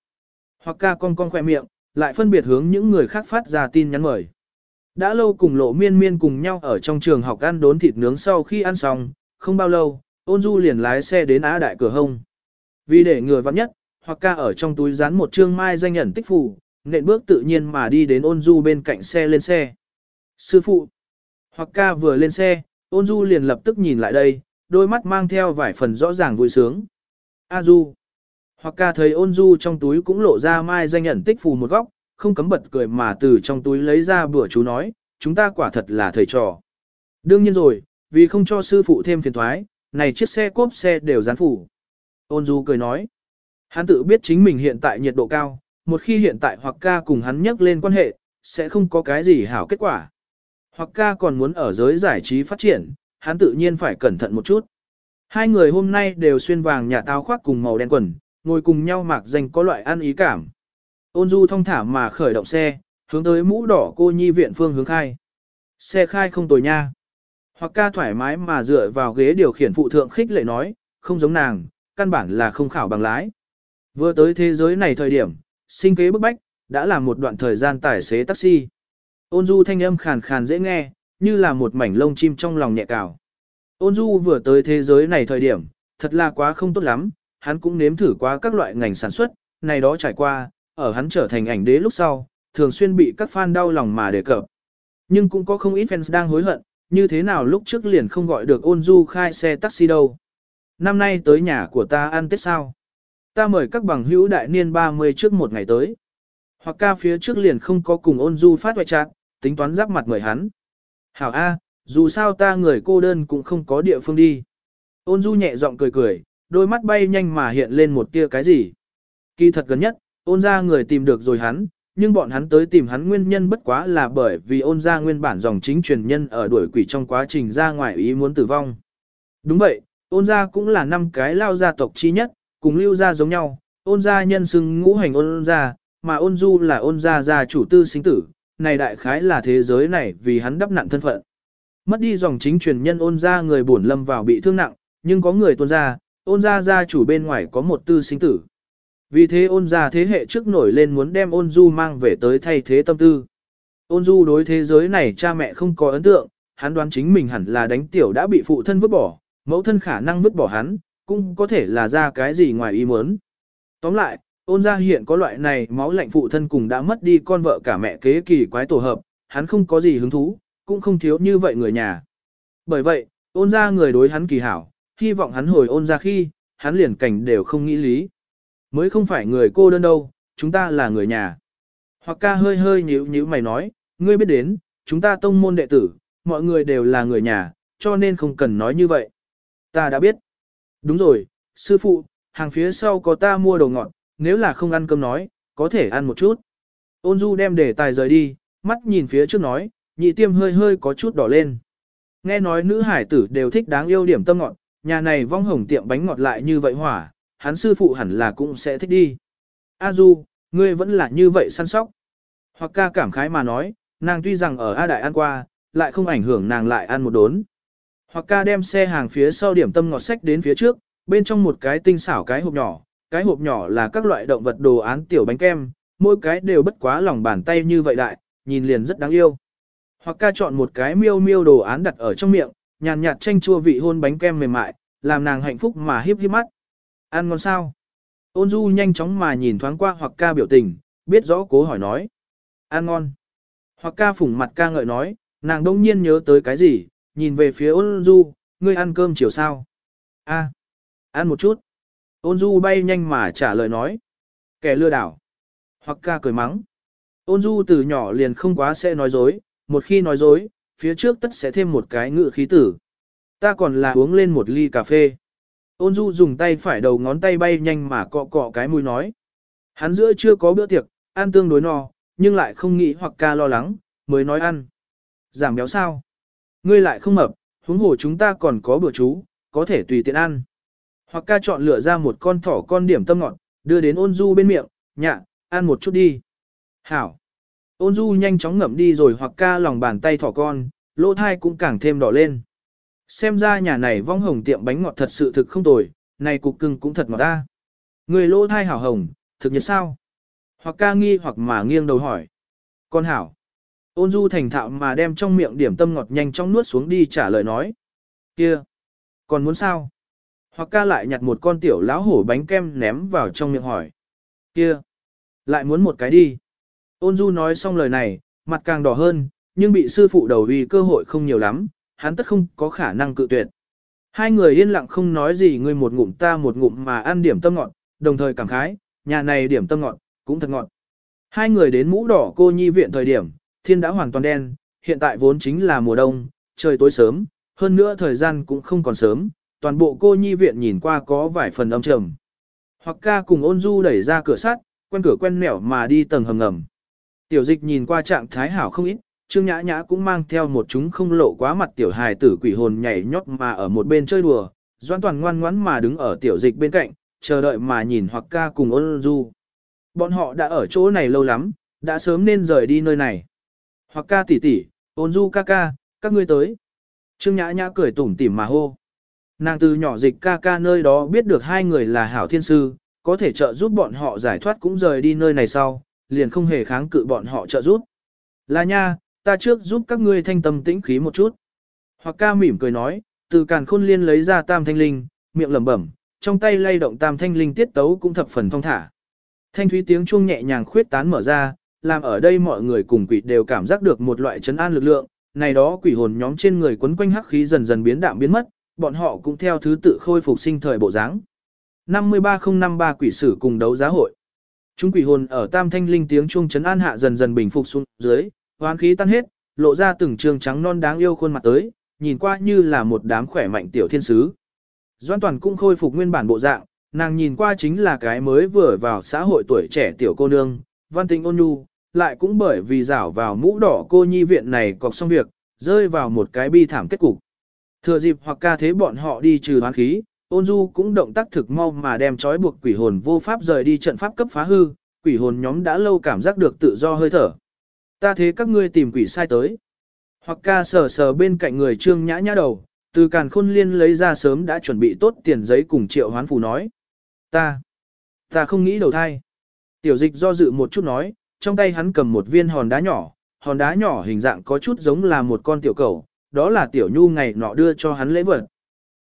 Hoặc ca con con khoe miệng, lại phân biệt hướng những người khác phát ra tin nhắn mời. Đã lâu cùng lộ miên miên cùng nhau ở trong trường học ăn đốn thịt nướng sau khi ăn xong, không bao lâu, ôn du liền lái xe đến Á Đại cửa hông. Vì để người vắng nhất, hoặc ca ở trong túi dán một trương mai danh nhận tích phủ, nện bước tự nhiên mà đi đến ôn du bên cạnh xe lên xe. Sư phụ, hoặc ca vừa lên xe, ôn du liền lập tức nhìn lại đây, đôi mắt mang theo vài phần rõ ràng vui sướng. A du, hoặc ca thấy ôn du trong túi cũng lộ ra mai danh nhận tích phù một góc, không cấm bật cười mà từ trong túi lấy ra bữa chú nói, chúng ta quả thật là thầy trò. Đương nhiên rồi, vì không cho sư phụ thêm phiền thoái, này chiếc xe cốp xe đều dán phủ. Ôn du cười nói, hắn tự biết chính mình hiện tại nhiệt độ cao, một khi hiện tại hoặc ca cùng hắn nhắc lên quan hệ, sẽ không có cái gì hảo kết quả. Hoặc ca còn muốn ở giới giải trí phát triển, hắn tự nhiên phải cẩn thận một chút. Hai người hôm nay đều xuyên vàng nhà táo khoác cùng màu đen quần, ngồi cùng nhau mạc danh có loại ăn ý cảm. Ôn du thong thả mà khởi động xe, hướng tới mũ đỏ cô nhi viện phương hướng khai. Xe khai không tồi nha. Hoặc ca thoải mái mà dựa vào ghế điều khiển phụ thượng khích lệ nói, không giống nàng, căn bản là không khảo bằng lái. Vừa tới thế giới này thời điểm, sinh kế bức bách, đã là một đoạn thời gian tài xế taxi. Ôn du thanh âm khàn khàn dễ nghe, như là một mảnh lông chim trong lòng nhẹ cào. Ôn du vừa tới thế giới này thời điểm, thật là quá không tốt lắm, hắn cũng nếm thử qua các loại ngành sản xuất, này đó trải qua, ở hắn trở thành ảnh đế lúc sau, thường xuyên bị các fan đau lòng mà đề cập. Nhưng cũng có không ít fans đang hối hận, như thế nào lúc trước liền không gọi được ôn du khai xe taxi đâu. Năm nay tới nhà của ta ăn Tết sao? Ta mời các bằng hữu đại niên 30 trước một ngày tới. Hoặc ca phía trước liền không có cùng ôn du phát hoại trạng, tính toán giáp mặt mời hắn. Hảo A, dù sao ta người cô đơn cũng không có địa phương đi. Ôn du nhẹ giọng cười cười, đôi mắt bay nhanh mà hiện lên một tia cái gì. Kỳ thật gần nhất, ôn ra người tìm được rồi hắn, nhưng bọn hắn tới tìm hắn nguyên nhân bất quá là bởi vì ôn gia nguyên bản dòng chính truyền nhân ở đuổi quỷ trong quá trình ra ngoài ý muốn tử vong. Đúng vậy, ôn gia cũng là năm cái lao gia tộc chi nhất, cùng lưu gia giống nhau, ôn gia nhân xưng ngũ hành ôn gia, mà ôn du là ôn gia gia chủ tư sinh tử, này đại khái là thế giới này vì hắn đắp nặng thân phận. Mất đi dòng chính truyền nhân ôn gia người buồn lâm vào bị thương nặng, nhưng có người tuôn ra, ôn gia gia chủ bên ngoài có một tư sinh tử. Vì thế ôn gia thế hệ trước nổi lên muốn đem ôn du mang về tới thay thế tâm tư. Ôn du đối thế giới này cha mẹ không có ấn tượng, hắn đoán chính mình hẳn là đánh tiểu đã bị phụ thân vứt bỏ, mẫu thân khả năng vứt bỏ hắn, cũng có thể là ra cái gì ngoài ý muốn. Tóm lại, ôn gia hiện có loại này máu lạnh phụ thân cùng đã mất đi con vợ cả mẹ kế kỳ quái tổ hợp, hắn không có gì hứng thú, cũng không thiếu như vậy người nhà. Bởi vậy, ôn gia người đối hắn kỳ hảo, hy vọng hắn hồi ôn ra khi, hắn liền cảnh đều không nghĩ lý. Mới không phải người cô đơn đâu, chúng ta là người nhà. Hoặc ca hơi hơi nhíu nhíu mày nói, ngươi biết đến, chúng ta tông môn đệ tử, mọi người đều là người nhà, cho nên không cần nói như vậy. Ta đã biết. Đúng rồi, sư phụ, hàng phía sau có ta mua đồ ngọt, nếu là không ăn cơm nói, có thể ăn một chút. Ôn du đem đề tài rời đi, mắt nhìn phía trước nói, nhị tiêm hơi hơi có chút đỏ lên. Nghe nói nữ hải tử đều thích đáng yêu điểm tâm ngọt, nhà này vong hồng tiệm bánh ngọt lại như vậy hỏa, hắn sư phụ hẳn là cũng sẽ thích đi. A Du, ngươi vẫn là như vậy săn sóc. Hoặc ca cảm khái mà nói, nàng tuy rằng ở A Đại ăn qua, lại không ảnh hưởng nàng lại ăn một đốn. Hoặc ca đem xe hàng phía sau điểm tâm ngọt sách đến phía trước, bên trong một cái tinh xảo cái hộp nhỏ, cái hộp nhỏ là các loại động vật đồ án tiểu bánh kem, mỗi cái đều bất quá lòng bàn tay như vậy đại, nhìn liền rất đáng yêu. Hoặc ca chọn một cái miêu miêu đồ án đặt ở trong miệng, nhàn nhạt chanh chua vị hôn bánh kem mềm mại, làm nàng hạnh phúc mà hiếp hiếp mắt. Ăn ngon sao? Ôn du nhanh chóng mà nhìn thoáng qua hoặc ca biểu tình, biết rõ cố hỏi nói. Ăn ngon. Hoặc ca phủng mặt ca ngợi nói, nàng đông nhiên nhớ tới cái gì, nhìn về phía ôn du, ngươi ăn cơm chiều sao? A, ăn một chút. Ôn du bay nhanh mà trả lời nói. Kẻ lừa đảo. Hoặc ca cười mắng. Ôn du từ nhỏ liền không quá sẽ nói dối, một khi nói dối, phía trước tất sẽ thêm một cái ngự khí tử. Ta còn là uống lên một ly cà phê. Ôn du dùng tay phải đầu ngón tay bay nhanh mà cọ cọ cái mũi nói. Hắn giữa chưa có bữa tiệc, ăn tương đối no, nhưng lại không nghĩ hoặc ca lo lắng, mới nói ăn. Giảm béo sao? Ngươi lại không mập, huống hồ chúng ta còn có bữa chú, có thể tùy tiện ăn. Hoặc ca chọn lựa ra một con thỏ con điểm tâm ngọt, đưa đến ôn du bên miệng, nhạ, ăn một chút đi. Hảo. Ôn du nhanh chóng ngậm đi rồi hoặc ca lòng bàn tay thỏ con, lỗ thai cũng càng thêm đỏ lên. Xem ra nhà này vong hồng tiệm bánh ngọt thật sự thực không tồi, này cục cưng cũng thật ngọt ta. Người lỗ thai hảo hồng, thực nhiệt sao? Hoặc ca nghi hoặc mà nghiêng đầu hỏi. Con hảo. Ôn du thành thạo mà đem trong miệng điểm tâm ngọt nhanh chóng nuốt xuống đi trả lời nói. Kia! Còn muốn sao? Hoặc ca lại nhặt một con tiểu lão hổ bánh kem ném vào trong miệng hỏi. Kia! Lại muốn một cái đi. Ôn du nói xong lời này, mặt càng đỏ hơn, nhưng bị sư phụ đầu vì cơ hội không nhiều lắm, hắn tất không có khả năng cự tuyệt. Hai người yên lặng không nói gì người một ngụm ta một ngụm mà ăn điểm tâm ngọt, đồng thời cảm khái, nhà này điểm tâm ngọt, cũng thật ngọt. Hai người đến mũ đỏ cô nhi viện thời điểm, thiên đã hoàn toàn đen, hiện tại vốn chính là mùa đông, trời tối sớm, hơn nữa thời gian cũng không còn sớm, toàn bộ cô nhi viện nhìn qua có vài phần âm trầm. Hoặc ca cùng ôn du đẩy ra cửa sắt, quen cửa quen nẻo mà đi tầng hầm ngầm. Tiểu dịch nhìn qua trạng thái hảo không ít, Trương Nhã Nhã cũng mang theo một chúng không lộ quá mặt tiểu hài tử quỷ hồn nhảy nhót mà ở một bên chơi đùa, Doan Toàn ngoan ngoãn mà đứng ở tiểu dịch bên cạnh, chờ đợi mà nhìn hoặc ca cùng ôn du. Bọn họ đã ở chỗ này lâu lắm, đã sớm nên rời đi nơi này. Hoặc ca tỷ tỷ, ôn du ca ca, các ngươi tới. Trương Nhã Nhã cười tủm tỉm mà hô. Nàng từ nhỏ dịch ca ca nơi đó biết được hai người là hảo thiên sư, có thể trợ giúp bọn họ giải thoát cũng rời đi nơi này sau, liền không hề kháng cự bọn họ trợ giúp. Là nha, ta trước giúp các ngươi thanh tâm tĩnh khí một chút. Hoặc ca mỉm cười nói, từ càn khôn liên lấy ra tam thanh linh, miệng lẩm bẩm, trong tay lay động tam thanh linh tiết tấu cũng thập phần thông thả. Thanh thúy tiếng chuông nhẹ nhàng khuyết tán mở ra, làm ở đây mọi người cùng quỷ đều cảm giác được một loại chấn an lực lượng, này đó quỷ hồn nhóm trên người quấn quanh hắc khí dần dần biến đạm biến mất, bọn họ cũng theo thứ tự khôi phục sinh thời bộ dáng. 53053 quỷ sử cùng đấu giá hội. Chúng quỷ hồn ở tam thanh linh tiếng chuông chấn an hạ dần dần bình phục xuống dưới, hoán khí tan hết, lộ ra từng trường trắng non đáng yêu khuôn mặt tới, nhìn qua như là một đám khỏe mạnh tiểu thiên sứ. Doan toàn cũng khôi phục nguyên bản bộ dạng, nàng nhìn qua chính là cái mới vừa vào xã hội tuổi trẻ tiểu cô nương, văn tình ôn nhu, lại cũng bởi vì rảo vào mũ đỏ cô nhi viện này cọc xong việc, rơi vào một cái bi thảm kết cục. Thừa dịp hoặc ca thế bọn họ đi trừ hoán khí, ôn du cũng động tác thực mau mà đem trói buộc quỷ hồn vô pháp rời đi trận pháp cấp phá hư, quỷ hồn nhóm đã lâu cảm giác được tự do hơi thở. Ta thế các ngươi tìm quỷ sai tới. Hoặc ca sờ sờ bên cạnh người trương nhã nhã đầu, từ càn khôn liên lấy ra sớm đã chuẩn bị tốt tiền giấy cùng triệu hoán phù nói. Ta, ta không nghĩ đầu thai. Tiểu dịch do dự một chút nói, trong tay hắn cầm một viên hòn đá nhỏ, hòn đá nhỏ hình dạng có chút giống là một con tiểu cầu, đó là tiểu nhu ngày nọ đưa cho hắn lễ vật.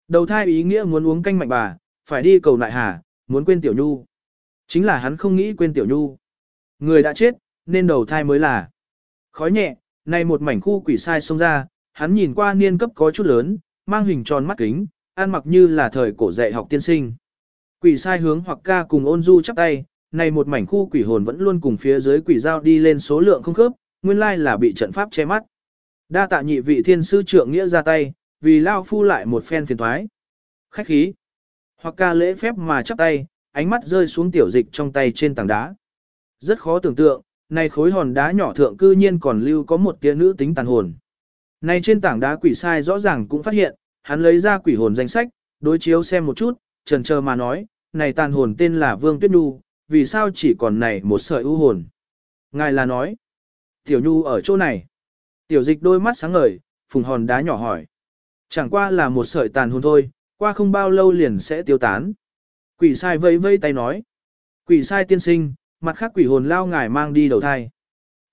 Đầu thai ý nghĩa muốn uống canh mạnh bà, phải đi cầu lại hà, muốn quên tiểu nhu. Chính là hắn không nghĩ quên tiểu nhu. Người đã chết, nên đầu thai mới là. Khói nhẹ, này một mảnh khu quỷ sai xông ra, hắn nhìn qua niên cấp có chút lớn, mang hình tròn mắt kính, ăn mặc như là thời cổ dạy học tiên sinh. Quỷ sai hướng hoặc ca cùng ôn du chắp tay, này một mảnh khu quỷ hồn vẫn luôn cùng phía dưới quỷ giao đi lên số lượng không khớp, nguyên lai là bị trận pháp che mắt. Đa tạ nhị vị thiên sư trưởng nghĩa ra tay, vì lao phu lại một phen phiền thoái. Khách khí. Hoặc ca lễ phép mà chắp tay, ánh mắt rơi xuống tiểu dịch trong tay trên tảng đá. Rất khó tưởng tượng, này khối hòn đá nhỏ thượng cư nhiên còn lưu có một tia nữ tính tàn hồn. Này trên tảng đá quỷ sai rõ ràng cũng phát hiện, hắn lấy ra quỷ hồn danh sách, đối chiếu xem một chút, trần chờ mà nói, này tàn hồn tên là Vương Tuyết Nhu, vì sao chỉ còn này một sợi ưu hồn. Ngài là nói, Tiểu Nhu ở chỗ này. Tiểu dịch đôi mắt sáng ngời, phùng hòn đá nhỏ hỏi. Chẳng qua là một sợi tàn hồn thôi, qua không bao lâu liền sẽ tiêu tán. Quỷ sai vây vây tay nói. Quỷ sai tiên sinh, mặt khác quỷ hồn lao ngài mang đi đầu thai.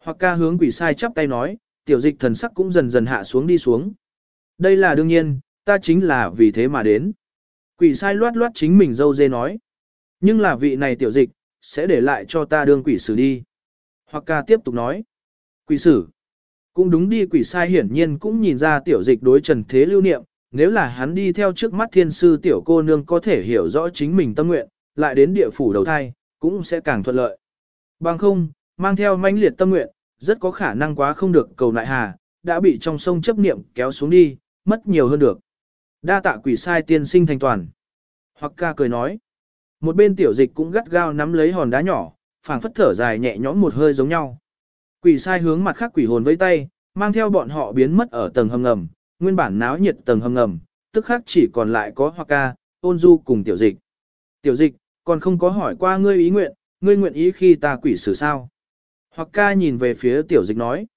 Hoặc ca hướng quỷ sai chắp tay nói, tiểu dịch thần sắc cũng dần dần hạ xuống đi xuống. Đây là đương nhiên, ta chính là vì thế mà đến. Quỷ sai loát loát chính mình dâu dê nói. Nhưng là vị này tiểu dịch, sẽ để lại cho ta đương quỷ sử đi. Hoặc ca tiếp tục nói. Quỷ sử. Cũng đúng đi quỷ sai hiển nhiên cũng nhìn ra tiểu dịch đối trần thế lưu niệm, nếu là hắn đi theo trước mắt thiên sư tiểu cô nương có thể hiểu rõ chính mình tâm nguyện, lại đến địa phủ đầu thai, cũng sẽ càng thuận lợi. Bằng không, mang theo mãnh liệt tâm nguyện, rất có khả năng quá không được cầu nại hà, đã bị trong sông chấp niệm kéo xuống đi, mất nhiều hơn được. Đa tạ quỷ sai tiên sinh thành toàn. Hoặc ca cười nói. Một bên tiểu dịch cũng gắt gao nắm lấy hòn đá nhỏ, phảng phất thở dài nhẹ nhõm một hơi giống nhau. Quỷ sai hướng mặt khác quỷ hồn với tay, mang theo bọn họ biến mất ở tầng hầm ngầm, nguyên bản náo nhiệt tầng hầm ngầm, tức khác chỉ còn lại có Hoa ca, ôn du cùng tiểu dịch. Tiểu dịch, còn không có hỏi qua ngươi ý nguyện, ngươi nguyện ý khi ta quỷ xử sao? Hoặc ca nhìn về phía tiểu dịch nói.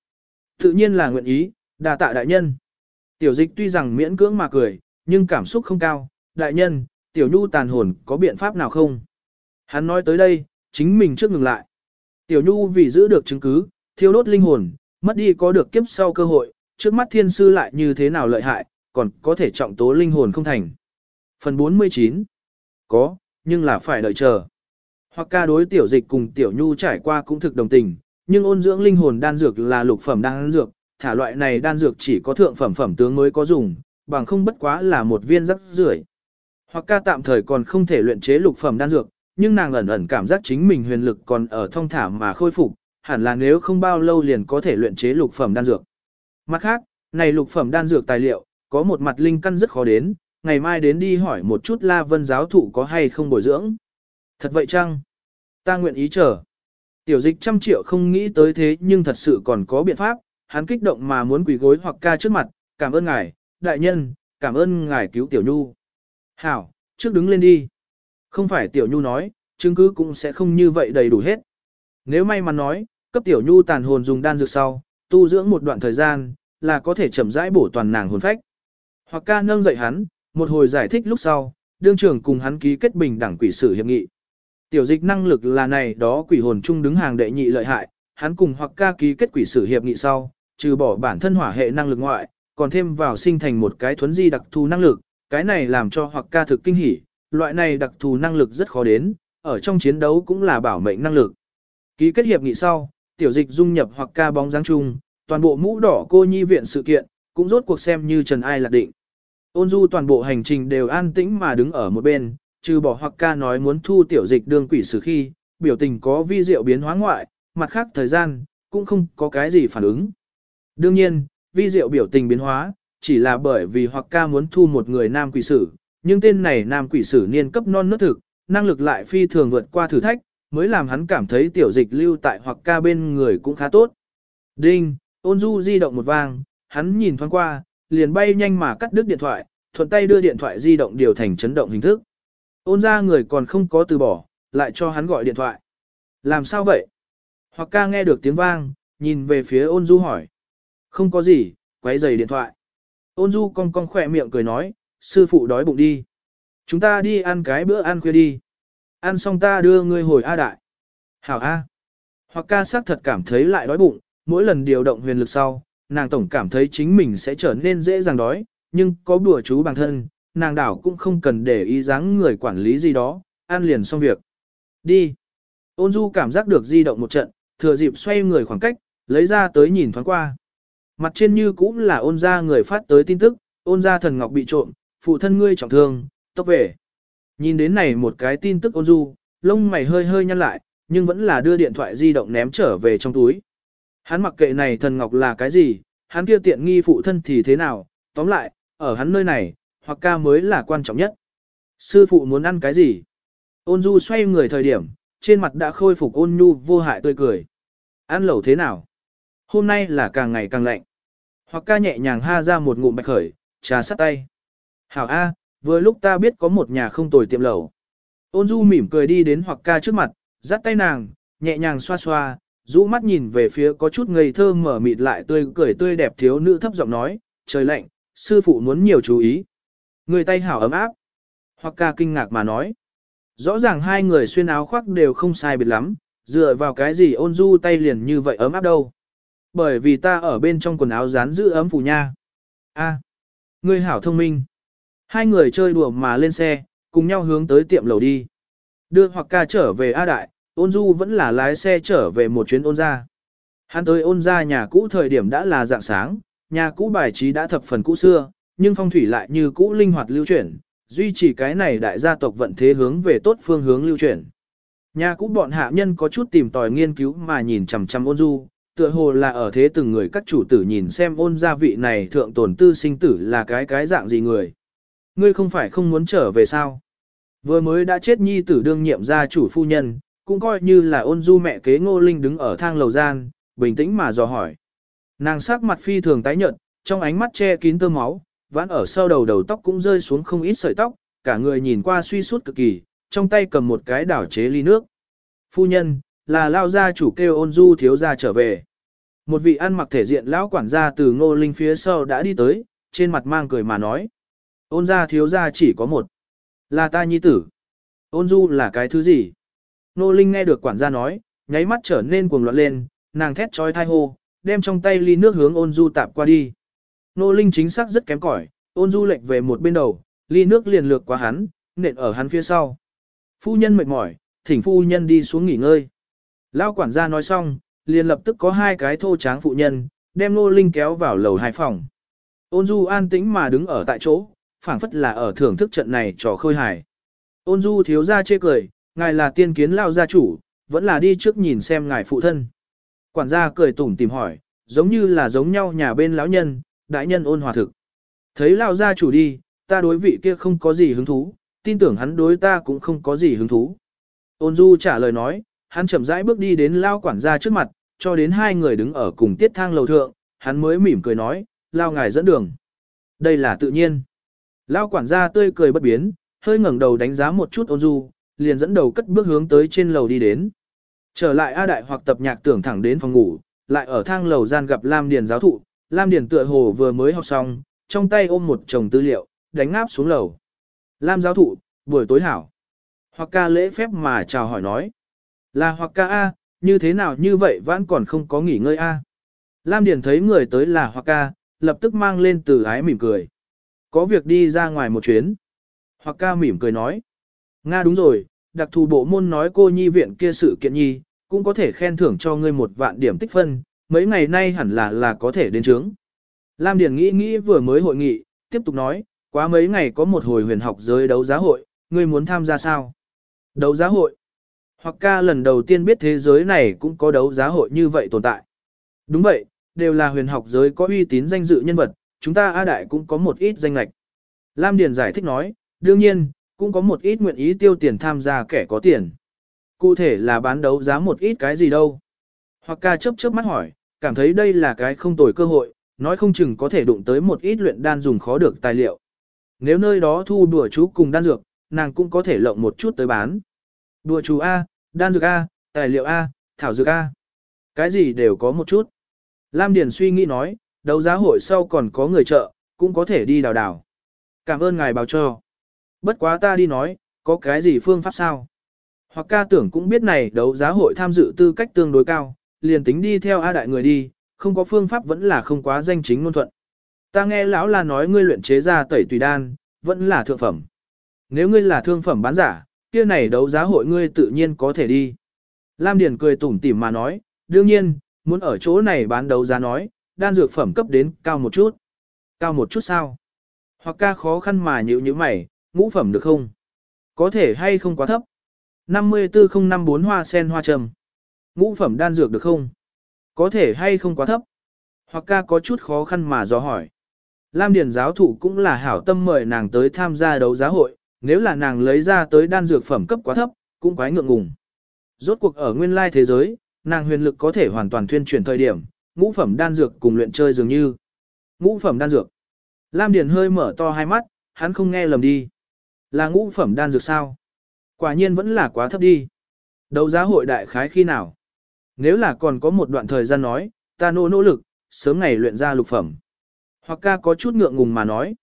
Tự nhiên là nguyện ý, đà tạ đại nhân. Tiểu dịch tuy rằng miễn cưỡng mà cười, nhưng cảm xúc không cao. Đại nhân, tiểu nhu tàn hồn có biện pháp nào không? Hắn nói tới đây, chính mình trước ngừng lại. Tiểu nhu vì giữ được chứng cứ, thiêu đốt linh hồn, mất đi có được kiếp sau cơ hội, trước mắt thiên sư lại như thế nào lợi hại, còn có thể trọng tố linh hồn không thành. Phần 49 Có, nhưng là phải đợi chờ. Hoặc ca đối tiểu dịch cùng tiểu nhu trải qua cũng thực đồng tình, nhưng ôn dưỡng linh hồn đan dược là lục phẩm đan dược, thả loại này đan dược chỉ có thượng phẩm phẩm tướng mới có dùng, bằng không bất quá là một viên rắc rưởi. Hoặc ca tạm thời còn không thể luyện chế lục phẩm đan dược, nhưng nàng ẩn ẩn cảm giác chính mình huyền lực còn ở thông thả mà khôi phục, hẳn là nếu không bao lâu liền có thể luyện chế lục phẩm đan dược. Mặt khác, này lục phẩm đan dược tài liệu, có một mặt linh căn rất khó đến, ngày mai đến đi hỏi một chút La Vân giáo thụ có hay không bồi dưỡng. Thật vậy chăng? Ta nguyện ý chờ. Tiểu dịch trăm triệu không nghĩ tới thế nhưng thật sự còn có biện pháp, hắn kích động mà muốn quỳ gối hoặc ca trước mặt, cảm ơn ngài, đại nhân, cảm ơn ngài cứu Tiểu Nhu. Hảo, trước đứng lên đi. Không phải Tiểu Nhu nói, chứng cứ cũng sẽ không như vậy đầy đủ hết. Nếu may mắn nói, cấp Tiểu Nhu tàn hồn dùng đan dược sau, tu dưỡng một đoạn thời gian, là có thể chậm rãi bổ toàn nàng hồn phách. Hoặc ca nâng dậy hắn, một hồi giải thích lúc sau, đương trưởng cùng hắn ký kết bình đẳng quỷ sử hiệp nghị. Tiểu dịch năng lực là này đó quỷ hồn chung đứng hàng đệ nhị lợi hại, hắn cùng hoặc ca ký kết quỷ sử hiệp nghị sau, trừ bỏ bản thân hỏa hệ năng lực ngoại, còn thêm vào sinh thành một cái thuấn di đặc thù năng lực, cái này làm cho hoặc ca thực kinh hỉ, loại này đặc thù năng lực rất khó đến, ở trong chiến đấu cũng là bảo mệnh năng lực. Ký kết hiệp nghị sau, tiểu dịch dung nhập hoặc ca bóng dáng chung, toàn bộ mũ đỏ cô nhi viện sự kiện, cũng rốt cuộc xem như Trần Ai lạc định. Ôn du toàn bộ hành trình đều an tĩnh mà đứng ở một bên, trừ bỏ hoặc ca nói muốn thu tiểu dịch đương quỷ sử khi, biểu tình có vi diệu biến hóa ngoại, mặt khác thời gian, cũng không có cái gì phản ứng. Đương nhiên, vi diệu biểu tình biến hóa, chỉ là bởi vì hoặc ca muốn thu một người nam quỷ sử, nhưng tên này nam quỷ sử niên cấp non nớt thực, năng lực lại phi thường vượt qua thử thách, mới làm hắn cảm thấy tiểu dịch lưu tại hoặc ca bên người cũng khá tốt. Đinh, ôn du di động một vang, hắn nhìn thoáng qua, liền bay nhanh mà cắt đứt điện thoại, thuận tay đưa điện thoại di động điều thành chấn động hình thức. Ôn ra người còn không có từ bỏ, lại cho hắn gọi điện thoại. Làm sao vậy? Hoặc ca nghe được tiếng vang, nhìn về phía ôn du hỏi. Không có gì, quấy giày điện thoại. Ôn du cong cong khỏe miệng cười nói, sư phụ đói bụng đi. Chúng ta đi ăn cái bữa ăn khuya đi. Ăn xong ta đưa ngươi hồi A đại. Hảo A. Hoặc ca xác thật cảm thấy lại đói bụng, mỗi lần điều động huyền lực sau, nàng tổng cảm thấy chính mình sẽ trở nên dễ dàng đói, nhưng có bùa chú bằng thân, nàng đảo cũng không cần để ý dáng người quản lý gì đó, ăn liền xong việc. Đi. Ôn du cảm giác được di động một trận, thừa dịp xoay người khoảng cách, lấy ra tới nhìn thoáng qua. Mặt trên như cũng là ôn ra người phát tới tin tức, ôn ra thần ngọc bị trộm, phụ thân ngươi trọng thương, tốc về. Nhìn đến này một cái tin tức ôn du, lông mày hơi hơi nhăn lại, nhưng vẫn là đưa điện thoại di động ném trở về trong túi. Hắn mặc kệ này thần ngọc là cái gì, hắn kia tiện nghi phụ thân thì thế nào, tóm lại, ở hắn nơi này, hoặc ca mới là quan trọng nhất. Sư phụ muốn ăn cái gì? Ôn du xoay người thời điểm, trên mặt đã khôi phục ôn nhu vô hại tươi cười. Ăn lẩu thế nào? Hôm nay là càng ngày càng lạnh. Hoặc ca nhẹ nhàng ha ra một ngụm bạch khởi, trà sắt tay. Hảo A, vừa lúc ta biết có một nhà không tồi tiệm lẩu. Ôn du mỉm cười đi đến hoặc ca trước mặt, dắt tay nàng, nhẹ nhàng xoa xoa, rũ mắt nhìn về phía có chút ngây thơ mở mịt lại tươi cười tươi đẹp thiếu nữ thấp giọng nói, trời lạnh, sư phụ muốn nhiều chú ý. Người tay hảo ấm áp. Hoặc ca kinh ngạc mà nói. Rõ ràng hai người xuyên áo khoác đều không sai biệt lắm, dựa vào cái gì ôn du tay liền như vậy ấm áp đâu. Bởi vì ta ở bên trong quần áo dán giữ ấm phủ nha. A, à, ngươi hảo thông minh. Hai người chơi đùa mà lên xe, cùng nhau hướng tới tiệm lầu đi. Đưa hoặc ca trở về A Đại, ôn du vẫn là lái xe trở về một chuyến ôn ra. Hắn tới ôn ra nhà cũ thời điểm đã là dạng sáng, nhà cũ bài trí đã thập phần cũ xưa, nhưng phong thủy lại như cũ linh hoạt lưu chuyển, duy trì cái này đại gia tộc vận thế hướng về tốt phương hướng lưu chuyển. Nhà cũ bọn hạ nhân có chút tìm tòi nghiên cứu mà nhìn chằm chằm ôn du, tựa hồ là ở thế từng người các chủ tử nhìn xem ôn gia vị này thượng tồn tư sinh tử là cái cái dạng gì người. Ngươi không phải không muốn trở về sao? Vừa mới đã chết nhi tử đương nhiệm gia chủ phu nhân, cũng coi như là ôn du mẹ kế ngô linh đứng ở thang lầu gian, bình tĩnh mà dò hỏi. Nàng sắc mặt phi thường tái nhợt, trong ánh mắt che kín tơ máu, vãn ở sau đầu đầu tóc cũng rơi xuống không ít sợi tóc, cả người nhìn qua suy sút cực kỳ, trong tay cầm một cái đảo chế ly nước. Phu nhân, là lao gia chủ kêu ôn du thiếu gia trở về. Một vị ăn mặc thể diện lão quản gia từ ngô linh phía sau đã đi tới, trên mặt mang cười mà nói. Ôn gia thiếu gia chỉ có một. Là ta nhi tử. Ôn du là cái thứ gì? Nô linh nghe được quản gia nói, nháy mắt trở nên cuồng loạn lên, nàng thét trói thai hô, đem trong tay ly nước hướng ôn du tạp qua đi. Nô linh chính xác rất kém cỏi, ôn du lệch về một bên đầu, ly nước liền lược qua hắn, nện ở hắn phía sau. Phu nhân mệt mỏi, thỉnh phu nhân đi xuống nghỉ ngơi. Lao quản gia nói xong, liền lập tức có hai cái thô tráng phụ nhân, đem Nô Linh kéo vào lầu hai phòng. Ôn Du an tĩnh mà đứng ở tại chỗ, phảng phất là ở thưởng thức trận này trò khơi hài. Ôn Du thiếu ra chê cười, ngài là tiên kiến lao gia chủ, vẫn là đi trước nhìn xem ngài phụ thân. Quản gia cười tủm tìm hỏi, giống như là giống nhau nhà bên lão nhân, đại nhân ôn hòa thực. Thấy lao gia chủ đi, ta đối vị kia không có gì hứng thú, tin tưởng hắn đối ta cũng không có gì hứng thú. Ôn Du trả lời nói, hắn chậm rãi bước đi đến lao quản gia trước mặt, cho đến hai người đứng ở cùng tiết thang lầu thượng, hắn mới mỉm cười nói, lao ngài dẫn đường. Đây là tự nhiên. Lao quản gia tươi cười bất biến, hơi ngẩng đầu đánh giá một chút ôn du, liền dẫn đầu cất bước hướng tới trên lầu đi đến. Trở lại A Đại hoặc tập nhạc tưởng thẳng đến phòng ngủ, lại ở thang lầu gian gặp Lam Điền giáo thụ, Lam Điền tựa hồ vừa mới học xong, trong tay ôm một chồng tư liệu, đánh ngáp xuống lầu. Lam giáo thụ, buổi tối hảo. Hoặc ca lễ phép mà chào hỏi nói. Là hoặc ca A, như thế nào như vậy vẫn còn không có nghỉ ngơi A. Lam Điền thấy người tới là hoặc ca, lập tức mang lên từ ái mỉm cười. Có việc đi ra ngoài một chuyến. Hoặc ca mỉm cười nói. Nga đúng rồi, đặc thù bộ môn nói cô nhi viện kia sự kiện nhi, cũng có thể khen thưởng cho ngươi một vạn điểm tích phân, mấy ngày nay hẳn là là có thể đến trướng. Lam Điền nghĩ nghĩ vừa mới hội nghị, tiếp tục nói, quá mấy ngày có một hồi huyền học giới đấu giá hội, ngươi muốn tham gia sao? Đấu giá hội. Hoặc ca lần đầu tiên biết thế giới này cũng có đấu giá hội như vậy tồn tại. Đúng vậy, đều là huyền học giới có uy tín danh dự nhân vật, chúng ta A Đại cũng có một ít danh lạch. Lam Điền giải thích nói, đương nhiên, cũng có một ít nguyện ý tiêu tiền tham gia kẻ có tiền. Cụ thể là bán đấu giá một ít cái gì đâu. Hoặc ca chớp chớp mắt hỏi, cảm thấy đây là cái không tồi cơ hội, nói không chừng có thể đụng tới một ít luyện đan dùng khó được tài liệu. Nếu nơi đó thu đùa chú cùng đan dược, nàng cũng có thể lộng một chút tới bán. Đùa chú A, đan dược A, tài liệu A, thảo dược A. Cái gì đều có một chút. Lam Điền suy nghĩ nói, đấu giá hội sau còn có người chợ, cũng có thể đi đào đào. Cảm ơn ngài báo cho. Bất quá ta đi nói, có cái gì phương pháp sao? Hoặc ca tưởng cũng biết này đấu giá hội tham dự tư cách tương đối cao, liền tính đi theo A đại người đi, không có phương pháp vẫn là không quá danh chính ngôn thuận. Ta nghe lão là nói ngươi luyện chế ra tẩy tùy đan, vẫn là thượng phẩm. Nếu ngươi là thương phẩm bán giả, kia này đấu giá hội ngươi tự nhiên có thể đi. Lam Điền cười tủm tỉm mà nói, đương nhiên, muốn ở chỗ này bán đấu giá nói, đan dược phẩm cấp đến cao một chút. Cao một chút sao? Hoặc ca khó khăn mà nhịu như mày, ngũ phẩm được không? Có thể hay không quá thấp? 54054 hoa sen hoa trầm. Ngũ phẩm đan dược được không? Có thể hay không quá thấp? Hoặc ca có chút khó khăn mà do hỏi. Lam Điền giáo thụ cũng là hảo tâm mời nàng tới tham gia đấu giá hội, nếu là nàng lấy ra tới đan dược phẩm cấp quá thấp, cũng quái ngượng ngùng. Rốt cuộc ở nguyên lai thế giới, nàng huyền lực có thể hoàn toàn thuyên chuyển thời điểm, ngũ phẩm đan dược cùng luyện chơi dường như. Ngũ phẩm đan dược. Lam Điền hơi mở to hai mắt, hắn không nghe lầm đi. Là ngũ phẩm đan dược sao? Quả nhiên vẫn là quá thấp đi. Đấu giá hội đại khái khi nào? Nếu là còn có một đoạn thời gian nói, ta nỗ nỗ lực, sớm ngày luyện ra lục phẩm. Hoặc ca có chút ngượng ngùng mà nói.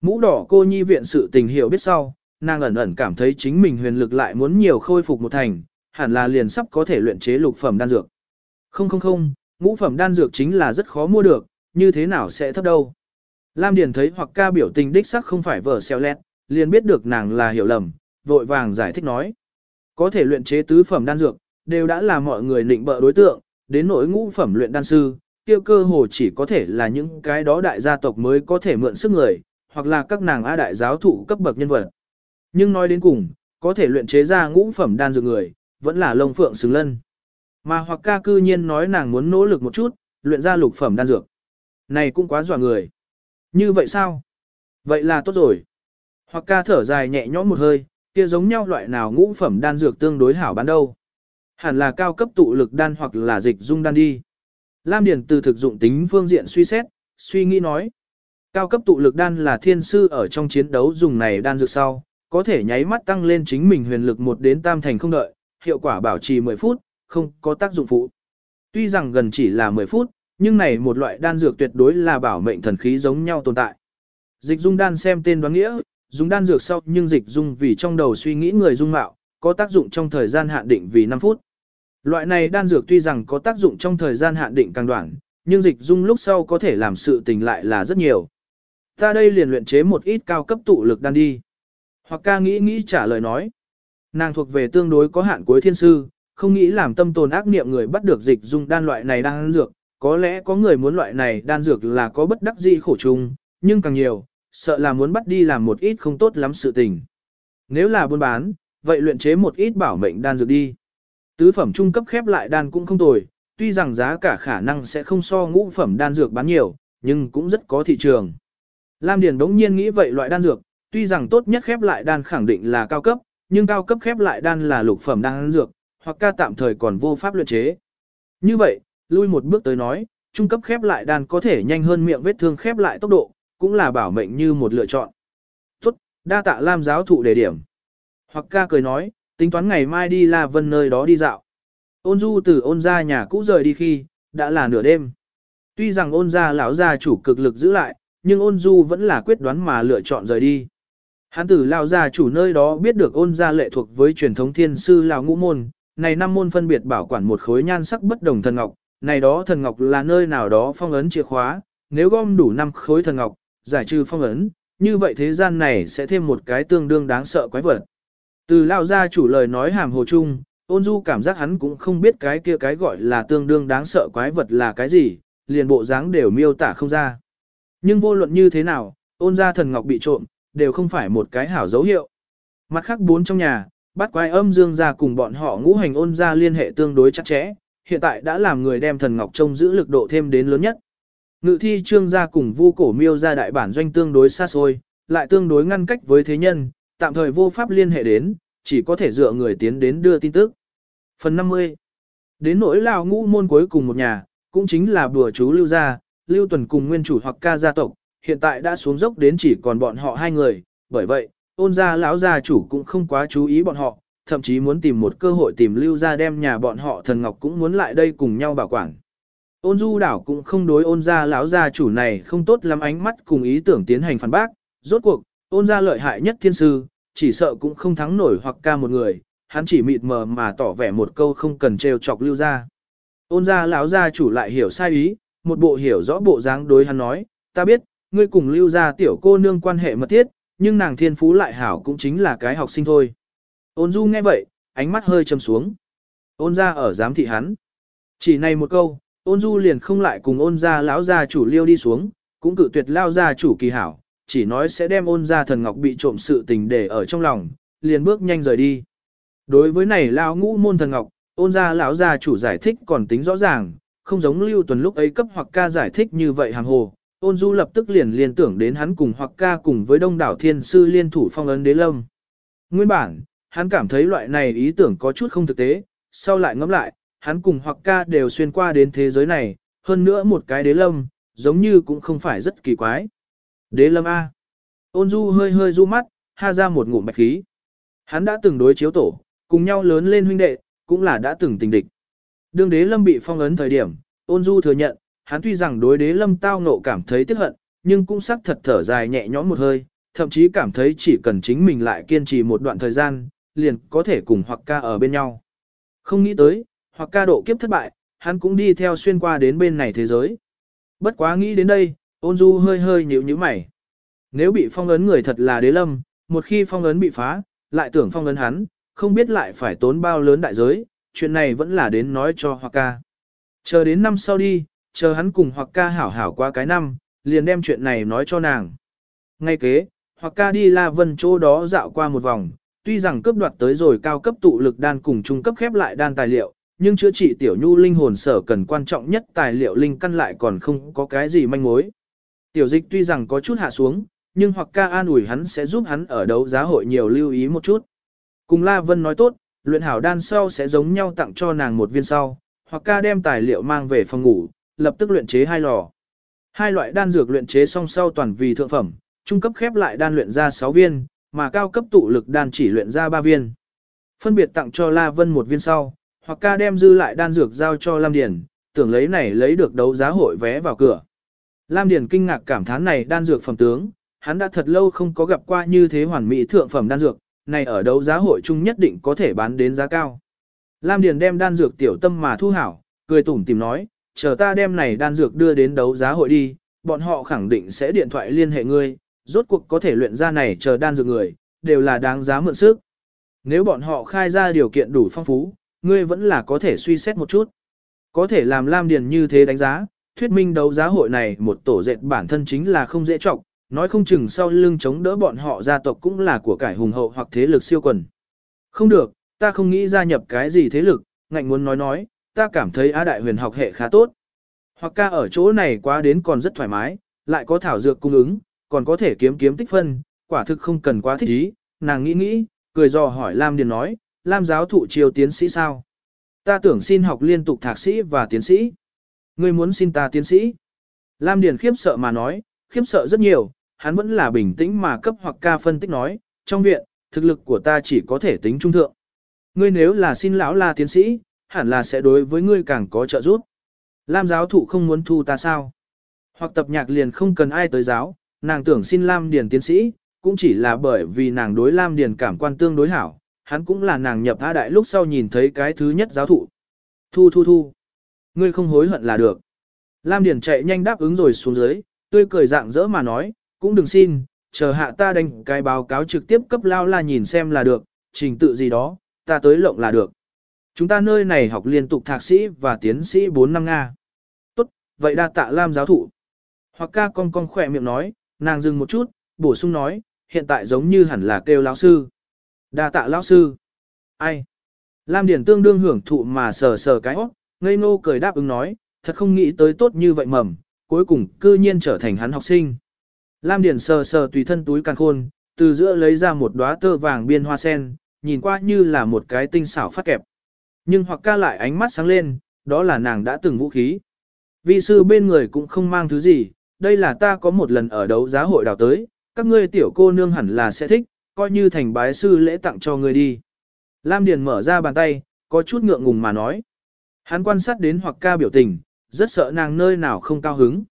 Mũ đỏ cô nhi viện sự tình hiểu biết sau, nàng ẩn ẩn cảm thấy chính mình huyền lực lại muốn nhiều khôi phục một thành, hẳn là liền sắp có thể luyện chế lục phẩm đan dược. Không không không, ngũ phẩm đan dược chính là rất khó mua được, như thế nào sẽ thấp đâu. Lam Điền thấy hoặc ca biểu tình đích sắc không phải vở xeo lẹt, liền biết được nàng là hiểu lầm, vội vàng giải thích nói. Có thể luyện chế tứ phẩm đan dược, đều đã là mọi người định bợ đối tượng, đến nỗi ngũ phẩm luyện đan sư, tiêu cơ hồ chỉ có thể là những cái đó đại gia tộc mới có thể mượn sức người, hoặc là các nàng A đại giáo thụ cấp bậc nhân vật. Nhưng nói đến cùng, có thể luyện chế ra ngũ phẩm đan dược người, vẫn là lông phượng xứng lân. Mà hoặc ca cư nhiên nói nàng muốn nỗ lực một chút, luyện ra lục phẩm đan dược. Này cũng quá dọa người. Như vậy sao? Vậy là tốt rồi. Hoặc ca thở dài nhẹ nhõm một hơi, kia giống nhau loại nào ngũ phẩm đan dược tương đối hảo bán đâu. Hẳn là cao cấp tụ lực đan hoặc là dịch dung đan đi. Lam Điền từ thực dụng tính phương diện suy xét, suy nghĩ nói. Cao cấp tụ lực đan là thiên sư ở trong chiến đấu dùng này đan dược sau, có thể nháy mắt tăng lên chính mình huyền lực một đến tam thành không đợi, hiệu quả bảo trì 10 phút, không có tác dụng phụ. Tuy rằng gần chỉ là 10 phút, nhưng này một loại đan dược tuyệt đối là bảo mệnh thần khí giống nhau tồn tại. Dịch dung đan xem tên đoán nghĩa, dùng đan dược sau nhưng dịch dung vì trong đầu suy nghĩ người dung mạo, có tác dụng trong thời gian hạn định vì 5 phút. Loại này đan dược tuy rằng có tác dụng trong thời gian hạn định càng đoạn, nhưng dịch dung lúc sau có thể làm sự tình lại là rất nhiều. Ta đây liền luyện chế một ít cao cấp tụ lực đan đi. Hoặc ca nghĩ nghĩ trả lời nói. Nàng thuộc về tương đối có hạn cuối thiên sư, không nghĩ làm tâm tồn ác niệm người bắt được dịch dung đan loại này đan dược, có lẽ có người muốn loại này đan dược là có bất đắc dĩ khổ chung, nhưng càng nhiều, sợ là muốn bắt đi làm một ít không tốt lắm sự tình. Nếu là buôn bán, vậy luyện chế một ít bảo mệnh đan dược đi. Tứ phẩm trung cấp khép lại đan cũng không tồi, tuy rằng giá cả khả năng sẽ không so ngũ phẩm đan dược bán nhiều, nhưng cũng rất có thị trường. Lam Điền đống nhiên nghĩ vậy loại đan dược, tuy rằng tốt nhất khép lại đan khẳng định là cao cấp, nhưng cao cấp khép lại đan là lục phẩm đan dược, hoặc ca tạm thời còn vô pháp luyện chế. Như vậy, lui một bước tới nói, trung cấp khép lại đan có thể nhanh hơn miệng vết thương khép lại tốc độ, cũng là bảo mệnh như một lựa chọn. Tốt, đa tạ Lam giáo thụ đề điểm. Hoặc ca cười nói, tính toán ngày mai đi La Vân nơi đó đi dạo. Ôn du từ ôn ra nhà cũ rời đi khi, đã là nửa đêm. Tuy rằng ôn ra lão gia chủ cực lực giữ lại, nhưng ôn du vẫn là quyết đoán mà lựa chọn rời đi. Hán tử lão gia chủ nơi đó biết được ôn gia lệ thuộc với truyền thống thiên sư lão ngũ môn, này năm môn phân biệt bảo quản một khối nhan sắc bất đồng thần ngọc, này đó thần ngọc là nơi nào đó phong ấn chìa khóa, nếu gom đủ năm khối thần ngọc, giải trừ phong ấn, như vậy thế gian này sẽ thêm một cái tương đương đáng sợ quái vật. Từ lao gia chủ lời nói hàm hồ chung, ôn du cảm giác hắn cũng không biết cái kia cái gọi là tương đương đáng sợ quái vật là cái gì, liền bộ dáng đều miêu tả không ra. Nhưng vô luận như thế nào, ôn gia thần ngọc bị trộm, đều không phải một cái hảo dấu hiệu. Mặt khác bốn trong nhà, bắt quái âm dương gia cùng bọn họ ngũ hành ôn gia liên hệ tương đối chặt chẽ, hiện tại đã làm người đem thần ngọc trông giữ lực độ thêm đến lớn nhất. Ngự thi trương gia cùng vu cổ miêu gia đại bản doanh tương đối xa xôi, lại tương đối ngăn cách với thế nhân, tạm thời vô pháp liên hệ đến, chỉ có thể dựa người tiến đến đưa tin tức. Phần 50 Đến nỗi lao ngũ môn cuối cùng một nhà, cũng chính là bùa chú lưu gia, lưu tuần cùng nguyên chủ hoặc ca gia tộc, hiện tại đã xuống dốc đến chỉ còn bọn họ hai người, bởi vậy, ôn gia lão gia chủ cũng không quá chú ý bọn họ, thậm chí muốn tìm một cơ hội tìm lưu gia đem nhà bọn họ thần ngọc cũng muốn lại đây cùng nhau bảo quản. Ôn du đảo cũng không đối ôn gia lão gia chủ này không tốt lắm ánh mắt cùng ý tưởng tiến hành phản bác, rốt cuộc, ôn gia lợi hại nhất thiên sư, chỉ sợ cũng không thắng nổi hoặc ca một người, hắn chỉ mịt mờ mà tỏ vẻ một câu không cần trêu chọc lưu gia. Ôn gia lão gia chủ lại hiểu sai ý, một bộ hiểu rõ bộ dáng đối hắn nói, ta biết, ngươi cùng lưu gia tiểu cô nương quan hệ mật thiết, nhưng nàng thiên phú lại hảo cũng chính là cái học sinh thôi. Ôn du nghe vậy, ánh mắt hơi trầm xuống. Ôn gia ở giám thị hắn. Chỉ này một câu, ôn du liền không lại cùng ôn gia lão gia chủ liêu đi xuống, cũng cự tuyệt lao gia chủ kỳ hảo, chỉ nói sẽ đem ôn gia thần ngọc bị trộm sự tình để ở trong lòng, liền bước nhanh rời đi. Đối với này lao ngũ môn thần ngọc, ôn gia lão gia chủ giải thích còn tính rõ ràng, không giống lưu tuần lúc ấy cấp hoặc ca giải thích như vậy hàng hồ. Ôn du lập tức liền liên tưởng đến hắn cùng hoặc ca cùng với đông đảo thiên sư liên thủ phong ấn đế lâm. Nguyên bản, hắn cảm thấy loại này ý tưởng có chút không thực tế, sau lại ngẫm lại, hắn cùng hoặc ca đều xuyên qua đến thế giới này, hơn nữa một cái đế lâm, giống như cũng không phải rất kỳ quái. Đế lâm A. Ôn du hơi hơi du mắt, ha ra một ngụm bạch khí. Hắn đã từng đối chiếu tổ, cùng nhau lớn lên huynh đệ, cũng là đã từng tình địch. Đương đế lâm bị phong ấn thời điểm, ôn du thừa nhận, hắn tuy rằng đối đế lâm tao nộ cảm thấy tiếc hận, nhưng cũng sắc thật thở dài nhẹ nhõm một hơi, thậm chí cảm thấy chỉ cần chính mình lại kiên trì một đoạn thời gian, liền có thể cùng hoặc ca ở bên nhau. Không nghĩ tới, hoặc ca độ kiếp thất bại, hắn cũng đi theo xuyên qua đến bên này thế giới. Bất quá nghĩ đến đây, ôn du hơi hơi nhíu nhíu mày. Nếu bị phong ấn người thật là đế lâm, một khi phong ấn bị phá, lại tưởng phong ấn hắn, không biết lại phải tốn bao lớn đại giới, chuyện này vẫn là đến nói cho hoặc ca. Chờ đến năm sau đi, chờ hắn cùng hoặc ca hảo hảo qua cái năm, liền đem chuyện này nói cho nàng. Ngay kế, hoặc ca đi La Vân chỗ đó dạo qua một vòng, tuy rằng cướp đoạt tới rồi cao cấp tụ lực đan cùng trung cấp khép lại đan tài liệu, nhưng chữa trị tiểu nhu linh hồn sở cần quan trọng nhất tài liệu linh căn lại còn không có cái gì manh mối. Tiểu dịch tuy rằng có chút hạ xuống, nhưng hoặc ca an ủi hắn sẽ giúp hắn ở đấu giá hội nhiều lưu ý một chút. Cùng La Vân nói tốt, luyện hảo đan sau sẽ giống nhau tặng cho nàng một viên sau, hoặc ca đem tài liệu mang về phòng ngủ, lập tức luyện chế hai lò. Hai loại đan dược luyện chế song sau toàn vì thượng phẩm, trung cấp khép lại đan luyện ra 6 viên, mà cao cấp tụ lực đan chỉ luyện ra 3 viên. Phân biệt tặng cho La Vân một viên sau, hoặc ca đem dư lại đan dược giao cho Lam Điền, tưởng lấy này lấy được đấu giá hội vé vào cửa. Lam Điền kinh ngạc cảm thán này đan dược phẩm tướng, hắn đã thật lâu không có gặp qua như thế hoàn mỹ thượng phẩm đan dược, này ở đấu giá hội chung nhất định có thể bán đến giá cao. Lam Điền đem đan dược tiểu tâm mà thu hảo, cười tủm tìm nói, chờ ta đem này đan dược đưa đến đấu giá hội đi, bọn họ khẳng định sẽ điện thoại liên hệ ngươi, rốt cuộc có thể luyện ra này chờ đan dược người, đều là đáng giá mượn sức. Nếu bọn họ khai ra điều kiện đủ phong phú, ngươi vẫn là có thể suy xét một chút. Có thể làm Lam Điền như thế đánh giá, thuyết minh đấu giá hội này một tổ dệt bản thân chính là không dễ trọng, nói không chừng sau lưng chống đỡ bọn họ gia tộc cũng là của cải hùng hậu hoặc thế lực siêu quần. Không được, ta không nghĩ gia nhập cái gì thế lực, ngạnh muốn nói nói, ta cảm thấy Á Đại huyền học hệ khá tốt. Hoặc ca ở chỗ này quá đến còn rất thoải mái, lại có thảo dược cung ứng, còn có thể kiếm kiếm tích phân, quả thực không cần quá thích ý, nàng nghĩ nghĩ, cười dò hỏi Lam Điền nói, Lam giáo thụ triều tiến sĩ sao? Ta tưởng xin học liên tục thạc sĩ và tiến sĩ. Ngươi muốn xin ta tiến sĩ? Lam Điền khiếp sợ mà nói, khiếp sợ rất nhiều, hắn vẫn là bình tĩnh mà cấp hoặc ca phân tích nói, trong viện, thực lực của ta chỉ có thể tính trung thượng. Ngươi nếu là xin lão la tiến sĩ, hẳn là sẽ đối với ngươi càng có trợ giúp. Lam giáo thụ không muốn thu ta sao? Hoặc tập nhạc liền không cần ai tới giáo, nàng tưởng xin Lam Điền tiến sĩ, cũng chỉ là bởi vì nàng đối Lam Điền cảm quan tương đối hảo, hắn cũng là nàng nhập A đại lúc sau nhìn thấy cái thứ nhất giáo thụ. Thu thu thu. Ngươi không hối hận là được. Lam Điền chạy nhanh đáp ứng rồi xuống dưới, tươi cười dạng dỡ mà nói, cũng đừng xin, chờ hạ ta đánh cái báo cáo trực tiếp cấp lao la nhìn xem là được, trình tự gì đó, ta tới lộng là được. Chúng ta nơi này học liên tục thạc sĩ và tiến sĩ 4 năm Nga. Tốt, vậy đa tạ Lam giáo thụ. Hoặc ca con con khỏe miệng nói, nàng dừng một chút, bổ sung nói, hiện tại giống như hẳn là kêu lão sư. Đa tạ lão sư. Ai? Lam Điển tương đương hưởng thụ mà sờ sờ cái óc, ngây ngô cười đáp ứng nói, thật không nghĩ tới tốt như vậy mầm, cuối cùng cư nhiên trở thành hắn học sinh. Lam Điển sờ sờ tùy thân túi càng khôn, từ giữa lấy ra một đóa tơ vàng biên hoa sen, nhìn qua như là một cái tinh xảo phát kẹp. Nhưng hoặc ca lại ánh mắt sáng lên, đó là nàng đã từng vũ khí. Vi sư bên người cũng không mang thứ gì, đây là ta có một lần ở đấu giá hội đào tới, các ngươi tiểu cô nương hẳn là sẽ thích, coi như thành bái sư lễ tặng cho ngươi đi. Lam Điền mở ra bàn tay, có chút ngượng ngùng mà nói. Hắn quan sát đến hoặc ca biểu tình, rất sợ nàng nơi nào không cao hứng.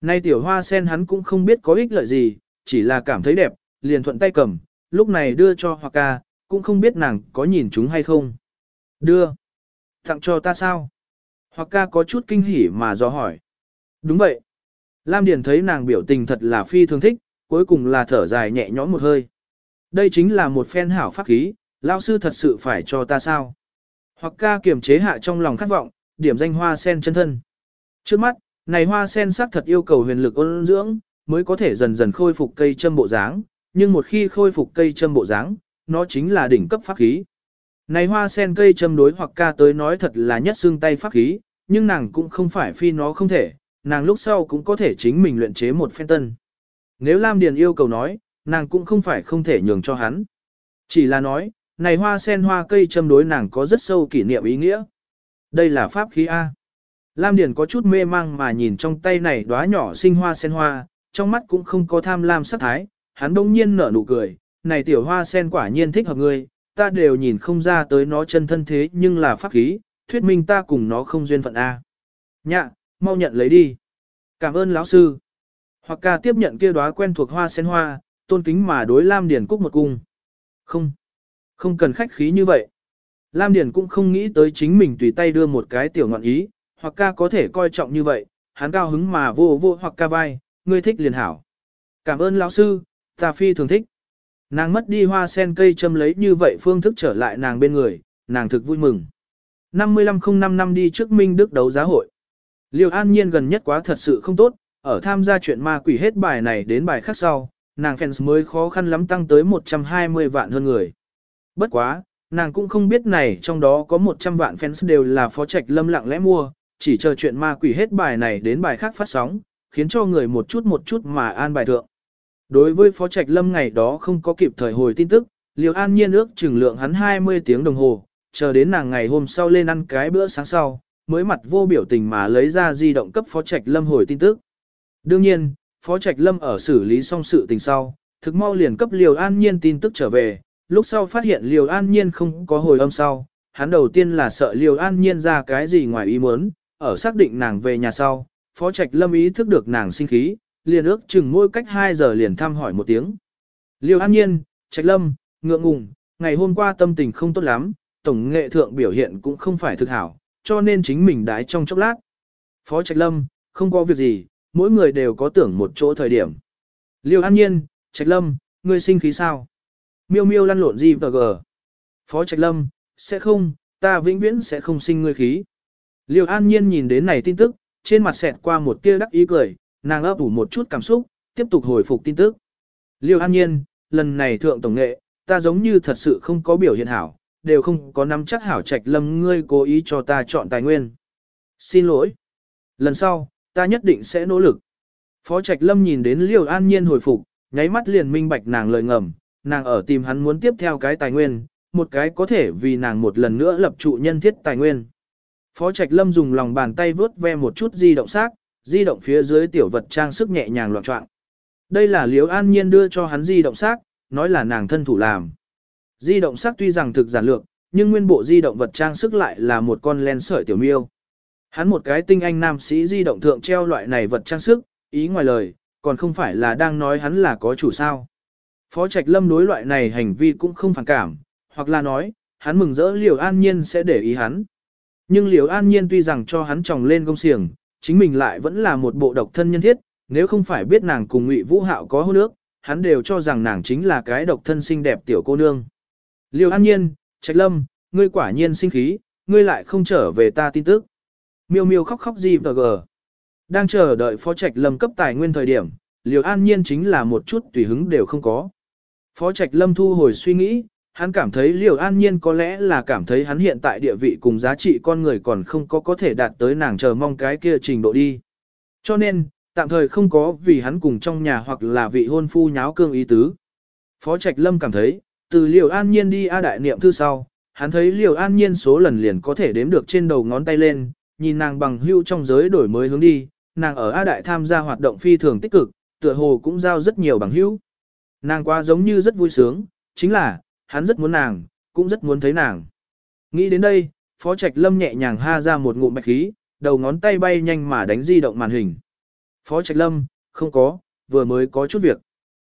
Nay tiểu hoa sen hắn cũng không biết có ích lợi gì, chỉ là cảm thấy đẹp, liền thuận tay cầm, lúc này đưa cho hoặc ca, cũng không biết nàng có nhìn chúng hay không. Đưa. Tặng cho ta sao? Hoặc ca có chút kinh hỉ mà do hỏi. Đúng vậy. Lam Điền thấy nàng biểu tình thật là phi thường thích, cuối cùng là thở dài nhẹ nhõm một hơi. Đây chính là một phen hảo pháp khí, lão sư thật sự phải cho ta sao? Hoặc ca kiềm chế hạ trong lòng khát vọng, điểm danh hoa sen chân thân. Trước mắt, này hoa sen sắc thật yêu cầu huyền lực ôn dưỡng, mới có thể dần dần khôi phục cây châm bộ dáng, nhưng một khi khôi phục cây châm bộ dáng, nó chính là đỉnh cấp pháp khí. Này hoa sen cây châm đối hoặc ca tới nói thật là nhất xương tay pháp khí, nhưng nàng cũng không phải phi nó không thể, nàng lúc sau cũng có thể chính mình luyện chế một phen tân. Nếu Lam Điền yêu cầu nói, nàng cũng không phải không thể nhường cho hắn. Chỉ là nói, này hoa sen hoa cây châm đối nàng có rất sâu kỷ niệm ý nghĩa. Đây là pháp khí A. Lam Điền có chút mê mang mà nhìn trong tay này đóa nhỏ sinh hoa sen hoa, trong mắt cũng không có tham lam sắc thái, hắn đông nhiên nở nụ cười, này tiểu hoa sen quả nhiên thích hợp ngươi, ta đều nhìn không ra tới nó chân thân thế nhưng là pháp khí, thuyết minh ta cùng nó không duyên phận A. Nhạ, mau nhận lấy đi. Cảm ơn lão sư. Hoặc ca tiếp nhận kia đóa quen thuộc hoa sen hoa, tôn kính mà đối Lam Điền cúc một cung. Không, không cần khách khí như vậy. Lam Điền cũng không nghĩ tới chính mình tùy tay đưa một cái tiểu ngọn ý, hoặc ca có thể coi trọng như vậy, hắn cao hứng mà vô vô hoặc ca vai, ngươi thích liền hảo. Cảm ơn lão sư, ta phi thường thích. Nàng mất đi hoa sen cây châm lấy như vậy phương thức trở lại nàng bên người, nàng thực vui mừng. 5505 năm đi trước Minh Đức đấu giá hội. Liêu An Nhiên gần nhất quá thật sự không tốt, ở tham gia chuyện ma quỷ hết bài này đến bài khác sau, nàng fans mới khó khăn lắm tăng tới 120 vạn hơn người. Bất quá, nàng cũng không biết này trong đó có 100 vạn fans đều là phó trạch lâm lặng lẽ mua, chỉ chờ chuyện ma quỷ hết bài này đến bài khác phát sóng, khiến cho người một chút một chút mà an bài thượng. Đối với phó trạch lâm ngày đó không có kịp thời hồi tin tức, liều An Nhiên ước chừng lượng hắn 20 tiếng đồng hồ, chờ đến nàng ngày hôm sau lên ăn cái bữa sáng sau, mới mặt vô biểu tình mà lấy ra di động cấp phó trạch lâm hồi tin tức. Đương nhiên, phó trạch lâm ở xử lý xong sự tình sau, thực mau liền cấp Liêu An Nhiên tin tức trở về, lúc sau phát hiện Liêu An Nhiên không có hồi âm sau, hắn đầu tiên là sợ Liêu An Nhiên ra cái gì ngoài ý muốn, ở xác định nàng về nhà sau, phó trạch lâm ý thức được nàng sinh khí, liền ước chừng mỗi cách 2 giờ liền thăm hỏi một tiếng. Liêu An Nhiên, Trạch Lâm, ngượng ngùng, ngày hôm qua tâm tình không tốt lắm, tổng nghệ thượng biểu hiện cũng không phải thực hảo, cho nên chính mình đái trong chốc lát. Phó Trạch Lâm, không có việc gì, mỗi người đều có tưởng một chỗ thời điểm. Liêu An Nhiên, Trạch Lâm, ngươi sinh khí sao? Miêu miêu lăn lộn gì vờ gờ. Phó Trạch Lâm, sẽ không, ta vĩnh viễn sẽ không sinh ngươi khí. Liêu An Nhiên nhìn đến này tin tức, trên mặt xẹt qua một tia đắc ý cười, nàng ấp ủ một chút cảm xúc, tiếp tục hồi phục tin tức. Liêu An Nhiên, lần này thượng tổng nghệ, ta giống như thật sự không có biểu hiện hảo, đều không có nắm chắc hảo trạch lâm ngươi cố ý cho ta chọn tài nguyên. Xin lỗi. Lần sau, ta nhất định sẽ nỗ lực. Phó Trạch Lâm nhìn đến Liêu An Nhiên hồi phục, nháy mắt liền minh bạch nàng lời ngầm, nàng ở tìm hắn muốn tiếp theo cái tài nguyên, một cái có thể vì nàng một lần nữa lập trụ nhân thiết tài nguyên. Phó Trạch Lâm dùng lòng bàn tay vớt ve một chút di động xác, di động phía dưới tiểu vật trang sức nhẹ nhàng loạn trọng. Đây là Liêu An Nhiên đưa cho hắn di động xác, nói là nàng thân thủ làm. Di động xác tuy rằng thực giản lược, nhưng nguyên bộ di động vật trang sức lại là một con len sợi tiểu miêu. Hắn một cái tinh anh nam sĩ di động thượng treo loại này vật trang sức, ý ngoài lời, còn không phải là đang nói hắn là có chủ sao. Phó Trạch Lâm đối loại này hành vi cũng không phản cảm, hoặc là nói, hắn mừng rỡ liều An Nhiên sẽ để ý hắn. Nhưng liều An Nhiên tuy rằng cho hắn tròng lên công xiềng, chính mình lại vẫn là một bộ độc thân nhân thiết, nếu không phải biết nàng cùng Ngụy Vũ Hạo có hôn ước, hắn đều cho rằng nàng chính là cái độc thân xinh đẹp tiểu cô nương. liều An Nhiên, Trạch Lâm, ngươi quả nhiên sinh khí, ngươi lại không trở về ta tin tức. Miêu Miêu khóc khóc gì và gờ. Đang chờ đợi Phó Trạch Lâm cấp tài nguyên thời điểm, liều An Nhiên chính là một chút tùy hứng đều không có. Phó Trạch Lâm thu hồi suy nghĩ, hắn cảm thấy liều An Nhiên có lẽ là cảm thấy hắn hiện tại địa vị cùng giá trị con người còn không có có thể đạt tới nàng chờ mong cái kia trình độ đi. Cho nên, tạm thời không có vì hắn cùng trong nhà hoặc là vị hôn phu nháo cương ý tứ. Phó Trạch Lâm cảm thấy, từ liều An Nhiên đi A Đại Niệm Thư sau, hắn thấy Liều An Nhiên số lần liền có thể đếm được trên đầu ngón tay lên, nhìn nàng bằng hưu trong giới đổi mới hướng đi, nàng ở A Đại tham gia hoạt động phi thường tích cực, tựa hồ cũng giao rất nhiều bằng hữu. Nàng qua giống như rất vui sướng, chính là, hắn rất muốn nàng, cũng rất muốn thấy nàng. Nghĩ đến đây, Phó Trạch Lâm nhẹ nhàng ha ra một ngụm bạch khí, đầu ngón tay bay nhanh mà đánh di động màn hình. Phó Trạch Lâm, không có, vừa mới có chút việc.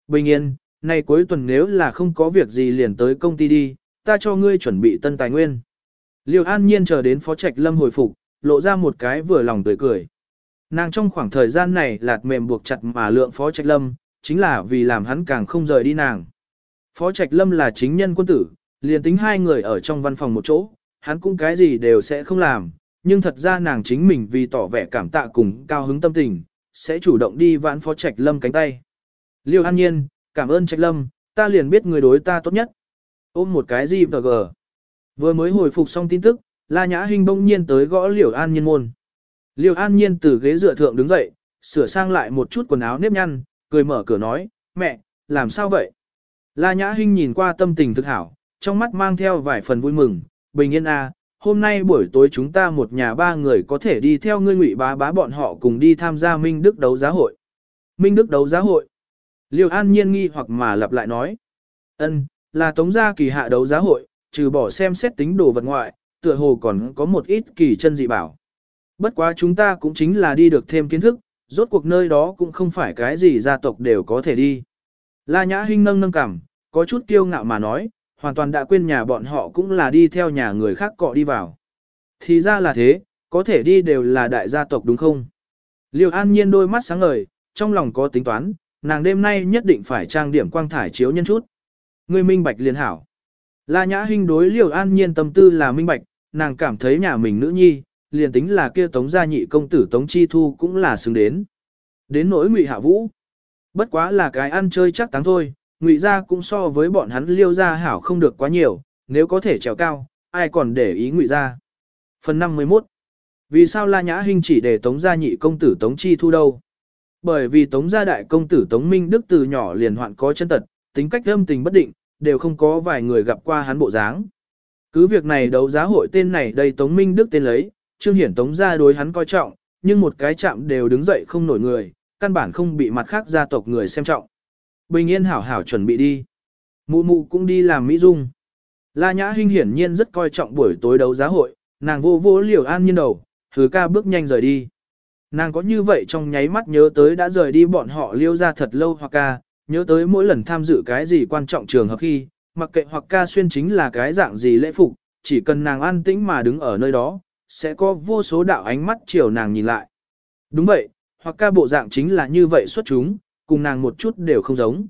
Bình yên, nay cuối tuần nếu là không có việc gì liền tới công ty đi, ta cho ngươi chuẩn bị tân tài nguyên. Liêu An Nhiên chờ đến Phó Trạch Lâm hồi phục, lộ ra một cái vừa lòng tươi cười. Nàng trong khoảng thời gian này lạt mềm buộc chặt mà lượng Phó Trạch Lâm, chính là vì làm hắn càng không rời đi nàng. Phó Trạch Lâm là chính nhân quân tử, liền tính hai người ở trong văn phòng một chỗ, hắn cũng cái gì đều sẽ không làm, nhưng thật ra nàng chính mình vì tỏ vẻ cảm tạ cùng cao hứng tâm tình, sẽ chủ động đi vãn Phó Trạch Lâm cánh tay. Liêu An Nhiên, cảm ơn Trạch Lâm, ta liền biết người đối ta tốt nhất. Ôm một cái gì vờ gờ. Vừa mới hồi phục xong tin tức, La Nhã Hinh bỗng nhiên tới gõ Liễu An Nhiên môn. Liễu An Nhiên từ ghế dựa thượng đứng dậy, sửa sang lại một chút quần áo nếp nhăn, cười mở cửa nói, mẹ, làm sao vậy? La Nhã Hinh nhìn qua tâm tình thực hảo, trong mắt mang theo vài phần vui mừng, bình yên à, hôm nay buổi tối chúng ta một nhà ba người có thể đi theo ngươi ngụy bá bá bọn họ cùng đi tham gia Minh Đức đấu giá hội. Minh Đức đấu giá hội. Liêu An Nhiên nghi hoặc mà lặp lại nói. ân là tống gia kỳ hạ đấu giá hội, trừ bỏ xem xét tính đồ vật ngoại, tựa hồ còn có một ít kỳ chân dị bảo. Bất quá chúng ta cũng chính là đi được thêm kiến thức, rốt cuộc nơi đó cũng không phải cái gì gia tộc đều có thể đi. La Nhã Hinh nâng nâng cằm, có chút kiêu ngạo mà nói, hoàn toàn đã quên nhà bọn họ cũng là đi theo nhà người khác cọ đi vào. Thì ra là thế, có thể đi đều là đại gia tộc đúng không? Liêu An Nhiên đôi mắt sáng ngời, trong lòng có tính toán, nàng đêm nay nhất định phải trang điểm quang thải chiếu nhân chút. Người minh bạch liền hảo. La Nhã Hinh đối Liêu An Nhiên tâm tư là minh bạch, nàng cảm thấy nhà mình nữ nhi, liền tính là kia tống gia nhị công tử tống chi thu cũng là xứng đến. Đến nỗi ngụy hạ vũ. Bất quá là cái ăn chơi chắc táng thôi, ngụy gia cũng so với bọn hắn liêu gia hảo không được quá nhiều, nếu có thể trèo cao, ai còn để ý ngụy gia. Phần 51 Vì sao La Nhã Hinh chỉ để tống gia nhị công tử tống chi thu đâu? Bởi vì tống gia đại công tử tống minh đức từ nhỏ liền hoạn có chân tật, tính cách âm tình bất định, đều không có vài người gặp qua hắn bộ dáng. Cứ việc này đấu giá hội tên này đây tống minh đức tên lấy, Trương Hiển Tống ra đối hắn coi trọng, nhưng một cái chạm đều đứng dậy không nổi người, căn bản không bị mặt khác gia tộc người xem trọng. Bình yên hảo hảo chuẩn bị đi. Mụ mụ cũng đi làm mỹ dung. La Nhã Hinh hiển nhiên rất coi trọng buổi tối đấu giá hội, nàng vô vô liều an nhiên đầu, thứ ca bước nhanh rời đi. Nàng có như vậy trong nháy mắt nhớ tới đã rời đi bọn họ liêu ra thật lâu hoặc ca, nhớ tới mỗi lần tham dự cái gì quan trọng trường hợp khi, mặc kệ hoặc ca xuyên chính là cái dạng gì lễ phục, chỉ cần nàng an tĩnh mà đứng ở nơi đó, sẽ có vô số đạo ánh mắt chiều nàng nhìn lại. Đúng vậy, hoặc ca bộ dạng chính là như vậy xuất chúng, cùng nàng một chút đều không giống.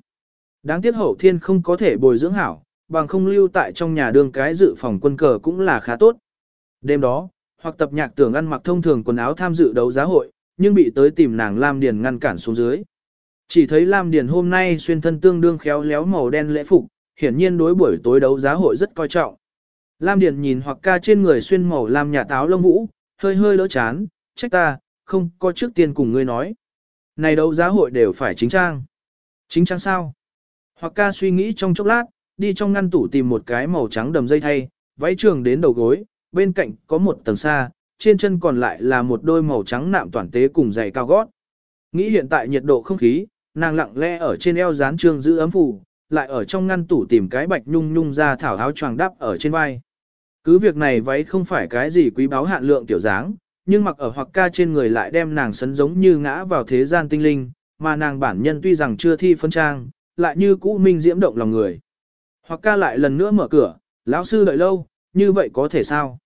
Đáng tiếc hậu thiên không có thể bồi dưỡng hảo, bằng không lưu tại trong nhà đương cái dự phòng quân cờ cũng là khá tốt. Đêm đó, hoặc tập nhạc tưởng ăn mặc thông thường quần áo tham dự đấu giá hội, nhưng bị tới tìm nàng Lam Điền ngăn cản xuống dưới. Chỉ thấy Lam Điền hôm nay xuyên thân tương đương khéo léo màu đen lễ phục, hiển nhiên đối buổi tối đấu giá hội rất coi trọng. Lam Điền nhìn hoặc ca trên người xuyên màu làm nhà táo lông vũ, hơi hơi đỡ chán, trách ta, không có trước tiên cùng ngươi nói. Này đấu giá hội đều phải chính trang. Chính trang sao? Hoặc ca suy nghĩ trong chốc lát, đi trong ngăn tủ tìm một cái màu trắng đầm dây thay, váy trường đến đầu gối, bên cạnh có một tầng xa, trên chân còn lại là một đôi màu trắng nạm toàn tế cùng giày cao gót. Nghĩ hiện tại nhiệt độ không khí, nàng lặng lẽ ở trên eo dán trương giữ ấm phủ, lại ở trong ngăn tủ tìm cái bạch nhung nhung ra thảo áo choàng đắp ở trên vai. Cứ việc này váy không phải cái gì quý báu hạn lượng tiểu dáng, nhưng mặc ở hoặc ca trên người lại đem nàng sấn giống như ngã vào thế gian tinh linh, mà nàng bản nhân tuy rằng chưa thi phân trang, lại như cũ minh diễm động lòng người. Hoặc ca lại lần nữa mở cửa, lão sư đợi lâu, như vậy có thể sao?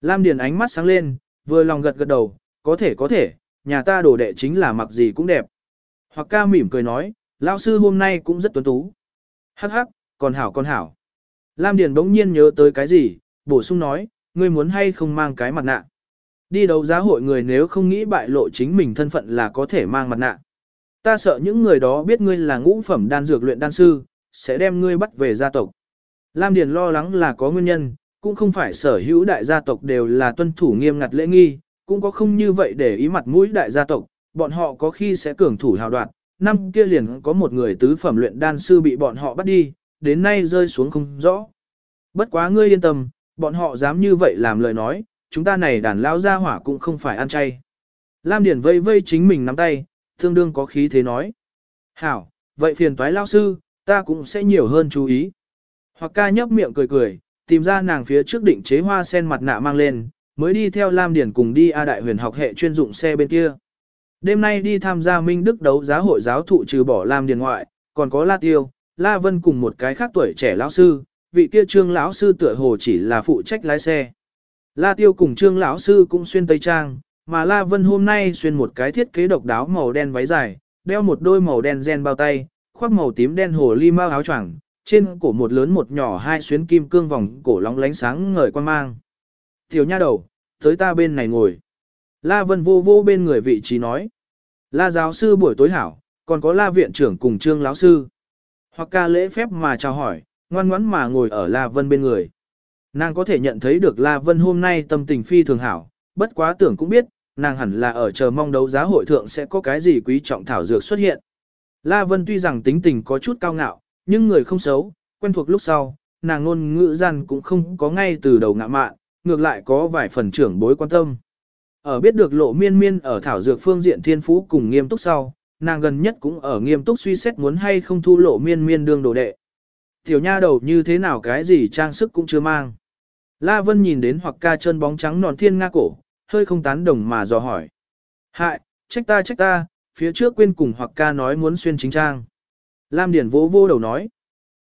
Lam Điền ánh mắt sáng lên, vừa lòng gật gật đầu, có thể có thể, nhà ta đồ đệ chính là mặc gì cũng đẹp. Hoặc ca mỉm cười nói, lão sư hôm nay cũng rất tuấn tú. Hắc hắc, còn hảo còn hảo. Lam Điền bỗng nhiên nhớ tới cái gì, bổ sung nói, ngươi muốn hay không mang cái mặt nạ. Đi đấu giá hội người nếu không nghĩ bại lộ chính mình thân phận là có thể mang mặt nạ. Ta sợ những người đó biết ngươi là ngũ phẩm đan dược luyện đan sư, sẽ đem ngươi bắt về gia tộc. Lam Điền lo lắng là có nguyên nhân, cũng không phải sở hữu đại gia tộc đều là tuân thủ nghiêm ngặt lễ nghi, cũng có không như vậy để ý mặt mũi đại gia tộc, bọn họ có khi sẽ cường thủ hào đoạt. Năm kia liền có một người tứ phẩm luyện đan sư bị bọn họ bắt đi, đến nay rơi xuống không rõ. Bất quá ngươi yên tâm, Bọn họ dám như vậy làm lời nói, chúng ta này đàn lao ra hỏa cũng không phải ăn chay. Lam Điển vây vây chính mình nắm tay, tương đương có khí thế nói. Hảo, vậy phiền toái lao sư, ta cũng sẽ nhiều hơn chú ý. Hoặc ca nhấp miệng cười cười, tìm ra nàng phía trước định chế hoa sen mặt nạ mang lên, mới đi theo Lam Điển cùng đi A Đại huyền học hệ chuyên dụng xe bên kia. Đêm nay đi tham gia Minh Đức đấu giá hội giáo thụ trừ bỏ Lam Điền ngoại, còn có La Tiêu, La Vân cùng một cái khác tuổi trẻ lão sư, vị kia trương lão sư tựa hồ chỉ là phụ trách lái xe. La Tiêu cùng trương lão sư cũng xuyên tây trang, mà La Vân hôm nay xuyên một cái thiết kế độc đáo màu đen váy dài, đeo một đôi màu đen gen bao tay, khoác màu tím đen hồ ly mao áo choàng, trên cổ một lớn một nhỏ hai xuyến kim cương vòng cổ lóng lánh sáng ngời quan mang. Tiểu nha đầu, tới ta bên này ngồi. La Vân vô vô bên người vị trí nói. La giáo sư buổi tối hảo, còn có La viện trưởng cùng trương lão sư. Hoặc ca lễ phép mà chào hỏi, ngoan ngoãn mà ngồi ở La Vân bên người. Nàng có thể nhận thấy được La Vân hôm nay tâm tình phi thường hảo, bất quá tưởng cũng biết, nàng hẳn là ở chờ mong đấu giá hội thượng sẽ có cái gì quý trọng thảo dược xuất hiện. La Vân tuy rằng tính tình có chút cao ngạo, nhưng người không xấu, quen thuộc lúc sau, nàng ngôn ngữ gian cũng không có ngay từ đầu ngạ mạn, ngược lại có vài phần trưởng bối quan tâm. Ở biết được lộ miên miên ở thảo dược phương diện thiên phú cùng nghiêm túc sau, nàng gần nhất cũng ở nghiêm túc suy xét muốn hay không thu lộ miên miên đương đồ đệ. Tiểu nha đầu như thế nào cái gì trang sức cũng chưa mang. La Vân nhìn đến hoặc ca chân bóng trắng nòn thiên nga cổ, hơi không tán đồng mà dò hỏi. Hại, trách ta trách ta, phía trước quên cùng hoặc ca nói muốn xuyên chính trang. Lam Điển vỗ vô đầu nói.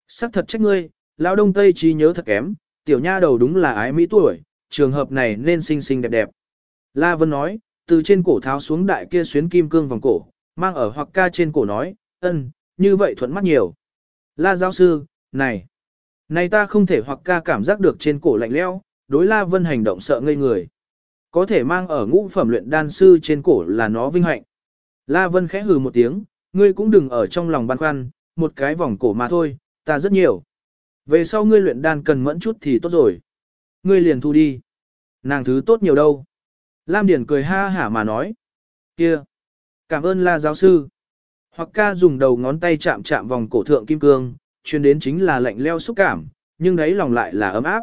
Sắc thật trách ngươi, lão đông tây trí nhớ thật kém, tiểu nha đầu đúng là ái mỹ tuổi, trường hợp này nên xinh xinh đẹp đẹp. La Vân nói, từ trên cổ tháo xuống đại kia xuyến kim cương vòng cổ, mang ở hoặc ca trên cổ nói, ân, như vậy thuận mắt nhiều. La giáo sư, này, này ta không thể hoặc ca cảm giác được trên cổ lạnh leo, đối La Vân hành động sợ ngây người. Có thể mang ở ngũ phẩm luyện đan sư trên cổ là nó vinh hạnh. La Vân khẽ hừ một tiếng, ngươi cũng đừng ở trong lòng băn khoăn, một cái vòng cổ mà thôi, ta rất nhiều. Về sau ngươi luyện đan cần mẫn chút thì tốt rồi. Ngươi liền thu đi. Nàng thứ tốt nhiều đâu. Lam Điển cười ha hả mà nói. kia, Cảm ơn la giáo sư. Hoặc ca dùng đầu ngón tay chạm chạm vòng cổ thượng kim cương, chuyên đến chính là lạnh leo xúc cảm, nhưng đấy lòng lại là ấm áp.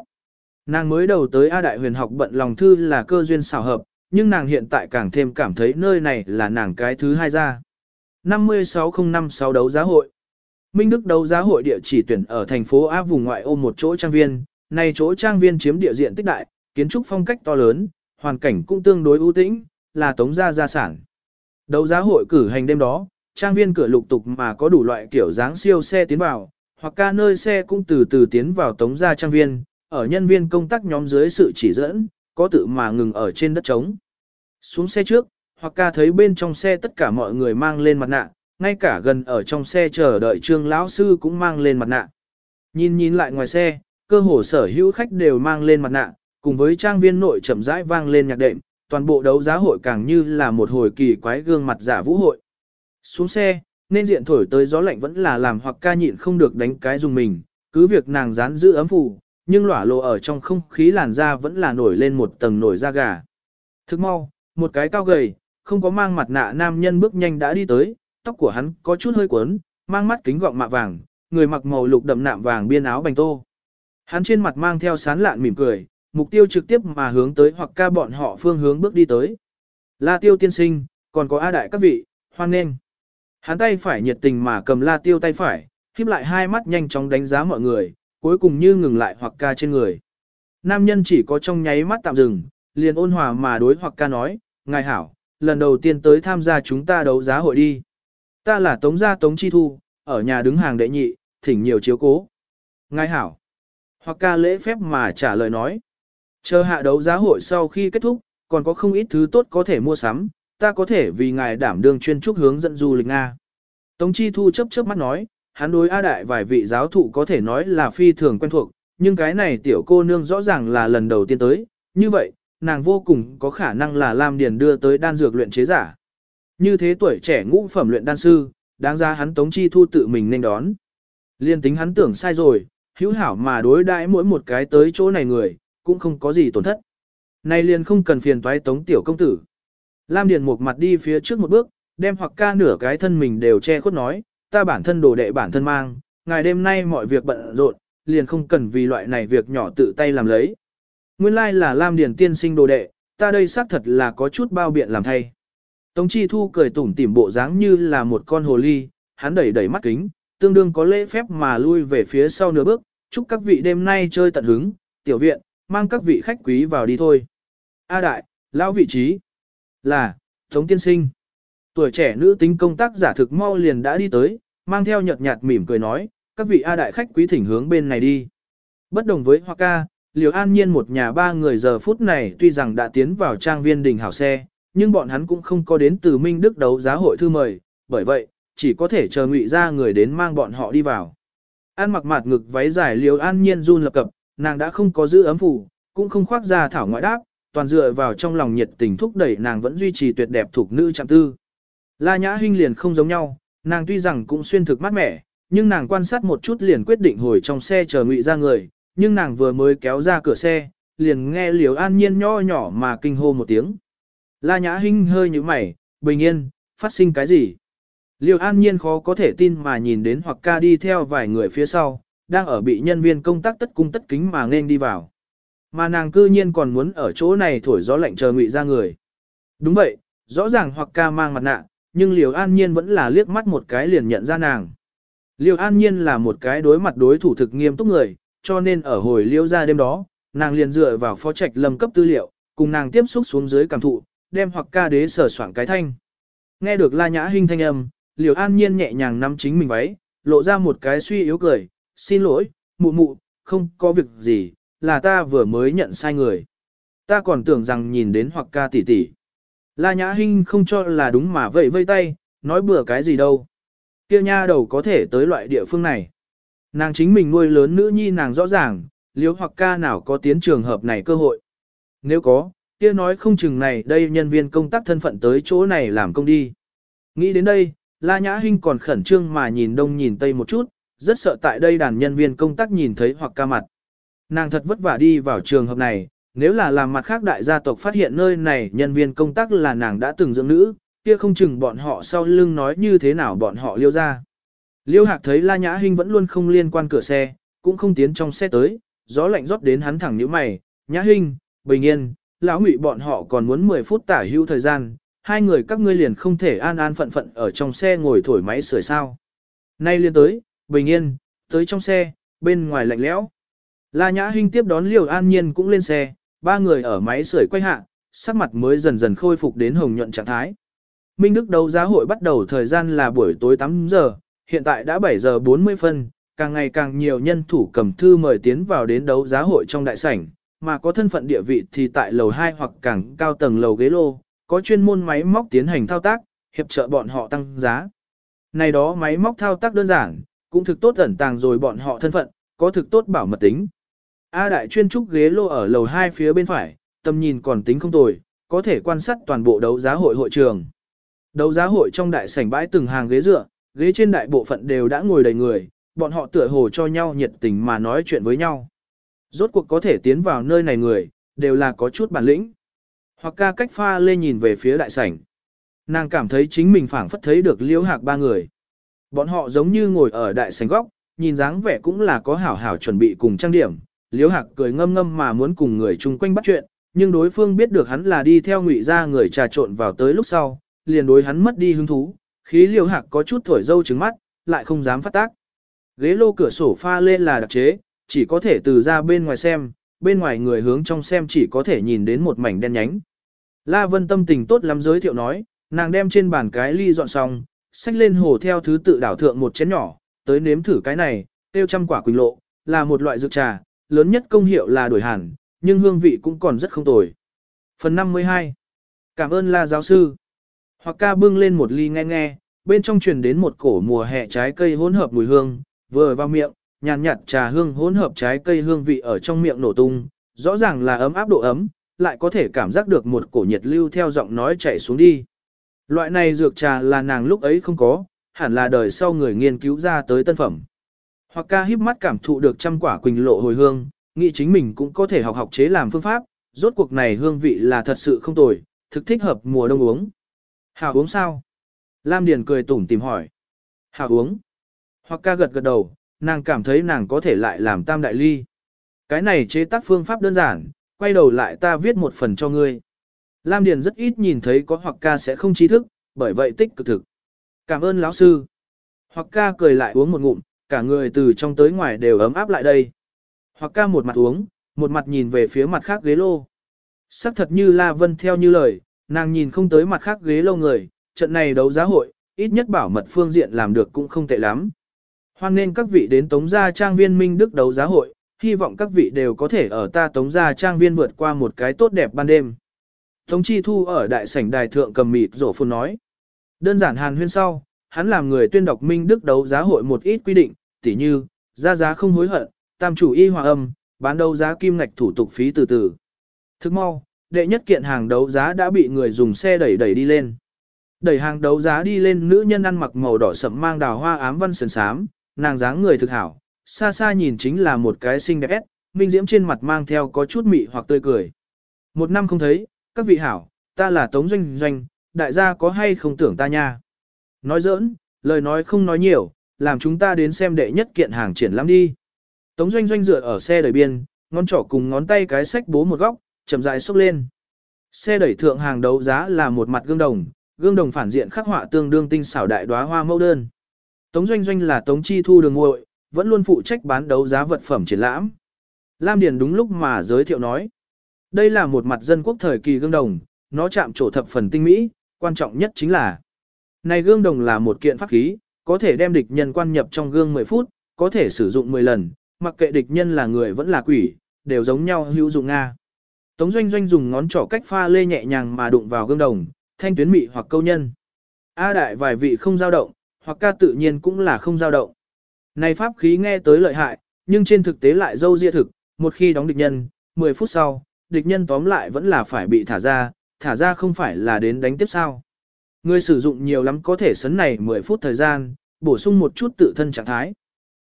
Nàng mới đầu tới A Đại huyền học bận lòng thư là cơ duyên xảo hợp, nhưng nàng hiện tại càng thêm cảm thấy nơi này là nàng cái thứ hai ra. 56056 đấu giá hội Minh Đức đấu giá hội địa chỉ tuyển ở thành phố A vùng ngoại ô một chỗ trang viên, này chỗ trang viên chiếm địa diện tích đại, kiến trúc phong cách to lớn, hoàn cảnh cũng tương đối ưu tĩnh, là tống gia gia sản. Đấu giá hội cử hành đêm đó, trang viên cửa lục tục mà có đủ loại kiểu dáng siêu xe tiến vào, hoặc ca nơi xe cũng từ từ tiến vào tống gia trang viên, ở nhân viên công tác nhóm dưới sự chỉ dẫn, có tự mà ngừng ở trên đất trống. Xuống xe trước, hoặc ca thấy bên trong xe tất cả mọi người mang lên mặt nạ, ngay cả gần ở trong xe chờ đợi trương lão sư cũng mang lên mặt nạ. Nhìn nhìn lại ngoài xe, cơ hồ sở hữu khách đều mang lên mặt nạ, cùng với trang viên nội chậm rãi vang lên nhạc đệm, toàn bộ đấu giá hội càng như là một hồi kỳ quái gương mặt giả vũ hội. Xuống xe, nên diện thổi tới gió lạnh vẫn là làm hoặc ca nhịn không được đánh cái dùng mình, cứ việc nàng dán giữ ấm phủ, nhưng lỏa lộ ở trong không khí làn da vẫn là nổi lên một tầng nổi da gà. Thức mau, một cái cao gầy, không có mang mặt nạ nam nhân bước nhanh đã đi tới, tóc của hắn có chút hơi cuốn, mang mắt kính gọng mạ vàng, người mặc màu lục đậm nạm vàng biên áo bành tô. Hắn trên mặt mang theo sán lạn mỉm cười, mục tiêu trực tiếp mà hướng tới hoặc ca bọn họ phương hướng bước đi tới. La tiêu tiên sinh, còn có A đại các vị, hoan nghênh. Hắn tay phải nhiệt tình mà cầm la tiêu tay phải, khiếp lại hai mắt nhanh chóng đánh giá mọi người, cuối cùng như ngừng lại hoặc ca trên người. Nam nhân chỉ có trong nháy mắt tạm dừng, liền ôn hòa mà đối hoặc ca nói, ngài hảo, lần đầu tiên tới tham gia chúng ta đấu giá hội đi. Ta là Tống Gia Tống Chi Thu, ở nhà đứng hàng đệ nhị, thỉnh nhiều chiếu cố. Ngài hảo. Hoặc ca lễ phép mà trả lời nói. Chờ hạ đấu giá hội sau khi kết thúc, còn có không ít thứ tốt có thể mua sắm, ta có thể vì ngài đảm đương chuyên trúc hướng dẫn du lịch Nga. Tống Chi Thu chấp chớp mắt nói, hắn đối A Đại vài vị giáo thụ có thể nói là phi thường quen thuộc, nhưng cái này tiểu cô nương rõ ràng là lần đầu tiên tới, như vậy, nàng vô cùng có khả năng là Lam Điền đưa tới đan dược luyện chế giả. Như thế tuổi trẻ ngũ phẩm luyện đan sư, đáng ra hắn Tống Chi Thu tự mình nên đón. Liên tính hắn tưởng sai rồi, hữu hảo mà đối đãi mỗi một cái tới chỗ này người, cũng không có gì tổn thất. Này liền không cần phiền toái Tống tiểu công tử. Lam Điền một mặt đi phía trước một bước, đem hoặc ca nửa cái thân mình đều che khuất nói, ta bản thân đồ đệ bản thân mang, ngài đêm nay mọi việc bận rộn, liền không cần vì loại này việc nhỏ tự tay làm lấy. Nguyên lai là Lam Điền tiên sinh đồ đệ, ta đây xác thật là có chút bao biện làm thay. Tống Chi Thu cười tủm tỉm bộ dáng như là một con hồ ly, hắn đẩy đẩy mắt kính, tương đương có lễ phép mà lui về phía sau nửa bước, chúc các vị đêm nay chơi tận hứng, tiểu viện, mang các vị khách quý vào đi thôi. A đại, lão vị trí là, Tống Tiên Sinh. Tuổi trẻ nữ tính công tác giả thực mau liền đã đi tới, mang theo nhợt nhạt mỉm cười nói, các vị A đại khách quý thỉnh hướng bên này đi. Bất đồng với Hoa ca, Liều An Nhiên một nhà ba người giờ phút này tuy rằng đã tiến vào trang viên đình hảo xe, nhưng bọn hắn cũng không có đến từ Minh Đức đấu giá hội thư mời, bởi vậy, chỉ có thể chờ ngụy ra người đến mang bọn họ đi vào. An mặc mặt ngực váy dài Liều An Nhiên run lập cập, nàng đã không có giữ ấm phủ, cũng không khoác ra thảo ngoại đáp, toàn dựa vào trong lòng nhiệt tình thúc đẩy nàng vẫn duy trì tuyệt đẹp thuộc nữ trạng tư. La Nhã Hinh liền không giống nhau, nàng tuy rằng cũng xuyên thực mát mẻ, nhưng nàng quan sát một chút liền quyết định hồi trong xe chờ ngụy ra người, nhưng nàng vừa mới kéo ra cửa xe, liền nghe Liều An Nhiên nho nhỏ mà kinh hô một tiếng. La Nhã Hinh hơi như mày, bình yên, phát sinh cái gì? Liều An Nhiên khó có thể tin mà nhìn đến hoặc ca đi theo vài người phía sau, đang ở bị nhân viên công tác tất cung tất kính mà nên đi vào. Mà nàng cư nhiên còn muốn ở chỗ này thổi gió lạnh chờ ngụy ra người. Đúng vậy, rõ ràng hoặc ca mang mặt nạ, nhưng Liều An Nhiên vẫn là liếc mắt một cái liền nhận ra nàng. Liều An Nhiên là một cái đối mặt đối thủ thực nghiêm túc người, cho nên ở hồi liêu ra đêm đó, nàng liền dựa vào phó trạch lâm cấp tư liệu, cùng nàng tiếp xúc xuống dưới cảm thụ, đem hoặc ca đế sở soạn cái thanh. Nghe được la nhã hình thanh âm, liều an nhiên nhẹ nhàng nắm chính mình váy, lộ ra một cái suy yếu cười, xin lỗi, mụ mụ, không có việc gì, là ta vừa mới nhận sai người. Ta còn tưởng rằng nhìn đến hoặc ca tỷ tỷ. La Nhã Hinh không cho là đúng mà vẫy vây tay, nói bừa cái gì đâu. Kia nha đầu có thể tới loại địa phương này. Nàng chính mình nuôi lớn nữ nhi nàng rõ ràng, liếu hoặc ca nào có tiến trường hợp này cơ hội. Nếu có, kia nói không chừng này đây nhân viên công tác thân phận tới chỗ này làm công đi. Nghĩ đến đây, La Nhã Hinh còn khẩn trương mà nhìn đông nhìn tây một chút, rất sợ tại đây đàn nhân viên công tác nhìn thấy hoặc ca mặt. Nàng thật vất vả đi vào trường hợp này, nếu là làm mặt khác đại gia tộc phát hiện nơi này nhân viên công tác là nàng đã từng dưỡng nữ, kia không chừng bọn họ sau lưng nói như thế nào bọn họ liêu ra. Liêu Hạc thấy La Nhã Hinh vẫn luôn không liên quan cửa xe, cũng không tiến trong xe tới, gió lạnh rót đến hắn thẳng nhíu mày, "Nhã Hinh, bình yên, lão Ngụy bọn họ còn muốn 10 phút tả hữu thời gian, hai người các ngươi liền không thể an an phận phận ở trong xe ngồi thổi máy sưởi sao?" Nay liên tới, bình yên, tới trong xe, bên ngoài lạnh lẽo. La Nhã Hinh tiếp đón Liêu An Nhiên cũng lên xe, ba người ở máy sưởi quay hạ, sắc mặt mới dần dần khôi phục đến hồng nhuận trạng thái. Minh Đức đấu giá hội bắt đầu thời gian là buổi tối 8 giờ, hiện tại đã 7 giờ 40 phân, càng ngày càng nhiều nhân thủ cầm thư mời tiến vào đến đấu giá hội trong đại sảnh, mà có thân phận địa vị thì tại lầu 2 hoặc càng cao tầng lầu ghế lô, có chuyên môn máy móc tiến hành thao tác, hiệp trợ bọn họ tăng giá. Này đó máy móc thao tác đơn giản, cũng thực tốt ẩn tàng rồi bọn họ thân phận, có thực tốt bảo mật tính. A đại chuyên trúc ghế lô ở lầu 2 phía bên phải, tầm nhìn còn tính không tồi, có thể quan sát toàn bộ đấu giá hội hội trường. Đấu giá hội trong đại sảnh bãi từng hàng ghế dựa, ghế trên đại bộ phận đều đã ngồi đầy người, bọn họ tựa hồ cho nhau nhiệt tình mà nói chuyện với nhau. Rốt cuộc có thể tiến vào nơi này người, đều là có chút bản lĩnh. Hoặc ca cách pha lê nhìn về phía đại sảnh. Nàng cảm thấy chính mình phảng phất thấy được liễu hạc ba người. Bọn họ giống như ngồi ở đại sảnh góc, nhìn dáng vẻ cũng là có hảo hảo chuẩn bị cùng trang điểm. Liễu hạc cười ngâm ngâm mà muốn cùng người chung quanh bắt chuyện, nhưng đối phương biết được hắn là đi theo ngụy ra người trà trộn vào tới lúc sau, liền đối hắn mất đi hứng thú, khí liễu hạc có chút thổi dâu trứng mắt, lại không dám phát tác. Ghế lô cửa sổ pha lên là đặc chế, chỉ có thể từ ra bên ngoài xem, bên ngoài người hướng trong xem chỉ có thể nhìn đến một mảnh đen nhánh. La Vân tâm tình tốt lắm giới thiệu nói, nàng đem trên bàn cái ly dọn xong, xách lên hồ theo thứ tự đảo thượng một chén nhỏ, tới nếm thử cái này, tiêu trăm quả quỳnh lộ, là một loại dược trà, lớn nhất công hiệu là đổi hẳn, nhưng hương vị cũng còn rất không tồi. Phần 52 Cảm ơn La giáo sư. Hoặc ca bưng lên một ly nghe nghe, bên trong truyền đến một cổ mùa hè trái cây hỗn hợp mùi hương, vừa vào miệng, nhàn nhạt trà hương hỗn hợp trái cây hương vị ở trong miệng nổ tung, rõ ràng là ấm áp độ ấm, lại có thể cảm giác được một cổ nhiệt lưu theo giọng nói chảy xuống đi. Loại này dược trà là nàng lúc ấy không có, hẳn là đời sau người nghiên cứu ra tới tân phẩm. Hoặc ca híp mắt cảm thụ được trăm quả quỳnh lộ hồi hương, nghĩ chính mình cũng có thể học học chế làm phương pháp, rốt cuộc này hương vị là thật sự không tồi, thực thích hợp mùa đông uống. Hảo uống sao? Lam Điền cười tủm tìm hỏi. Hảo uống. Hoặc ca gật gật đầu, nàng cảm thấy nàng có thể lại làm tam đại ly. Cái này chế tác phương pháp đơn giản, quay đầu lại ta viết một phần cho ngươi. Lam Điền rất ít nhìn thấy có hoặc ca sẽ không trí thức, bởi vậy tích cực thực. Cảm ơn lão sư. Hoặc ca cười lại uống một ngụm, cả người từ trong tới ngoài đều ấm áp lại đây. Hoặc ca một mặt uống, một mặt nhìn về phía mặt khác ghế lô. Sắc thật như La Vân theo như lời, nàng nhìn không tới mặt khác ghế lô người, trận này đấu giá hội, ít nhất bảo mật phương diện làm được cũng không tệ lắm. Hoan nên các vị đến Tống Gia Trang Viên Minh Đức đấu giá hội, hy vọng các vị đều có thể ở ta Tống Gia Trang Viên vượt qua một cái tốt đẹp ban đêm. Tống Chi Thu ở đại sảnh đài thượng cầm mịt rổ phun nói. Đơn giản hàn huyên sau, hắn làm người tuyên đọc Minh Đức đấu giá hội một ít quy định, tỉ như, ra giá không hối hận, tam chủ y hòa âm, bán đấu giá kim ngạch thủ tục phí từ từ. Thức mau, đệ nhất kiện hàng đấu giá đã bị người dùng xe đẩy đẩy đi lên. Đẩy hàng đấu giá đi lên nữ nhân ăn mặc màu đỏ sậm mang đào hoa ám văn sườn sám, nàng dáng người thực hảo, xa xa nhìn chính là một cái xinh đẹp minh diễm trên mặt mang theo có chút mị hoặc tươi cười. Một năm không thấy, các vị hảo, ta là Tống Doanh Doanh, đại gia có hay không tưởng ta nha. Nói giỡn, lời nói không nói nhiều, làm chúng ta đến xem đệ nhất kiện hàng triển lãm đi. Tống Doanh Doanh dựa ở xe đẩy biên, ngón trỏ cùng ngón tay cái sách bố một góc, chậm rãi xốc lên. Xe đẩy thượng hàng đấu giá là một mặt gương đồng, gương đồng phản diện khắc họa tương đương tinh xảo đại đóa hoa mẫu đơn. Tống Doanh Doanh là Tống Chi Thu đường ngội, vẫn luôn phụ trách bán đấu giá vật phẩm triển lãm. Lam Điền đúng lúc mà giới thiệu nói. Đây là một mặt dân quốc thời kỳ gương đồng, nó chạm trổ thập phần tinh mỹ, quan trọng nhất chính là này gương đồng là một kiện pháp khí, có thể đem địch nhân quan nhập trong gương 10 phút, có thể sử dụng 10 lần, mặc kệ địch nhân là người vẫn là quỷ, đều giống nhau hữu dụng Nga. Tống Doanh Doanh dùng ngón trỏ cách pha lê nhẹ nhàng mà đụng vào gương đồng, thanh tuyến mị hoặc câu nhân. A đại vài vị không dao động, hoặc ca tự nhiên cũng là không dao động. Này pháp khí nghe tới lợi hại, nhưng trên thực tế lại dâu dịa thực, một khi đóng địch nhân, 10 phút sau, địch nhân tóm lại vẫn là phải bị thả ra, thả ra không phải là đến đánh tiếp sao. Người sử dụng nhiều lắm có thể sấn này 10 phút thời gian, bổ sung một chút tự thân trạng thái.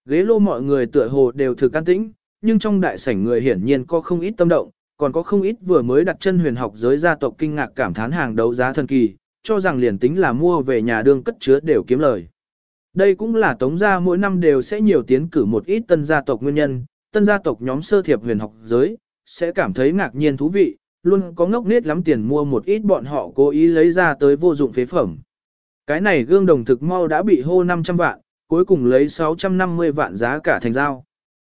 Ghế lô mọi người tựa hồ đều thực can tĩnh, nhưng trong đại sảnh người hiển nhiên có không ít tâm động, còn có không ít vừa mới đặt chân huyền học giới gia tộc kinh ngạc cảm thán hàng đấu giá thần kỳ, cho rằng liền tính là mua về nhà đương cất chứa đều kiếm lời. Đây cũng là tống gia mỗi năm đều sẽ nhiều tiến cử một ít tân gia tộc nguyên nhân, tân gia tộc nhóm sơ thiệp huyền học giới, sẽ cảm thấy ngạc nhiên thú vị, luôn có ngốc nết lắm tiền mua một ít bọn họ cố ý lấy ra tới vô dụng phế phẩm. Cái này gương đồng thực mau đã bị hô 500 vạn, cuối cùng lấy 650 vạn giá cả thành giao.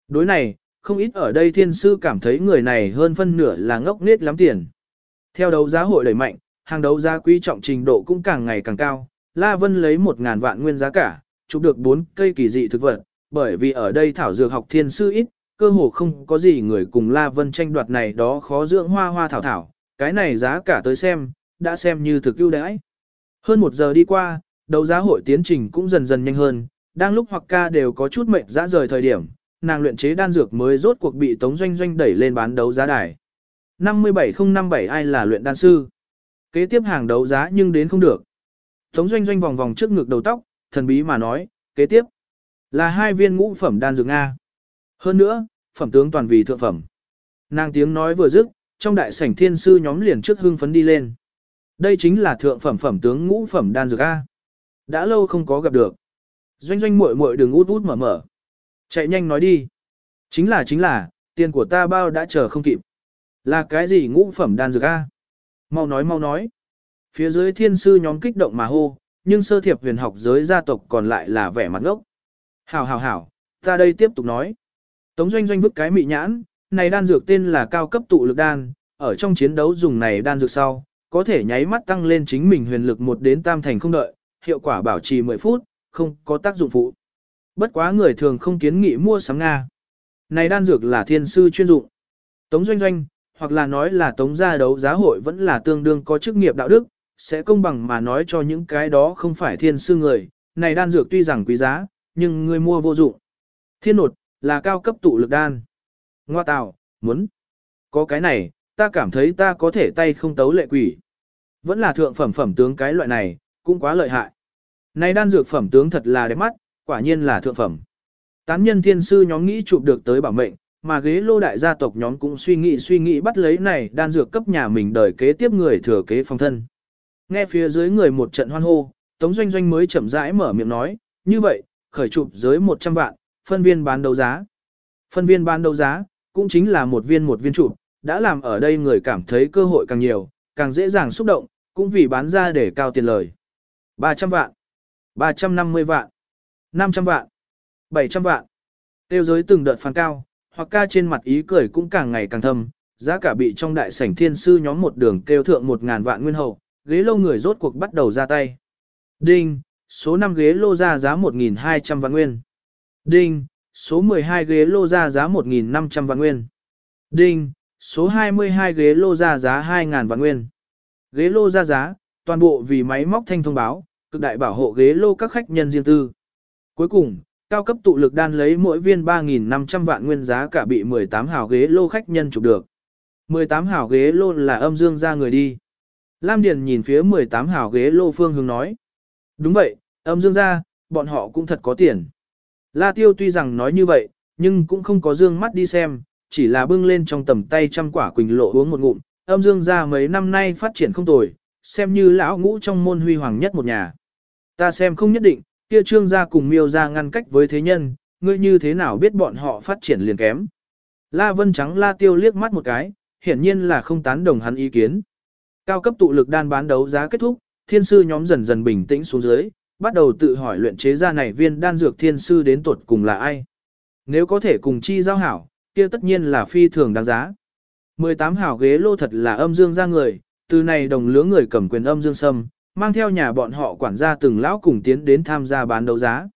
Đối này, không ít ở đây thiên sư cảm thấy người này hơn phân nửa là ngốc nết lắm tiền. Theo đấu giá hội đẩy mạnh, hàng đấu giá quý trọng trình độ cũng càng ngày càng cao, La Vân lấy 1.000 vạn nguyên giá cả, chụp được 4 cây kỳ dị thực vật, bởi vì ở đây thảo dược học thiên sư ít, cơ hồ không có gì người cùng La Vân tranh đoạt này đó khó dưỡng hoa hoa thảo thảo, cái này giá cả tới xem, đã xem như thực ưu đãi. Hơn một giờ đi qua, đấu giá hội tiến trình cũng dần dần nhanh hơn, đang lúc hoặc ca đều có chút mệnh dã rời thời điểm, nàng luyện chế đan dược mới rốt cuộc bị Tống Doanh Doanh đẩy lên bán đấu giá đài. 57057 ai là luyện đan sư? Kế tiếp hàng đấu giá nhưng đến không được. Tống Doanh Doanh vòng vòng trước ngực đầu tóc, thần bí mà nói, kế tiếp là hai viên ngũ phẩm đan dược Nga. Hơn nữa, phẩm tướng toàn vì thượng phẩm. Nàng tiếng nói vừa dứt, trong đại sảnh thiên sư nhóm liền trước hưng phấn đi lên. Đây chính là thượng phẩm phẩm tướng ngũ phẩm đan dược A. Đã lâu không có gặp được. Doanh doanh muội muội đừng út út mở mở. Chạy nhanh nói đi. Chính là chính là, tiền của ta bao đã chờ không kịp. Là cái gì ngũ phẩm đan dược A? Mau nói mau nói. Phía dưới thiên sư nhóm kích động mà hô, nhưng sơ thiệp huyền học giới gia tộc còn lại là vẻ mặt ngốc. Hảo hảo hảo, ta đây tiếp tục nói. Tống doanh doanh vứt cái mị nhãn, này đan dược tên là cao cấp tụ lực đan, ở trong chiến đấu dùng này đan dược sau, có thể nháy mắt tăng lên chính mình huyền lực một đến tam thành không đợi, hiệu quả bảo trì 10 phút, không có tác dụng phụ. Bất quá người thường không kiến nghị mua sắm Nga. Này đan dược là thiên sư chuyên dụng. Tống doanh doanh, hoặc là nói là tống gia đấu giá hội vẫn là tương đương có chức nghiệp đạo đức, sẽ công bằng mà nói cho những cái đó không phải thiên sư người. Này đan dược tuy rằng quý giá, nhưng người mua vô dụng. Thiên nột, là cao cấp tụ lực đan. Ngoa tào, muốn. Có cái này, ta cảm thấy ta có thể tay không tấu lệ quỷ. Vẫn là thượng phẩm phẩm tướng cái loại này, cũng quá lợi hại. Này đan dược phẩm tướng thật là đẹp mắt, quả nhiên là thượng phẩm. Tán nhân thiên sư nhóm nghĩ chụp được tới bảo mệnh, mà ghế lô đại gia tộc nhóm cũng suy nghĩ suy nghĩ bắt lấy này đan dược cấp nhà mình đời kế tiếp người thừa kế phong thân. Nghe phía dưới người một trận hoan hô, Tống Doanh Doanh mới chậm rãi mở miệng nói, như vậy, khởi chụp giới 100 vạn, phân viên bán đấu giá. Phân viên bán đấu giá, cũng chính là một viên một viên trụ, đã làm ở đây người cảm thấy cơ hội càng nhiều, càng dễ dàng xúc động, cũng vì bán ra để cao tiền lời. 300 vạn, 350 vạn, 500 vạn, 700 vạn. Tiêu giới từng đợt phán cao, hoặc ca trên mặt ý cười cũng càng ngày càng thâm, giá cả bị trong đại sảnh thiên sư nhóm một đường kêu thượng 1.000 vạn nguyên hậu, ghế lâu người rốt cuộc bắt đầu ra tay. Đinh, số 5 ghế lô ra giá 1.200 vạn nguyên. Đinh, số 12 ghế lô ra giá 1.500 vạn nguyên. Đinh, số 22 ghế lô ra giá 2.000 vạn nguyên. Ghế lô ra giá, toàn bộ vì máy móc thanh thông báo, cực đại bảo hộ ghế lô các khách nhân riêng tư. Cuối cùng, cao cấp tụ lực đan lấy mỗi viên 3.500 vạn nguyên giá cả bị 18 hào ghế lô khách nhân chụp được. 18 hào ghế lô là âm dương ra người đi. Lam Điền nhìn phía 18 hào ghế lô phương hướng nói. Đúng vậy, âm dương ra, bọn họ cũng thật có tiền. La Tiêu tuy rằng nói như vậy, nhưng cũng không có dương mắt đi xem, chỉ là bưng lên trong tầm tay trăm quả quỳnh lộ uống một ngụm. Âm dương ra mấy năm nay phát triển không tồi, xem như lão ngũ trong môn huy hoàng nhất một nhà. Ta xem không nhất định, kia trương gia cùng miêu gia ngăn cách với thế nhân, ngươi như thế nào biết bọn họ phát triển liền kém. La Vân Trắng La Tiêu liếc mắt một cái, hiển nhiên là không tán đồng hắn ý kiến. Cao cấp tụ lực đan bán đấu giá kết thúc, thiên sư nhóm dần dần bình tĩnh xuống dưới, bắt đầu tự hỏi luyện chế ra này viên đan dược thiên sư đến tuột cùng là ai. Nếu có thể cùng chi giao hảo, kia tất nhiên là phi thường đáng giá. 18 hảo ghế lô thật là âm dương ra người, từ này đồng lứa người cầm quyền âm dương sâm, mang theo nhà bọn họ quản gia từng lão cùng tiến đến tham gia bán đấu giá.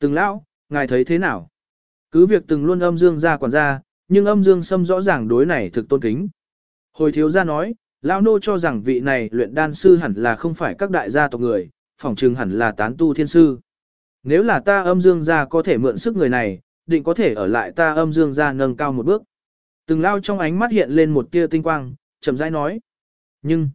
Từng lão, ngài thấy thế nào? Cứ việc từng luôn âm dương ra quản gia, nhưng âm dương sâm rõ ràng đối này thực tôn kính. Hồi thiếu gia nói, lão nô cho rằng vị này luyện đan sư hẳn là không phải các đại gia tộc người, phỏng chừng hẳn là tán tu thiên sư. Nếu là ta âm dương gia có thể mượn sức người này, định có thể ở lại ta âm dương gia nâng cao một bước. Từng lao trong ánh mắt hiện lên một tia tinh quang, chậm rãi nói. Nhưng,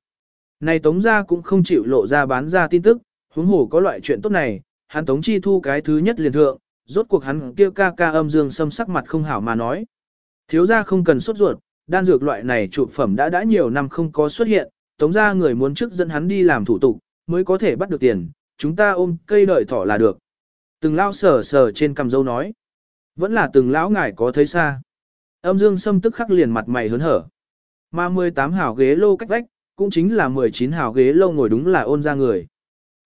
này tống gia cũng không chịu lộ ra bán ra tin tức, huống hồ có loại chuyện tốt này, hắn tống chi thu cái thứ nhất liền thượng, rốt cuộc hắn kia ca ca âm dương xâm sắc mặt không hảo mà nói. Thiếu gia không cần sốt ruột, đan dược loại này trụ phẩm đã đã nhiều năm không có xuất hiện, tống gia người muốn trước dẫn hắn đi làm thủ tục, mới có thể bắt được tiền, chúng ta ôm cây đợi thỏ là được. Từng lão sờ sờ trên cằm dâu nói. Vẫn là từng lão ngài có thấy xa. Âm dương Sâm tức khắc liền mặt mày hớn hở. Mà 18 hào ghế lô cách vách, cũng chính là 19 hào ghế lô ngồi đúng là ôn ra người.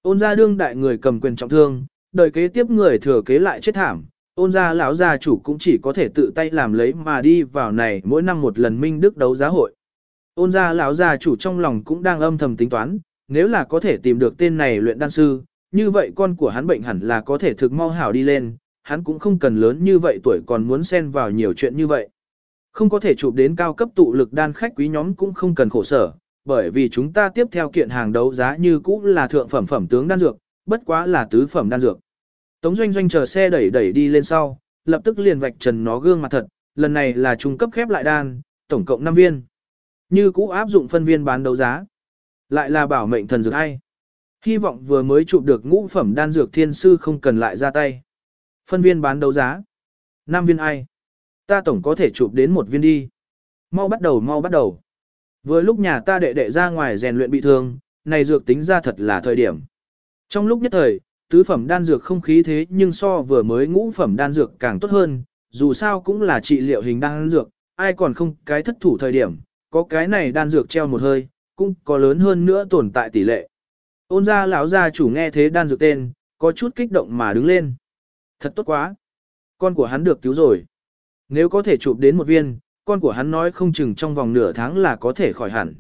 Ôn ra đương đại người cầm quyền trọng thương, đời kế tiếp người thừa kế lại chết thảm. Ôn ra lão gia chủ cũng chỉ có thể tự tay làm lấy mà đi vào này mỗi năm một lần minh đức đấu giá hội. Ôn ra lão gia chủ trong lòng cũng đang âm thầm tính toán, nếu là có thể tìm được tên này luyện đan sư, như vậy con của hắn bệnh hẳn là có thể thực mau hảo đi lên, hắn cũng không cần lớn như vậy tuổi còn muốn xen vào nhiều chuyện như vậy. Không có thể chụp đến cao cấp tụ lực đan khách quý nhóm cũng không cần khổ sở, bởi vì chúng ta tiếp theo kiện hàng đấu giá như cũ là thượng phẩm phẩm tướng đan dược, bất quá là tứ phẩm đan dược. Tống doanh doanh chờ xe đẩy đẩy đi lên sau, lập tức liền vạch trần nó gương mặt thật, lần này là trung cấp khép lại đan, tổng cộng 5 viên. Như cũ áp dụng phân viên bán đấu giá. Lại là bảo mệnh thần dược hay. Hy vọng vừa mới chụp được ngũ phẩm đan dược thiên sư không cần lại ra tay. Phân viên bán đấu giá. 5 viên ai? Ta tổng có thể chụp đến một viên đi. Mau bắt đầu mau bắt đầu. Vừa lúc nhà ta đệ đệ ra ngoài rèn luyện bị thương, này dược tính ra thật là thời điểm. Trong lúc nhất thời, tứ phẩm đan dược không khí thế nhưng so vừa mới ngũ phẩm đan dược càng tốt hơn, dù sao cũng là trị liệu hình đan dược, ai còn không cái thất thủ thời điểm, có cái này đan dược treo một hơi, cũng có lớn hơn nữa tồn tại tỷ lệ. Ôn gia lão gia chủ nghe thế đan dược tên, có chút kích động mà đứng lên. Thật tốt quá. Con của hắn được cứu rồi. Nếu có thể chụp đến một viên, con của hắn nói không chừng trong vòng nửa tháng là có thể khỏi hẳn.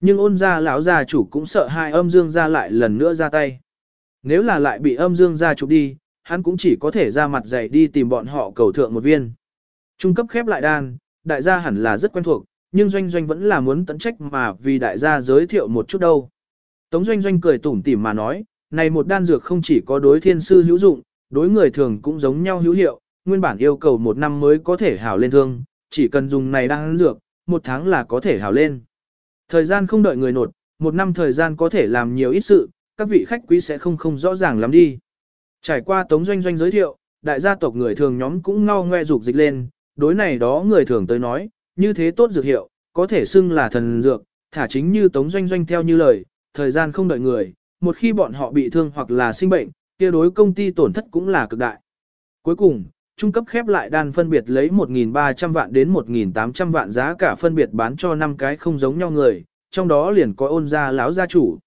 Nhưng ôn gia lão gia chủ cũng sợ hai âm dương gia lại lần nữa ra tay. Nếu là lại bị âm dương gia chụp đi, hắn cũng chỉ có thể ra mặt dày đi tìm bọn họ cầu thượng một viên. Trung cấp khép lại đan, đại gia hẳn là rất quen thuộc, nhưng doanh doanh vẫn là muốn tận trách mà vì đại gia giới thiệu một chút đâu. Tống doanh doanh cười tủm tỉm mà nói, này một đan dược không chỉ có đối thiên sư hữu dụng, đối người thường cũng giống nhau hữu hiệu, nguyên bản yêu cầu một năm mới có thể hảo lên thương, chỉ cần dùng này đan dược, một tháng là có thể hảo lên. Thời gian không đợi người nột, một năm thời gian có thể làm nhiều ít sự, các vị khách quý sẽ không không rõ ràng lắm đi. Trải qua tống doanh doanh giới thiệu, đại gia tộc người thường nhóm cũng ngao ngoe dục dịch lên, đối này đó người thường tới nói, như thế tốt dược hiệu, có thể xưng là thần dược, thả chính như tống doanh doanh theo như lời, thời gian không đợi người, một khi bọn họ bị thương hoặc là sinh bệnh, kia đối công ty tổn thất cũng là cực đại. Cuối cùng, trung cấp khép lại đan phân biệt lấy 1.300 vạn đến 1.800 vạn giá cả phân biệt bán cho năm cái không giống nhau người, trong đó liền có ôn gia lão gia chủ.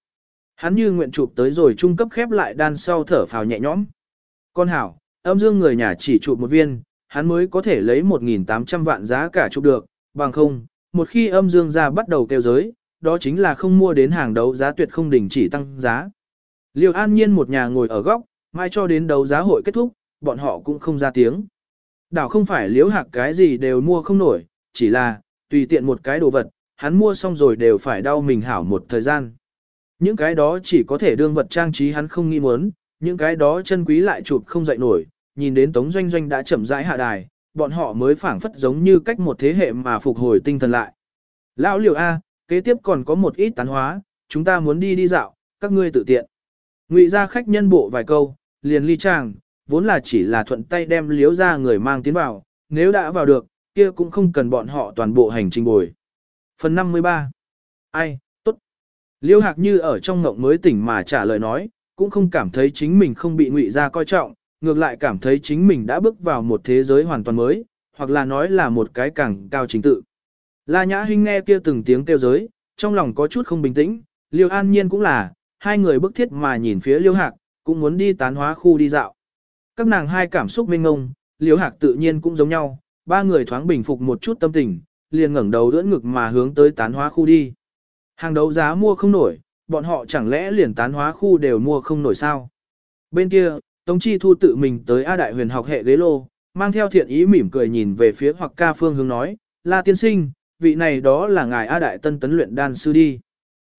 Hắn như nguyện chụp tới rồi trung cấp khép lại đan sau thở phào nhẹ nhõm. Con hảo, âm dương người nhà chỉ chụp một viên, hắn mới có thể lấy 1.800 vạn giá cả chụp được, bằng không, một khi âm dương gia bắt đầu kêu giới, đó chính là không mua đến hàng đấu giá tuyệt không đình chỉ tăng giá. Liêu an nhiên một nhà ngồi ở góc, mai cho đến đấu giá hội kết thúc, bọn họ cũng không ra tiếng. Đảo không phải liếu hạc cái gì đều mua không nổi, chỉ là, tùy tiện một cái đồ vật, hắn mua xong rồi đều phải đau mình hảo một thời gian. Những cái đó chỉ có thể đương vật trang trí hắn không nghĩ muốn, những cái đó chân quý lại chụp không dậy nổi, nhìn đến Tống Doanh Doanh đã chậm rãi hạ đài, bọn họ mới phảng phất giống như cách một thế hệ mà phục hồi tinh thần lại. Lão liều A, kế tiếp còn có một ít tán hóa, chúng ta muốn đi đi dạo, các ngươi tự tiện. Ngụy ra khách nhân bộ vài câu, liền ly chàng, vốn là chỉ là thuận tay đem liếu ra người mang tiến vào, nếu đã vào được, kia cũng không cần bọn họ toàn bộ hành trình bồi. Phần 53 Ai, tốt. Liêu hạc như ở trong ngộng mới tỉnh mà trả lời nói, cũng không cảm thấy chính mình không bị ngụy ra coi trọng, ngược lại cảm thấy chính mình đã bước vào một thế giới hoàn toàn mới, hoặc là nói là một cái càng cao chính tự. La Nhã Hinh nghe kia từng tiếng kêu giới, trong lòng có chút không bình tĩnh, Liêu An Nhiên cũng là, hai người bức thiết mà nhìn phía Liêu Hạc, cũng muốn đi tán hóa khu đi dạo. Các nàng hai cảm xúc mênh ngông, Liêu Hạc tự nhiên cũng giống nhau, ba người thoáng bình phục một chút tâm tình, liền ngẩng đầu đỡ ngực mà hướng tới tán hóa khu đi. Hàng đấu giá mua không nổi, bọn họ chẳng lẽ liền tán hóa khu đều mua không nổi sao? Bên kia, Tống Chi Thu tự mình tới A Đại huyền học hệ ghế lô, mang theo thiện ý mỉm cười nhìn về phía hoặc ca phương hướng nói, là tiên sinh, vị này đó là ngài A Đại tân tấn luyện đan sư đi.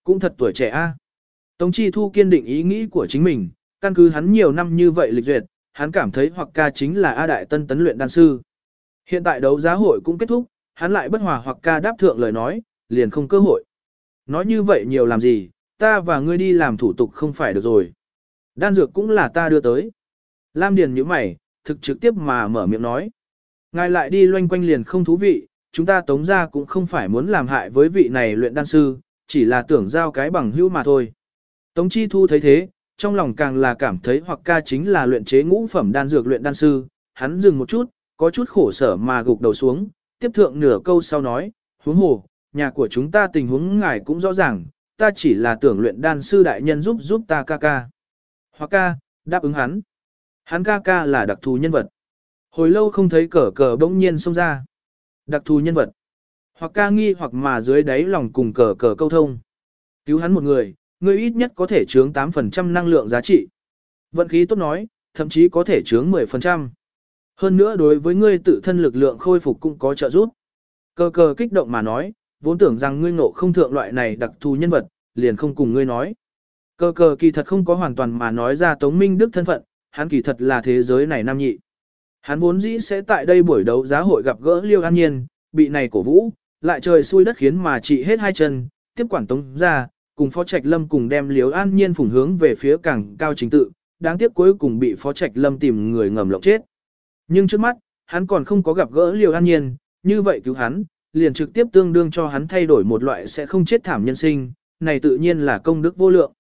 Cũng thật tuổi trẻ A. Tống Chi Thu kiên định ý nghĩ của chính mình, căn cứ hắn nhiều năm như vậy lịch duyệt, hắn cảm thấy hoặc ca chính là A Đại tân tấn luyện đan sư. Hiện tại đấu giá hội cũng kết thúc, hắn lại bất hòa hoặc ca đáp thượng lời nói, liền không cơ hội. Nói như vậy nhiều làm gì, ta và ngươi đi làm thủ tục không phải được rồi. Đan dược cũng là ta đưa tới. Lam Điền nhíu mày, thực trực tiếp mà mở miệng nói. Ngài lại đi loanh quanh liền không thú vị, chúng ta tống ra cũng không phải muốn làm hại với vị này luyện đan sư, chỉ là tưởng giao cái bằng hữu mà thôi. Tống Chi Thu thấy thế, trong lòng càng là cảm thấy hoặc ca chính là luyện chế ngũ phẩm đan dược luyện đan sư, hắn dừng một chút, có chút khổ sở mà gục đầu xuống, tiếp thượng nửa câu sau nói, huống hồ, nhà của chúng ta tình huống ngài cũng rõ ràng, ta chỉ là tưởng luyện đan sư đại nhân giúp giúp ta ca ca. Hoặc ca, đáp ứng hắn. Hắn ca ca là đặc thù nhân vật. Hồi lâu không thấy cờ cờ bỗng nhiên xông ra. Đặc thù nhân vật. Hoặc ca nghi hoặc mà dưới đáy lòng cùng cờ cờ câu thông. Cứu hắn một người, người ít nhất có thể chướng 8% năng lượng giá trị. Vận khí tốt nói, thậm chí có thể chướng 10%. Hơn nữa đối với ngươi tự thân lực lượng khôi phục cũng có trợ giúp. Cờ cờ kích động mà nói, vốn tưởng rằng ngươi ngộ không thượng loại này đặc thù nhân vật, liền không cùng ngươi nói. Cờ cờ kỳ thật không có hoàn toàn mà nói ra Tống Minh Đức thân phận, hắn kỳ thật là thế giới này nam nhị. Hắn vốn dĩ sẽ tại đây buổi đấu giá hội gặp gỡ Liêu An Nhiên, bị này cổ vũ, lại trời xui đất khiến mà trị hết hai chân, tiếp quản Tống ra, cùng Phó Trạch Lâm cùng đem Liêu An Nhiên phủng hướng về phía càng cao chính tự, đáng tiếc cuối cùng bị Phó Trạch Lâm tìm người ngầm lộng chết. Nhưng trước mắt, hắn còn không có gặp gỡ Liêu An Nhiên, như vậy cứu hắn, liền trực tiếp tương đương cho hắn thay đổi một loại sẽ không chết thảm nhân sinh, này tự nhiên là công đức vô lượng.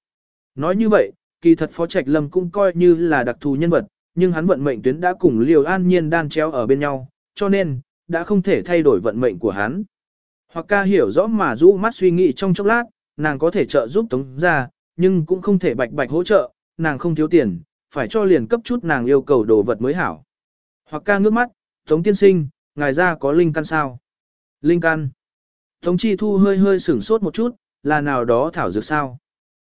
Nói như vậy, kỳ thật Phó Trạch Lâm cũng coi như là đặc thù nhân vật, nhưng hắn vận mệnh tuyến đã cùng Liều An Nhiên đan treo ở bên nhau, cho nên, đã không thể thay đổi vận mệnh của hắn. Hoặc ca hiểu rõ mà rũ mắt suy nghĩ trong chốc lát, nàng có thể trợ giúp Tống ra, nhưng cũng không thể bạch bạch hỗ trợ, nàng không thiếu tiền, phải cho liền cấp chút nàng yêu cầu đồ vật mới hảo. Hoặc ca ngước mắt, Tống tiên sinh, ngài ra có linh căn sao? Linh căn. Tống chi thu hơi hơi sửng sốt một chút, là nào đó thảo dược sao?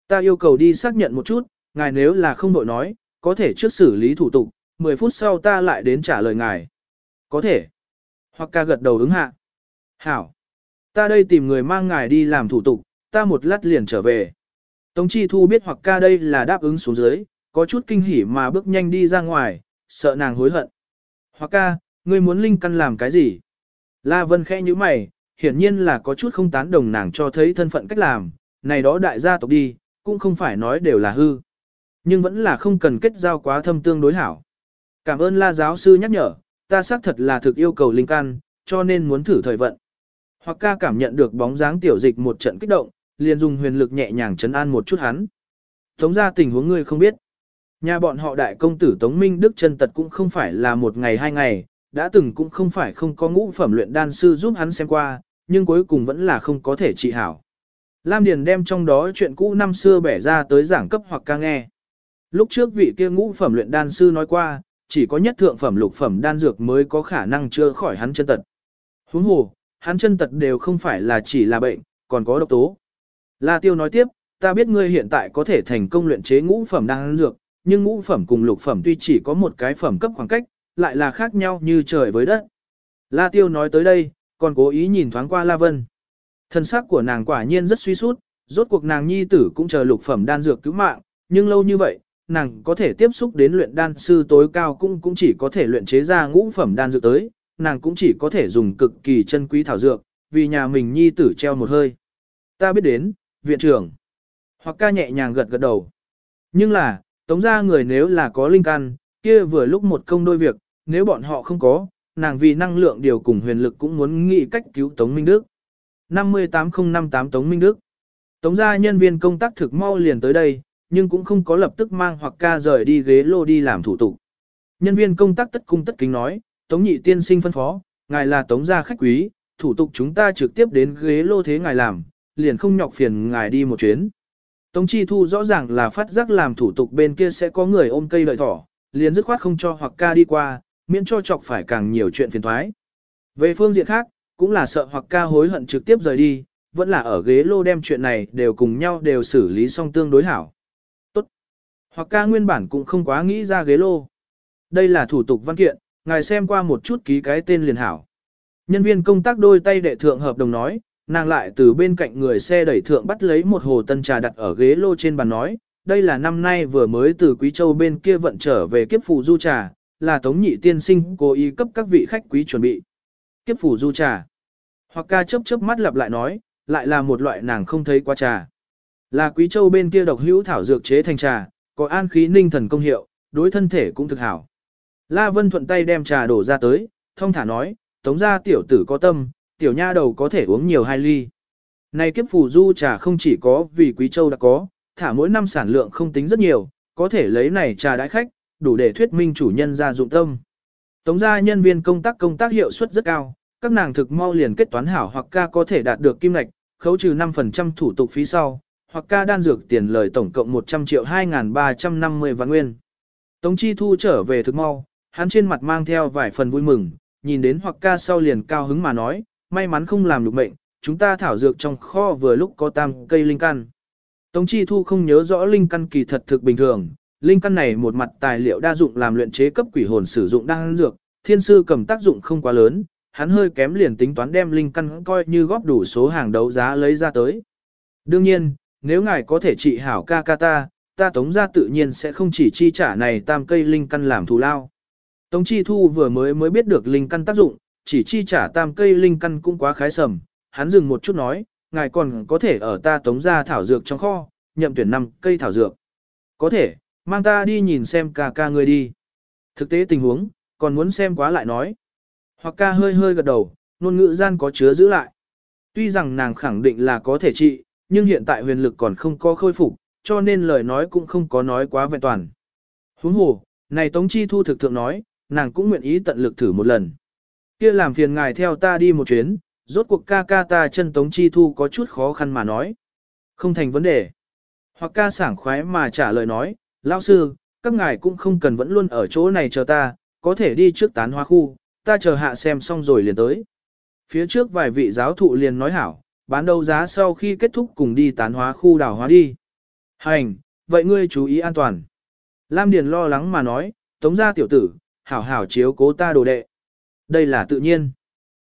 Ta yêu cầu đi xác nhận một chút, ngài nếu là không đội nói, có thể trước xử lý thủ tục, 10 phút sau ta lại đến trả lời ngài. Có thể. Hoặc ca gật đầu ứng hạ. Hảo. Ta đây tìm người mang ngài đi làm thủ tục, ta một lát liền trở về. Tống Chi Thu biết hoặc ca đây là đáp ứng xuống dưới, có chút kinh hỉ mà bước nhanh đi ra ngoài, sợ nàng hối hận. Hoặc ca, ngươi muốn linh căn làm cái gì? La Vân khẽ như mày, hiển nhiên là có chút không tán đồng nàng cho thấy thân phận cách làm, này đó đại gia tộc đi, cũng không phải nói đều là hư. Nhưng vẫn là không cần kết giao quá thâm tương đối hảo. Cảm ơn la giáo sư nhắc nhở, ta xác thật là thực yêu cầu linh căn, cho nên muốn thử thời vận. Hoặc ca cảm nhận được bóng dáng tiểu dịch một trận kích động, liền dùng huyền lực nhẹ nhàng chấn an một chút hắn. Tống ra tình huống ngươi không biết. Nhà bọn họ đại công tử Tống Minh Đức chân tật cũng không phải là một ngày hai ngày, đã từng cũng không phải không có ngũ phẩm luyện đan sư giúp hắn xem qua, nhưng cuối cùng vẫn là không có thể trị hảo. Lam Điền đem trong đó chuyện cũ năm xưa bẻ ra tới giảng cấp hoặc ca nghe. Lúc trước vị kia ngũ phẩm luyện đan sư nói qua, chỉ có nhất thượng phẩm lục phẩm đan dược mới có khả năng chữa khỏi hắn chân tật. Huống hồ, hắn chân tật đều không phải là chỉ là bệnh, còn có độc tố. La Tiêu nói tiếp, ta biết ngươi hiện tại có thể thành công luyện chế ngũ phẩm đan dược, nhưng ngũ phẩm cùng lục phẩm tuy chỉ có một cái phẩm cấp khoảng cách, lại là khác nhau như trời với đất. La Tiêu nói tới đây, còn cố ý nhìn thoáng qua La Vân. Thân xác của nàng quả nhiên rất suy sút, rốt cuộc nàng nhi tử cũng chờ lục phẩm đan dược cứu mạng, nhưng lâu như vậy, nàng có thể tiếp xúc đến luyện đan sư tối cao cũng cũng chỉ có thể luyện chế ra ngũ phẩm đan dược tới, nàng cũng chỉ có thể dùng cực kỳ chân quý thảo dược, vì nhà mình nhi tử treo một hơi. Ta biết đến, viện trưởng. Hoặc ca nhẹ nhàng gật gật đầu. Nhưng là, tống ra người nếu là có linh căn, kia vừa lúc một công đôi việc, nếu bọn họ không có, nàng vì năng lượng điều cùng huyền lực cũng muốn nghĩ cách cứu Tống Minh Đức. 58058 Tống Minh Đức Tống gia nhân viên công tác thực mau liền tới đây, nhưng cũng không có lập tức mang hoặc ca rời đi ghế lô đi làm thủ tục. Nhân viên công tác tất cung tất kính nói, Tống nhị tiên sinh phân phó, ngài là Tống gia khách quý, thủ tục chúng ta trực tiếp đến ghế lô thế ngài làm, liền không nhọc phiền ngài đi một chuyến. Tống Chi Thu rõ ràng là phát giác làm thủ tục bên kia sẽ có người ôm cây lợi thỏ, liền dứt khoát không cho hoặc ca đi qua, miễn cho chọc phải càng nhiều chuyện phiền thoái. Về phương diện khác, cũng là sợ hoặc ca hối hận trực tiếp rời đi, vẫn là ở ghế lô đem chuyện này đều cùng nhau đều xử lý xong tương đối hảo. Tốt. Hoặc ca nguyên bản cũng không quá nghĩ ra ghế lô. Đây là thủ tục văn kiện, ngài xem qua một chút ký cái tên liền hảo. Nhân viên công tác đôi tay đệ thượng hợp đồng nói, nàng lại từ bên cạnh người xe đẩy thượng bắt lấy một hồ tân trà đặt ở ghế lô trên bàn nói, đây là năm nay vừa mới từ Quý Châu bên kia vận trở về kiếp phù du trà, là Tống Nhị tiên sinh cố ý cấp các vị khách quý chuẩn bị. Kiếp phủ du trà. Hoặc ca chớp chớp mắt lặp lại nói, lại là một loại nàng không thấy qua trà. Là Quý Châu bên kia độc hữu thảo dược chế thành trà, có an khí ninh thần công hiệu, đối thân thể cũng thực hảo. La Vân thuận tay đem trà đổ ra tới, thông thả nói, tống ra tiểu tử có tâm, tiểu nha đầu có thể uống nhiều hai ly. Này kiếp phủ du trà không chỉ có vì Quý Châu đã có, thả mỗi năm sản lượng không tính rất nhiều, có thể lấy này trà đãi khách, đủ để thuyết minh chủ nhân ra dụng tâm. Tống gia nhân viên công tác công tác hiệu suất rất cao, các nàng thực mau liền kết toán hảo hoặc ca có thể đạt được kim ngạch, khấu trừ 5% thủ tục phí sau, hoặc ca đan dược tiền lời tổng cộng 100 triệu 2.350 vạn nguyên. Tống Chi Thu trở về thực mau, hắn trên mặt mang theo vài phần vui mừng, nhìn đến hoặc ca sau liền cao hứng mà nói, may mắn không làm được mệnh, chúng ta thảo dược trong kho vừa lúc có tam cây linh căn. Tống Chi Thu không nhớ rõ linh căn kỳ thật thực bình thường, linh căn này một mặt tài liệu đa dụng làm luyện chế cấp quỷ hồn sử dụng đan dược, thiên sư cầm tác dụng không quá lớn, hắn hơi kém liền tính toán đem linh căn coi như góp đủ số hàng đấu giá lấy ra tới. Đương nhiên, nếu ngài có thể trị hảo ca ca ta, ta tống ra tự nhiên sẽ không chỉ chi trả này tam cây linh căn làm thù lao. Tống chi thu vừa mới mới biết được linh căn tác dụng, chỉ chi trả tam cây linh căn cũng quá khái sầm, hắn dừng một chút nói, ngài còn có thể ở ta tống ra thảo dược trong kho, nhậm tuyển năm cây thảo dược. Có thể, mang ta đi nhìn xem ca ca ngươi đi. Thực tế tình huống, còn muốn xem quá lại nói. Hoặc ca hơi hơi gật đầu, ngôn ngữ gian có chứa giữ lại. Tuy rằng nàng khẳng định là có thể trị, nhưng hiện tại huyền lực còn không có khôi phục, cho nên lời nói cũng không có nói quá vẹn toàn. Huống hồ, này Tống Chi Thu thực thượng nói, nàng cũng nguyện ý tận lực thử một lần. Kia làm phiền ngài theo ta đi một chuyến, rốt cuộc ca ca ta chân Tống Chi Thu có chút khó khăn mà nói. Không thành vấn đề. Hoặc ca sảng khoái mà trả lời nói, lão sư, các ngài cũng không cần vẫn luôn ở chỗ này chờ ta, có thể đi trước tán hoa khu, ta chờ hạ xem xong rồi liền tới. Phía trước vài vị giáo thụ liền nói hảo, bán đấu giá sau khi kết thúc cùng đi tán hóa khu đào hóa đi. Hành, vậy ngươi chú ý an toàn. Lam Điền lo lắng mà nói, tống gia tiểu tử, hảo hảo chiếu cố ta đồ đệ. Đây là tự nhiên.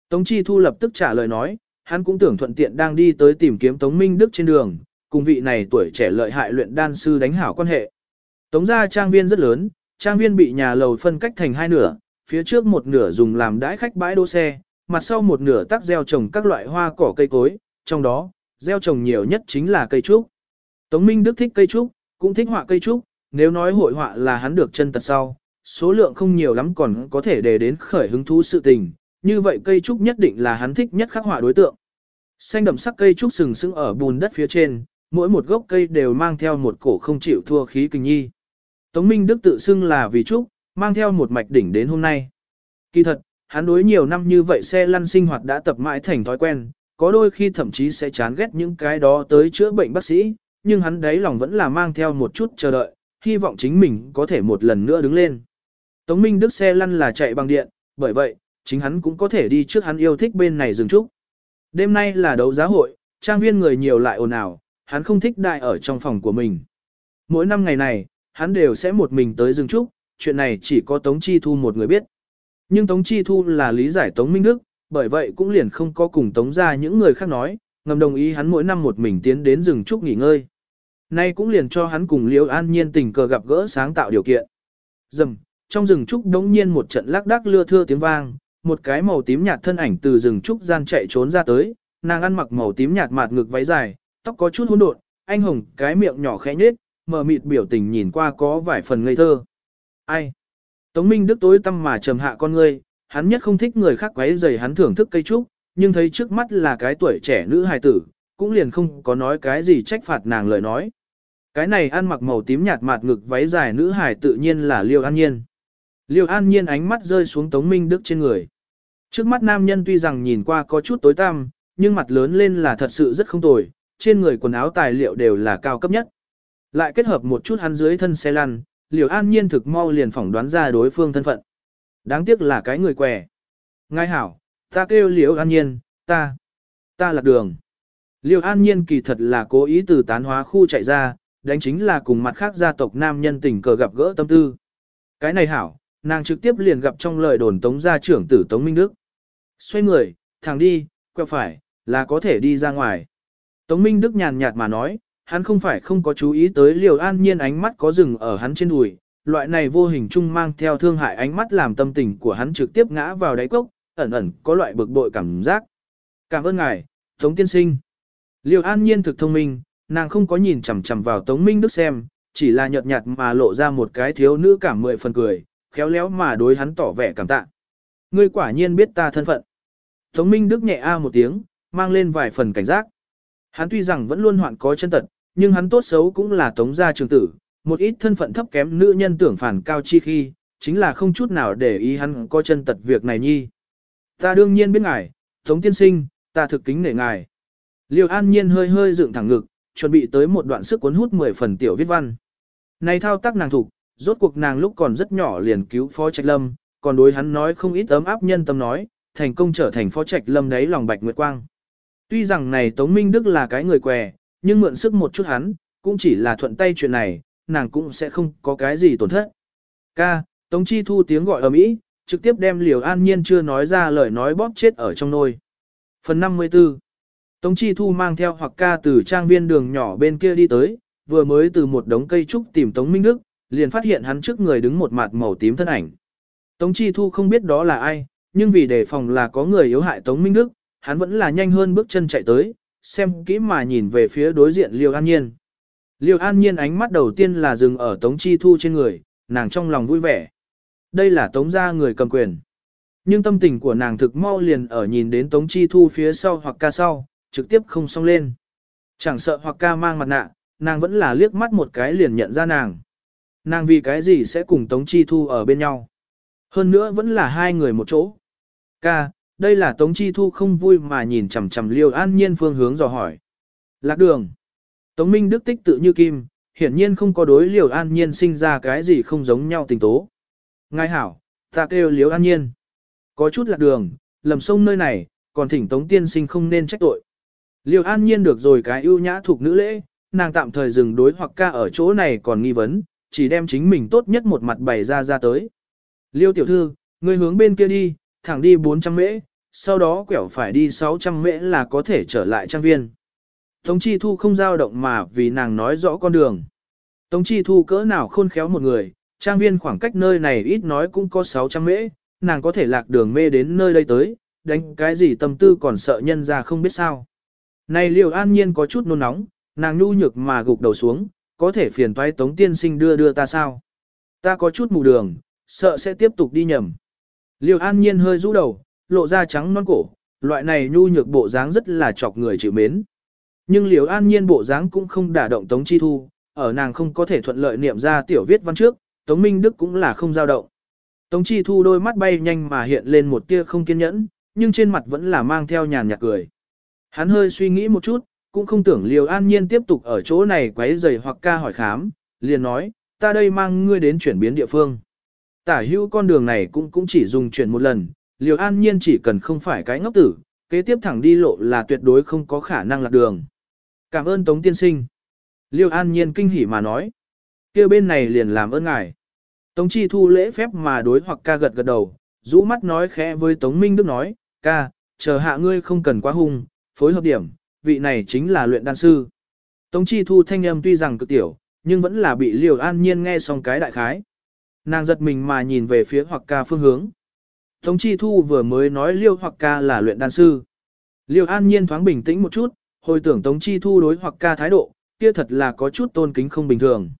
Tống Chi Thu lập tức trả lời nói, hắn cũng tưởng thuận tiện đang đi tới tìm kiếm Tống Minh Đức trên đường, cùng vị này tuổi trẻ lợi hại luyện đan sư đánh hảo quan hệ. Tống gia trang viên rất lớn, trang viên bị nhà lầu phân cách thành hai nửa, phía trước một nửa dùng làm đãi khách bãi đỗ xe, mặt sau một nửa tác gieo trồng các loại hoa cỏ cây cối, trong đó, gieo trồng nhiều nhất chính là cây trúc. Tống Minh Đức thích cây trúc, cũng thích họa cây trúc, nếu nói hội họa là hắn được chân tật sau, số lượng không nhiều lắm còn có thể để đến khởi hứng thú sự tình, như vậy cây trúc nhất định là hắn thích nhất khắc họa đối tượng. Xanh đậm sắc cây trúc sừng sững ở bùn đất phía trên, mỗi một gốc cây đều mang theo một cổ không chịu thua khí kinh nhi. Tống Minh Đức tự xưng là vì trúc, mang theo một mạch đỉnh đến hôm nay. Kỳ thật, hắn đối nhiều năm như vậy xe lăn sinh hoạt đã tập mãi thành thói quen, có đôi khi thậm chí sẽ chán ghét những cái đó tới chữa bệnh bác sĩ, nhưng hắn đấy lòng vẫn là mang theo một chút chờ đợi, hy vọng chính mình có thể một lần nữa đứng lên. Tống Minh Đức xe lăn là chạy bằng điện, bởi vậy, chính hắn cũng có thể đi trước hắn yêu thích bên này dừng trúc. Đêm nay là đấu giá hội, trang viên người nhiều lại ồn ào, hắn không thích đại ở trong phòng của mình. Mỗi năm ngày này, hắn đều sẽ một mình tới rừng trúc, chuyện này chỉ có Tống Chi Thu một người biết. Nhưng Tống Chi Thu là lý giải Tống Minh Đức, bởi vậy cũng liền không có cùng Tống ra những người khác nói, ngầm đồng ý hắn mỗi năm một mình tiến đến rừng trúc nghỉ ngơi. Nay cũng liền cho hắn cùng Liễu An Nhiên tình cờ gặp gỡ sáng tạo điều kiện. Dầm, trong rừng trúc đống nhiên một trận lắc đắc lưa thưa tiếng vang, một cái màu tím nhạt thân ảnh từ rừng trúc gian chạy trốn ra tới, nàng ăn mặc màu tím nhạt mạt ngực váy dài, tóc có chút hỗn độn, anh hồng cái miệng nhỏ khẽ nhếch, mờ mịt biểu tình nhìn qua có vài phần ngây thơ. Ai? Tống Minh Đức tối tâm mà trầm hạ con ngươi, hắn nhất không thích người khác quấy rầy hắn thưởng thức cây trúc, nhưng thấy trước mắt là cái tuổi trẻ nữ hài tử, cũng liền không có nói cái gì trách phạt nàng lời nói. Cái này ăn mặc màu tím nhạt mạt ngực váy dài nữ hài tự nhiên là Liêu An Nhiên. Liêu An Nhiên ánh mắt rơi xuống Tống Minh Đức trên người. Trước mắt nam nhân tuy rằng nhìn qua có chút tối tăm, nhưng mặt lớn lên là thật sự rất không tồi, trên người quần áo tài liệu đều là cao cấp nhất. Lại kết hợp một chút hắn dưới thân xe lăn, liều An Nhiên thực mau liền phỏng đoán ra đối phương thân phận. Đáng tiếc là cái người què. Ngài hảo, ta kêu liều An Nhiên, ta, ta lạc đường. liều An Nhiên kỳ thật là cố ý từ tán hóa khu chạy ra, đánh chính là cùng mặt khác gia tộc nam nhân tình cờ gặp gỡ tâm tư. Cái này hảo, nàng trực tiếp liền gặp trong lời đồn tống gia trưởng tử Tống Minh Đức. Xoay người, thẳng đi, quẹo phải, là có thể đi ra ngoài. Tống Minh Đức nhàn nhạt mà nói, hắn không phải không có chú ý tới liều an nhiên ánh mắt có rừng ở hắn trên đùi, loại này vô hình chung mang theo thương hại ánh mắt làm tâm tình của hắn trực tiếp ngã vào đáy cốc, ẩn ẩn có loại bực bội cảm giác. Cảm ơn ngài, Tống Tiên Sinh. Liều an nhiên thực thông minh, nàng không có nhìn chằm chằm vào Tống Minh Đức xem, chỉ là nhợt nhạt mà lộ ra một cái thiếu nữ cảm mười phần cười, khéo léo mà đối hắn tỏ vẻ cảm tạ. Ngươi quả nhiên biết ta thân phận. Tống Minh Đức nhẹ a một tiếng, mang lên vài phần cảnh giác. Hắn tuy rằng vẫn luôn hoạn có chân tật, nhưng hắn tốt xấu cũng là tống gia trường tử, một ít thân phận thấp kém nữ nhân tưởng phản cao chi khi, chính là không chút nào để ý hắn có chân tật việc này nhi. Ta đương nhiên biết ngài, tống tiên sinh, ta thực kính nể ngài. Liêu an nhiên hơi hơi dựng thẳng ngực, chuẩn bị tới một đoạn sức cuốn hút 10 phần tiểu viết văn. Này thao tác nàng thục, rốt cuộc nàng lúc còn rất nhỏ liền cứu Phó Trạch Lâm, còn đối hắn nói không ít ấm áp nhân tâm nói, thành công trở thành Phó Trạch Lâm đấy lòng bạch nguyệt quang. Tuy rằng này Tống Minh Đức là cái người què, nhưng mượn sức một chút hắn, cũng chỉ là thuận tay chuyện này, nàng cũng sẽ không có cái gì tổn thất. Ca, Tống Chi Thu tiếng gọi ở mỹ trực tiếp đem Liều An Nhiên chưa nói ra lời nói bóp chết ở trong nôi. Phần 54 Tống Chi Thu mang theo hoặc ca từ trang viên đường nhỏ bên kia đi tới, vừa mới từ một đống cây trúc tìm Tống Minh Đức, liền phát hiện hắn trước người đứng một mặt màu tím thân ảnh. Tống Chi Thu không biết đó là ai, nhưng vì đề phòng là có người yếu hại Tống Minh Đức, hắn vẫn là nhanh hơn bước chân chạy tới, xem kỹ mà nhìn về phía đối diện Liêu An Nhiên. Liêu An Nhiên ánh mắt đầu tiên là dừng ở Tống Chi Thu trên người, nàng trong lòng vui vẻ. Đây là Tống gia người cầm quyền. Nhưng tâm tình của nàng thực mau liền ở nhìn đến Tống Chi Thu phía sau hoặc ca sau, trực tiếp không song lên. Chẳng sợ hoặc ca mang mặt nạ, nàng vẫn là liếc mắt một cái liền nhận ra nàng. Nàng vì cái gì sẽ cùng Tống Chi Thu ở bên nhau. Hơn nữa vẫn là hai người một chỗ. Ca, đây là Tống Chi Thu không vui mà nhìn chằm chằm Liêu An Nhiên phương hướng dò hỏi. Lạc đường. Tống Minh Đức tích tự như kim, hiển nhiên không có đối Liêu An Nhiên sinh ra cái gì không giống nhau tình tố. Ngài hảo, ta kêu Liêu An Nhiên. Có chút lạc đường, lầm sông nơi này, còn thỉnh Tống Tiên sinh không nên trách tội. Liêu An Nhiên được rồi cái ưu nhã thuộc nữ lễ, nàng tạm thời dừng đối hoặc ca ở chỗ này còn nghi vấn, chỉ đem chính mình tốt nhất một mặt bày ra ra tới. Liêu tiểu thư, người hướng bên kia đi, thẳng đi 400 mễ, sau đó quẹo phải đi 600 mễ là có thể trở lại trang viên. Tống Chi Thu không dao động mà vì nàng nói rõ con đường. Tống Chi Thu cỡ nào khôn khéo một người, trang viên khoảng cách nơi này ít nói cũng có 600 mễ, nàng có thể lạc đường mê đến nơi đây tới, đánh cái gì tâm tư còn sợ nhân ra không biết sao. Này liệu an nhiên có chút nôn nóng, nàng nhu nhược mà gục đầu xuống, có thể phiền toái tống tiên sinh đưa đưa ta sao? Ta có chút mù đường, sợ sẽ tiếp tục đi nhầm. Liêu an nhiên hơi rũ đầu, lộ ra trắng non cổ, loại này nhu nhược bộ dáng rất là chọc người chịu mến. Nhưng liều an nhiên bộ dáng cũng không đả động tống chi thu, ở nàng không có thể thuận lợi niệm ra tiểu viết văn trước, Tống Minh Đức cũng là không dao động. Tống Chi Thu đôi mắt bay nhanh mà hiện lên một tia không kiên nhẫn, nhưng trên mặt vẫn là mang theo nhàn nhạt cười. Hắn hơi suy nghĩ một chút, cũng không tưởng Liều An Nhiên tiếp tục ở chỗ này quấy rầy hoặc ca hỏi khám, liền nói, ta đây mang ngươi đến chuyển biến địa phương. Tả hữu con đường này cũng cũng chỉ dùng chuyển một lần, Liều An Nhiên chỉ cần không phải cái ngốc tử, kế tiếp thẳng đi lộ là tuyệt đối không có khả năng lạc đường. Cảm ơn Tống Tiên Sinh. Liêu An Nhiên kinh hỉ mà nói. kia bên này liền làm ơn ngài. Tống Chi Thu lễ phép mà đối hoặc ca gật gật đầu, rũ mắt nói khẽ với Tống Minh Đức nói, ca, chờ hạ ngươi không cần quá hung, phối hợp điểm, vị này chính là luyện đan sư. Tống Chi Thu thanh âm tuy rằng cực tiểu, nhưng vẫn là bị Liêu An Nhiên nghe xong cái đại khái. Nàng giật mình mà nhìn về phía hoặc ca phương hướng. Tống Chi Thu vừa mới nói Liêu hoặc ca là luyện đan sư. Liêu An Nhiên thoáng bình tĩnh một chút, hồi tưởng Tống Chi Thu đối hoặc ca thái độ, kia thật là có chút tôn kính không bình thường.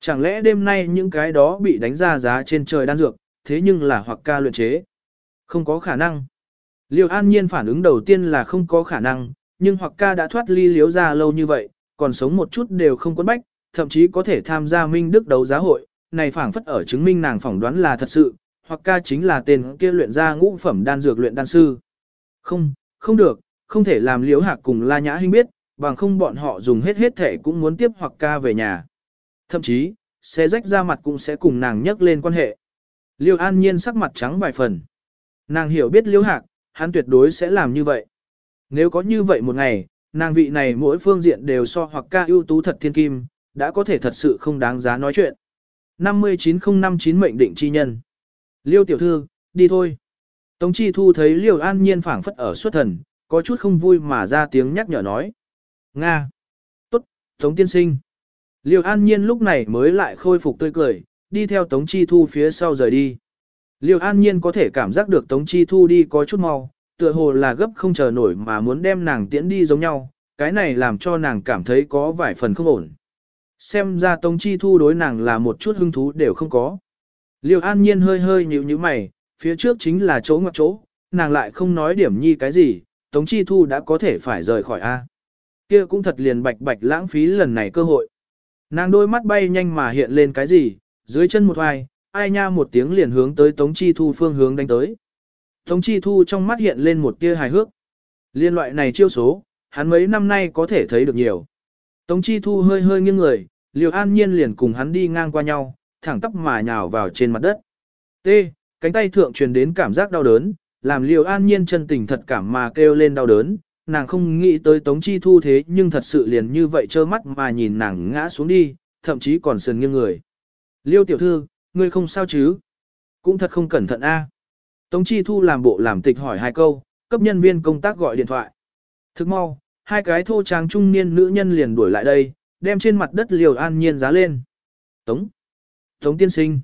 Chẳng lẽ đêm nay những cái đó bị đánh ra giá trên trời đan dược, thế nhưng là hoặc ca luyện chế? Không có khả năng. Liêu An Nhiên phản ứng đầu tiên là không có khả năng, nhưng hoặc ca đã thoát ly liếu ra lâu như vậy, còn sống một chút đều không quấn bách, thậm chí có thể tham gia minh đức đấu giá hội, này phảng phất ở chứng minh nàng phỏng đoán là thật sự, hoặc ca chính là tên kia luyện ra ngũ phẩm đan dược luyện đan sư. Không, không được, không thể làm liếu hạc cùng la nhã huynh biết, bằng không bọn họ dùng hết hết thể cũng muốn tiếp hoặc ca về nhà. Thậm chí, sẽ rách ra mặt cũng sẽ cùng nàng nhắc lên quan hệ. Liêu an nhiên sắc mặt trắng vài phần. Nàng hiểu biết liếu hạc, hắn tuyệt đối sẽ làm như vậy. Nếu có như vậy một ngày, nàng vị này mỗi phương diện đều so hoặc ca ưu tú thật thiên kim, đã có thể thật sự không đáng giá nói chuyện. 59059 mệnh định chi nhân. Liêu tiểu thư, đi thôi. Tống Chi Thu thấy Liêu An Nhiên phảng phất ở xuất thần, có chút không vui mà ra tiếng nhắc nhở nói. Nga. Tốt, Tống Tiên Sinh. Liêu An Nhiên lúc này mới lại khôi phục tươi cười, đi theo Tống Chi Thu phía sau rời đi. Liêu An Nhiên có thể cảm giác được Tống Chi Thu đi có chút mau, tựa hồ là gấp không chờ nổi mà muốn đem nàng tiễn đi giống nhau, cái này làm cho nàng cảm thấy có vài phần không ổn. Xem ra Tống Chi Thu đối nàng là một chút hứng thú đều không có. Liêu An Nhiên hơi hơi nhíu nhíu mày, phía trước chính là chỗ ngoặc chỗ, nàng lại không nói điểm nhi cái gì, Tống Chi Thu đã có thể phải rời khỏi A. Kia cũng thật liền bạch bạch lãng phí lần này cơ hội. Nàng đôi mắt bay nhanh mà hiện lên cái gì, dưới chân một hoài, ai nha một tiếng liền hướng tới Tống Chi Thu phương hướng đánh tới. Tống Chi Thu trong mắt hiện lên một tia hài hước. Liên loại này chiêu số, hắn mấy năm nay có thể thấy được nhiều. Tống Chi Thu hơi hơi nghiêng người, Liều An Nhiên liền cùng hắn đi ngang qua nhau, thẳng tắp mà nhào vào trên mặt đất. T, cánh tay thượng truyền đến cảm giác đau đớn, làm Liều An Nhiên chân tình thật cảm mà kêu lên đau đớn, nàng không nghĩ tới Tống Chi Thu thế nhưng thật sự liền như vậy trơ mắt mà nhìn nàng ngã xuống đi, thậm chí còn sườn nghiêng người. Liêu tiểu thư, ngươi không sao chứ? Cũng thật không cẩn thận a. Tống Chi Thu làm bộ làm tịch hỏi hai câu, cấp nhân viên công tác gọi điện thoại. Thức mau, hai cái thô tráng trung niên nữ nhân liền đuổi lại đây, đem trên mặt đất Liều An Nhiên giá lên. Tống! Tống tiên sinh!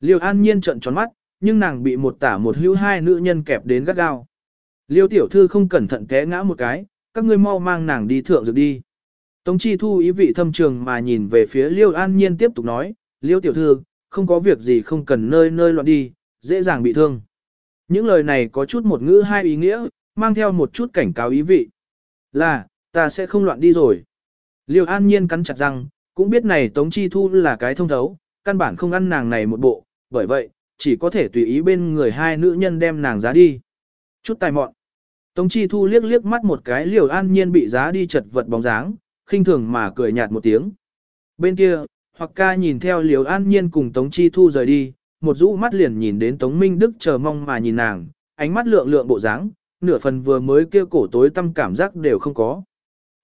Liêu An Nhiên trợn tròn mắt, nhưng nàng bị một tả một hữu hai nữ nhân kẹp đến gắt gao. Liêu tiểu thư không cẩn thận té ngã một cái, các ngươi mau mang nàng đi thượng dược đi. Tống chi thu ý vị thâm trường mà nhìn về phía Liêu an nhiên tiếp tục nói, Liêu tiểu thư, không có việc gì không cần nơi nơi loạn đi, dễ dàng bị thương. Những lời này có chút một ngữ hai ý nghĩa, mang theo một chút cảnh cáo ý vị. Là, ta sẽ không loạn đi rồi. Liêu an nhiên cắn chặt răng, cũng biết này Tống Chi Thu là cái thông thấu, căn bản không ăn nàng này một bộ, bởi vậy, chỉ có thể tùy ý bên người hai nữ nhân đem nàng giá đi. Chút tài mọn. Tống Chi Thu liếc liếc mắt một cái liều an nhiên bị giá đi chật vật bóng dáng, khinh thường mà cười nhạt một tiếng. Bên kia, hoặc ca nhìn theo liều an nhiên cùng Tống Chi Thu rời đi, một rũ mắt liền nhìn đến Tống Minh Đức chờ mong mà nhìn nàng, ánh mắt lượng lượng bộ dáng, nửa phần vừa mới kia cổ tối tâm cảm giác đều không có.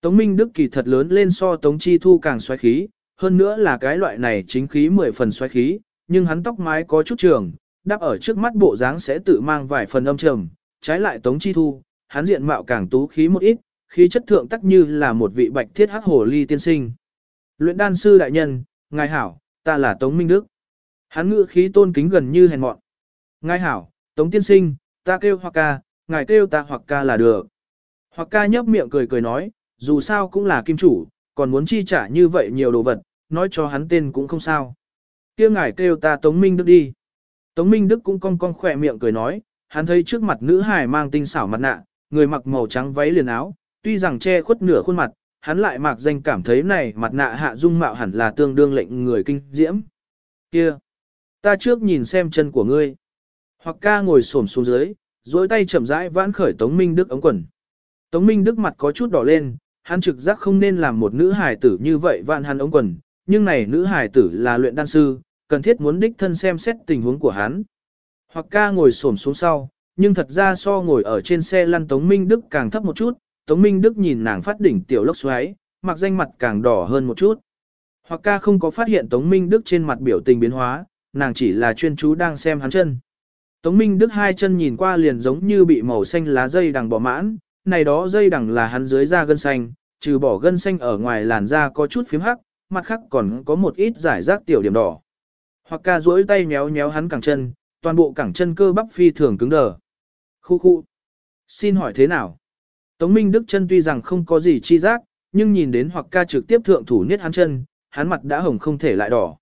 Tống Minh Đức kỳ thật lớn lên so Tống Chi Thu càng xoáy khí, hơn nữa là cái loại này chính khí mười phần xoáy khí, nhưng hắn tóc mái có chút trường, đáp ở trước mắt bộ dáng sẽ tự mang vài phần âm trầm, trái lại Tống Chi Thu, hắn diện mạo càng tú khí một ít, khí chất thượng tắc như là một vị bạch thiết hắc hồ ly tiên sinh. Luyện đan sư đại nhân, ngài hảo, ta là Tống Minh Đức. Hắn ngữ khí tôn kính gần như hèn mọn. Ngài hảo, Tống tiên sinh, ta kêu hoặc ca, ngài kêu ta hoặc ca là được. Hoặc ca nhấp miệng cười cười nói, dù sao cũng là kim chủ, còn muốn chi trả như vậy nhiều đồ vật, nói cho hắn tên cũng không sao. kia ngài kêu ta Tống Minh Đức đi. Tống Minh Đức cũng cong cong khỏe miệng cười nói, hắn thấy trước mặt nữ hài mang tinh xảo mặt nạ, người mặc màu trắng váy liền áo, tuy rằng che khuất nửa khuôn mặt, hắn lại mặc danh cảm thấy này mặt nạ hạ dung mạo hẳn là tương đương lệnh người kinh diễm. Kia! Ta trước nhìn xem chân của ngươi. Hoặc ca ngồi xổm xuống dưới, duỗi tay chậm rãi vãn khởi Tống Minh Đức ống quần. Tống Minh Đức mặt có chút đỏ lên, hắn trực giác không nên làm một nữ hài tử như vậy vạn hắn ống quần, nhưng này nữ hải tử là luyện đan sư, cần thiết muốn đích thân xem xét tình huống của hắn. Hoặc ca ngồi xổm xuống sau, nhưng thật ra so ngồi ở trên xe lăn Tống Minh Đức càng thấp một chút, Tống Minh Đức nhìn nàng phát đỉnh tiểu lốc xoáy, mặc danh mặt càng đỏ hơn một chút. Hoặc ca không có phát hiện Tống Minh Đức trên mặt biểu tình biến hóa, nàng chỉ là chuyên chú đang xem hắn chân. Tống Minh Đức hai chân nhìn qua liền giống như bị màu xanh lá dây đằng bỏ mãn, này đó dây đằng là hắn dưới da gân xanh, trừ bỏ gân xanh ở ngoài làn da có chút phím hắc, mặt khác còn có một ít giải rác tiểu điểm đỏ. Hoặc ca duỗi tay méo méo hắn cẳng chân, toàn bộ cẳng chân cơ bắp phi thường cứng đờ. Khu khu. Xin hỏi thế nào? Tống Minh Đức chân tuy rằng không có gì chi giác, nhưng nhìn đến hoặc ca trực tiếp thượng thủ niết hắn chân, hắn mặt đã hồng không thể lại đỏ.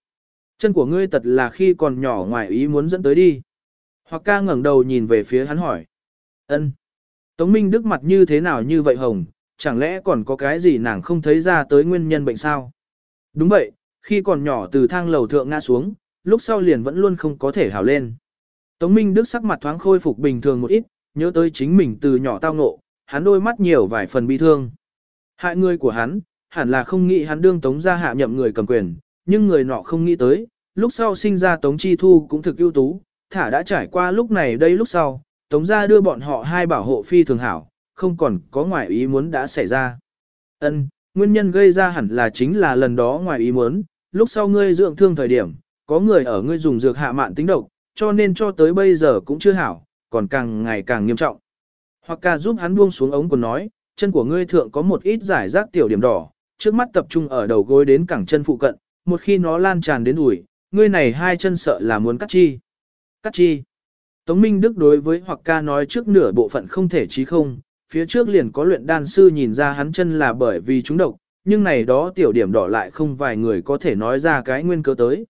Chân của ngươi tật là khi còn nhỏ ngoài ý muốn dẫn tới đi. Hoặc ca ngẩng đầu nhìn về phía hắn hỏi. ân. Tống Minh Đức mặt như thế nào như vậy hồng, chẳng lẽ còn có cái gì nàng không thấy ra tới nguyên nhân bệnh sao? Đúng vậy, khi còn nhỏ từ thang lầu thượng ngã xuống, lúc sau liền vẫn luôn không có thể hào lên. Tống Minh Đức sắc mặt thoáng khôi phục bình thường một ít, nhớ tới chính mình từ nhỏ tao ngộ, hắn đôi mắt nhiều vài phần bi thương. Hại người của hắn, hẳn là không nghĩ hắn đương Tống ra hạ nhậm người cầm quyền, nhưng người nọ không nghĩ tới, lúc sau sinh ra Tống Chi Thu cũng thực ưu tú, thả đã trải qua lúc này đây lúc sau, Tống ra đưa bọn họ hai bảo hộ phi thường hảo, không còn có ngoại ý muốn đã xảy ra. Ân, nguyên nhân gây ra hẳn là chính là lần đó ngoài ý muốn, lúc sau ngươi dưỡng thương thời điểm, có người ở ngươi dùng dược hạ mạn tính độc, cho nên cho tới bây giờ cũng chưa hảo, còn càng ngày càng nghiêm trọng. Hoặc ca giúp hắn buông xuống ống quần nói, chân của ngươi thượng có một ít giải rác tiểu điểm đỏ, trước mắt tập trung ở đầu gối đến cẳng chân phụ cận, một khi nó lan tràn đến ủi, ngươi này hai chân sợ là muốn cắt chi. Cắt chi. Tống Minh Đức đối với hoặc ca nói trước nửa bộ phận không thể chí không, phía trước liền có luyện đan sư nhìn ra hắn chân là bởi vì chúng độc, nhưng này đó tiểu điểm đỏ lại không vài người có thể nói ra cái nguyên cơ tới.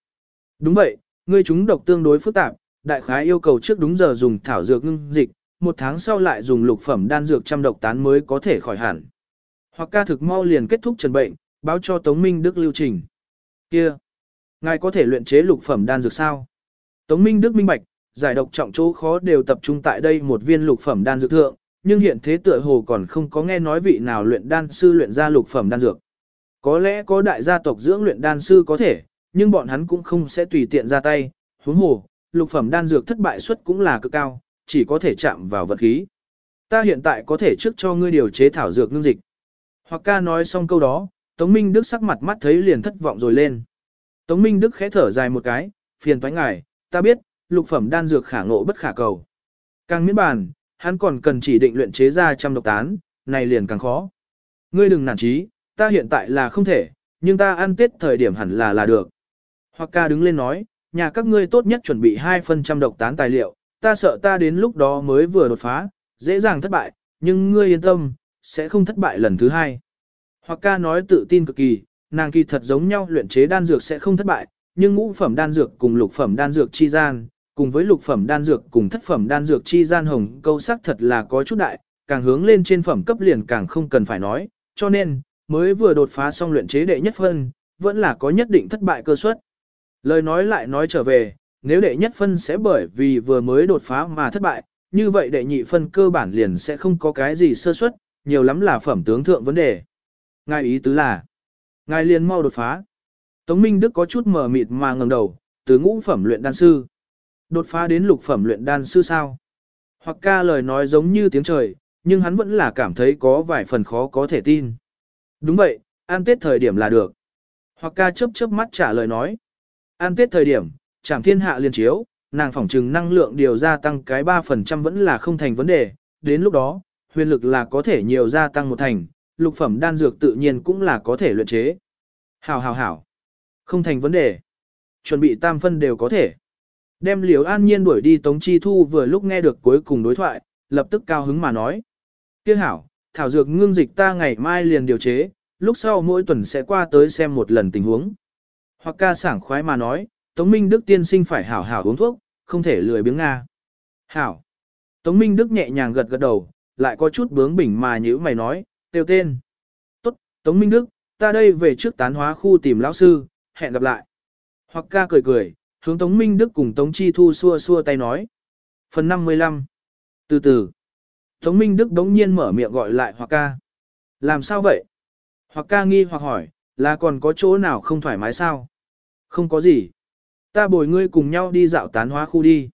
Đúng vậy, ngươi chúng độc tương đối phức tạp, đại khái yêu cầu trước đúng giờ dùng thảo dược ngưng dịch, một tháng sau lại dùng lục phẩm đan dược trăm độc tán mới có thể khỏi hẳn. Hoặc ca thực mau liền kết thúc trần bệnh, báo cho Tống Minh Đức lưu trình. Kia, ngài có thể luyện chế lục phẩm đan dược sao? Tống Minh Đức minh bạch, giải độc trọng chỗ khó đều tập trung tại đây một viên lục phẩm đan dược thượng, nhưng hiện thế tựa hồ còn không có nghe nói vị nào luyện đan sư luyện ra lục phẩm đan dược. Có lẽ có đại gia tộc dưỡng luyện đan sư có thể, nhưng bọn hắn cũng không sẽ tùy tiện ra tay, huống hồ, lục phẩm đan dược thất bại suất cũng là cực cao, chỉ có thể chạm vào vật khí. Ta hiện tại có thể trước cho ngươi điều chế thảo dược ngưng dịch. Hoặc ca nói xong câu đó, Tống Minh Đức sắc mặt mắt thấy liền thất vọng rồi lên. Tống Minh Đức khẽ thở dài một cái, phiền toái ngài, ta biết, lục phẩm đan dược khả ngộ bất khả cầu. Càng miễn bàn, hắn còn cần chỉ định luyện chế ra trăm độc tán, này liền càng khó. Ngươi đừng nản chí, ta hiện tại là không thể, nhưng ta ăn tết thời điểm hẳn là là được. Hoặc ca đứng lên nói, nhà các ngươi tốt nhất chuẩn bị 2% độc tán tài liệu, ta sợ ta đến lúc đó mới vừa đột phá, dễ dàng thất bại, nhưng ngươi yên tâm, sẽ không thất bại lần thứ hai. Hoặc ca nói tự tin cực kỳ, nàng kỳ thật giống nhau luyện chế đan dược sẽ không thất bại, nhưng ngũ phẩm đan dược cùng lục phẩm đan dược chi gian, cùng với lục phẩm đan dược cùng thất phẩm đan dược chi gian hồng câu sắc thật là có chút đại, càng hướng lên trên phẩm cấp liền càng không cần phải nói, cho nên, mới vừa đột phá xong luyện chế đệ nhất phân, vẫn là có nhất định thất bại cơ suất. Lời nói lại nói trở về, nếu đệ nhất phân sẽ bởi vì vừa mới đột phá mà thất bại, như vậy đệ nhị phân cơ bản liền sẽ không có cái gì sơ suất, nhiều lắm là phẩm tướng thượng vấn đề. Ngài ý tứ là, ngài liền mau đột phá. Tống Minh Đức có chút mờ mịt mà ngẩng đầu, từ ngũ phẩm luyện đan sư. Đột phá đến lục phẩm luyện đan sư sao? Hoặc ca lời nói giống như tiếng trời, nhưng hắn vẫn là cảm thấy có vài phần khó có thể tin. Đúng vậy, ăn tết thời điểm là được. Hoặc ca chớp chớp mắt trả lời nói. Ăn tết thời điểm, chẳng thiên hạ liên chiếu, nàng phỏng trừng năng lượng điều gia tăng cái 3% vẫn là không thành vấn đề. Đến lúc đó, huyền lực là có thể nhiều gia tăng một thành, lục phẩm đan dược tự nhiên cũng là có thể luyện chế. Hảo hảo hảo. Không thành vấn đề. Chuẩn bị tam phân đều có thể. Đem liều an nhiên đuổi đi Tống Chi Thu vừa lúc nghe được cuối cùng đối thoại, lập tức cao hứng mà nói. Tiếc hảo, thảo dược ngưng dịch ta ngày mai liền điều chế, lúc sau mỗi tuần sẽ qua tới xem một lần tình huống. Hoặc ca sảng khoái mà nói, Tống Minh Đức tiên sinh phải hảo hảo uống thuốc, không thể lười biếng Nga. Hảo. Tống Minh Đức nhẹ nhàng gật gật đầu, lại có chút bướng bỉnh mà nhữ mày nói, tiêu tên. Tốt, Tống Minh Đức, ta đây về trước tán hóa khu tìm lão sư, hẹn gặp lại. Hoặc ca cười cười, hướng Tống Minh Đức cùng Tống Chi Thu xua xua tay nói. Phần 55 Từ từ Tống Minh Đức đống nhiên mở miệng gọi lại Hoặc ca. Làm sao vậy? Hoặc ca nghi hoặc hỏi, là còn có chỗ nào không thoải mái sao? Không có gì. Ta bồi ngươi cùng nhau đi dạo tán hóa khu đi.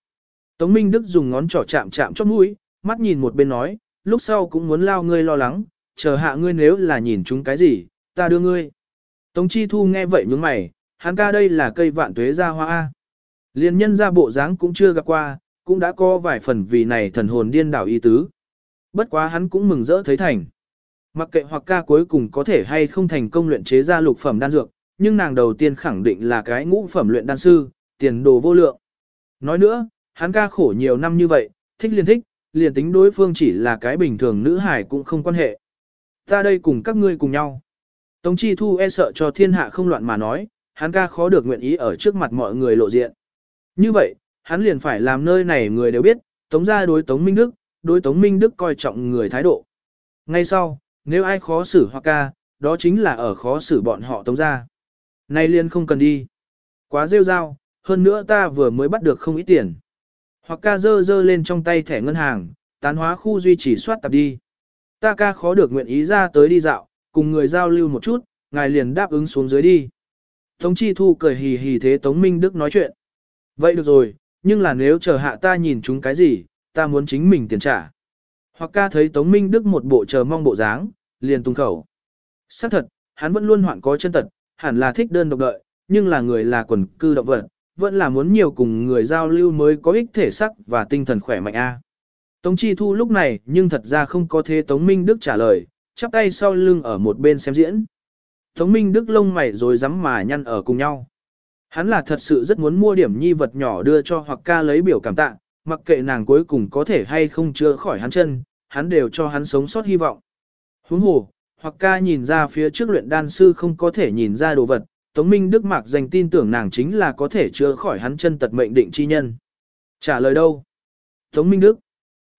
Tống Minh Đức dùng ngón trỏ chạm chạm chót mũi, mắt nhìn một bên nói, lúc sau cũng muốn lao ngươi lo lắng, chờ hạ ngươi nếu là nhìn chúng cái gì, ta đưa ngươi. Tống Chi Thu nghe vậy nhướng mày, hắn ca đây là cây vạn tuế ra hoa A. Liên nhân ra bộ dáng cũng chưa gặp qua, cũng đã có vài phần vì này thần hồn điên đảo y tứ. Bất quá hắn cũng mừng rỡ thấy thành. Mặc kệ hoặc ca cuối cùng có thể hay không thành công luyện chế ra lục phẩm đan dược, nhưng nàng đầu tiên khẳng định là cái ngũ phẩm luyện đan sư, tiền đồ vô lượng. Nói nữa, hắn ca khổ nhiều năm như vậy, thích liền thích, liền tính đối phương chỉ là cái bình thường nữ hải cũng không quan hệ. Ta đây cùng các ngươi cùng nhau. Tống Chi Thu e sợ cho thiên hạ không loạn mà nói, hắn ca khó được nguyện ý ở trước mặt mọi người lộ diện. Như vậy, hắn liền phải làm nơi này người đều biết, Tống gia đối Tống Minh Đức, đối Tống Minh Đức coi trọng người thái độ. Ngay sau, nếu ai khó xử hoặc ca, đó chính là ở khó xử bọn họ Tống gia. Nay liền không cần đi. Quá rêu rao, hơn nữa ta vừa mới bắt được không ít tiền. Hoặc ca dơ dơ lên trong tay thẻ ngân hàng, tán hóa khu duy trì soát tập đi. Ta ca khó được nguyện ý ra tới đi dạo, cùng người giao lưu một chút, ngài liền đáp ứng xuống dưới đi. Tống Chi Thu cười hì hì thế Tống Minh Đức nói chuyện. Vậy được rồi, nhưng là nếu chờ hạ ta nhìn chúng cái gì, ta muốn chính mình tiền trả. Hoặc ca thấy Tống Minh Đức một bộ chờ mong bộ dáng, liền tung khẩu. Xác thật, hắn vẫn luôn hoạn có chân tật, hẳn là thích đơn độc đợi, nhưng là người là quần cư động vật, vẫn là muốn nhiều cùng người giao lưu mới có ích thể sắc và tinh thần khỏe mạnh a. Tống Chi Thu lúc này nhưng thật ra không có thế Tống Minh Đức trả lời, chắp tay sau lưng ở một bên xem diễn. Tống Minh Đức lông mày rồi rắm mà nhăn ở cùng nhau. Hắn là thật sự rất muốn mua điểm nhi vật nhỏ đưa cho hoặc ca lấy biểu cảm tạ, mặc kệ nàng cuối cùng có thể hay không chữa khỏi hắn chân, hắn đều cho hắn sống sót hy vọng. Huống hồ, hoặc ca nhìn ra phía trước luyện đan sư không có thể nhìn ra đồ vật, Tống Minh Đức Mạc dành tin tưởng nàng chính là có thể chữa khỏi hắn chân tật mệnh định chi nhân. Trả lời đâu? Tống Minh Đức.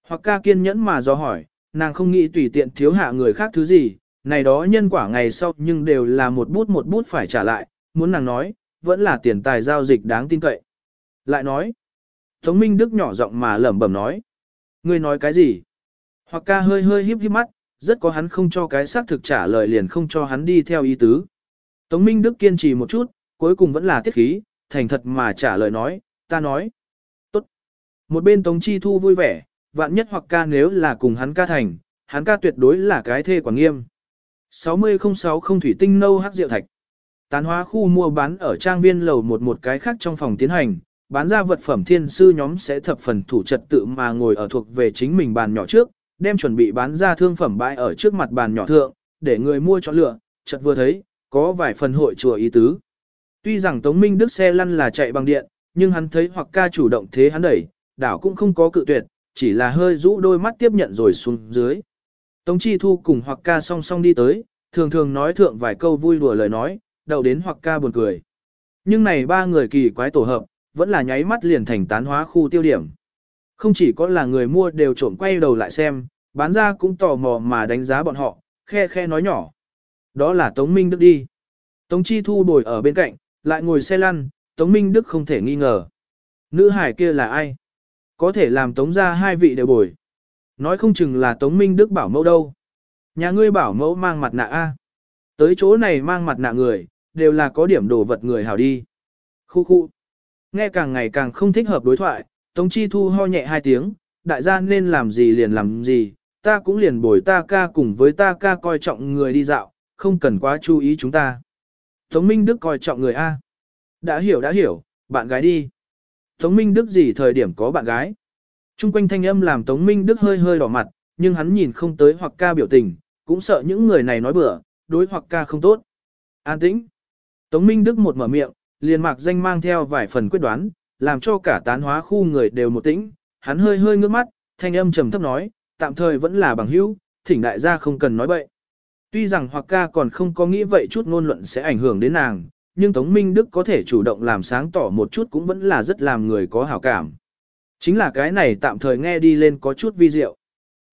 Hoặc ca kiên nhẫn mà do hỏi, nàng không nghĩ tùy tiện thiếu hạ người khác thứ gì, này đó nhân quả ngày sau nhưng đều là một bút một bút phải trả lại, muốn nàng nói, vẫn là tiền tài giao dịch đáng tin cậy. Lại nói, Tống Minh Đức nhỏ giọng mà lẩm bẩm nói, ngươi nói cái gì? Hoặc ca hơi hơi híp híp mắt, rất có hắn không cho cái xác thực trả lời liền không cho hắn đi theo ý tứ. Tống Minh Đức kiên trì một chút, cuối cùng vẫn là tiết khí, thành thật mà trả lời nói, ta nói. Tốt. Một bên Tống Chi Thu vui vẻ, vạn nhất hoặc ca nếu là cùng hắn ca thành, hắn ca tuyệt đối là cái thê quản nghiêm. 6006 không thủy tinh nâu hắc rượu thạch. Tán hóa khu mua bán ở trang viên lầu một một cái khác trong phòng tiến hành, bán ra vật phẩm thiên sư nhóm sẽ thập phần thủ trật tự mà ngồi ở thuộc về chính mình bàn nhỏ trước, đem chuẩn bị bán ra thương phẩm bãi ở trước mặt bàn nhỏ thượng, để người mua chọn lựa, chợt vừa thấy, có vài phần hội chùa ý tứ. Tuy rằng Tống Minh Đức xe lăn là chạy bằng điện, nhưng hắn thấy hoặc ca chủ động thế hắn đẩy, đảo cũng không có cự tuyệt, chỉ là hơi rũ đôi mắt tiếp nhận rồi xuống dưới. Tống Chi Thu cùng hoặc ca song song đi tới, thường thường nói thượng vài câu vui đùa lời nói, đầu đến hoặc ca buồn cười. Nhưng này ba người kỳ quái tổ hợp, vẫn là nháy mắt liền thành tán hóa khu tiêu điểm. Không chỉ có là người mua đều trộm quay đầu lại xem, bán ra cũng tò mò mà đánh giá bọn họ, khe khe nói nhỏ. Đó là Tống Minh Đức đi. Tống Chi Thu bồi ở bên cạnh, lại ngồi xe lăn, Tống Minh Đức không thể nghi ngờ. Nữ hải kia là ai? Có thể làm Tống ra hai vị đều bồi. Nói không chừng là Tống Minh Đức bảo mẫu đâu. Nhà ngươi bảo mẫu mang mặt nạ A. Tới chỗ này mang mặt nạ người, đều là có điểm đồ vật người hảo đi. Khu khu. Nghe càng ngày càng không thích hợp đối thoại, Tống Chi Thu ho nhẹ hai tiếng, đại gia nên làm gì liền làm gì, ta cũng liền bồi ta ca cùng với ta ca coi trọng người đi dạo, không cần quá chú ý chúng ta. Tống Minh Đức coi trọng người A. Đã hiểu đã hiểu, bạn gái đi. Tống Minh Đức gì thời điểm có bạn gái? Trung quanh thanh âm làm Tống Minh Đức hơi hơi đỏ mặt, nhưng hắn nhìn không tới hoặc ca biểu tình, cũng sợ những người này nói bừa, đối hoặc ca không tốt. An tĩnh. Tống Minh Đức một mở miệng, liền mạc danh mang theo vài phần quyết đoán, làm cho cả tán hóa khu người đều một tĩnh. Hắn hơi hơi ngước mắt, thanh âm trầm thấp nói, tạm thời vẫn là bằng hữu, thỉnh đại gia không cần nói bậy. Tuy rằng hoặc ca còn không có nghĩ vậy chút ngôn luận sẽ ảnh hưởng đến nàng, nhưng Tống Minh Đức có thể chủ động làm sáng tỏ một chút cũng vẫn là rất làm người có hảo cảm. Chính là cái này tạm thời nghe đi lên có chút vi diệu.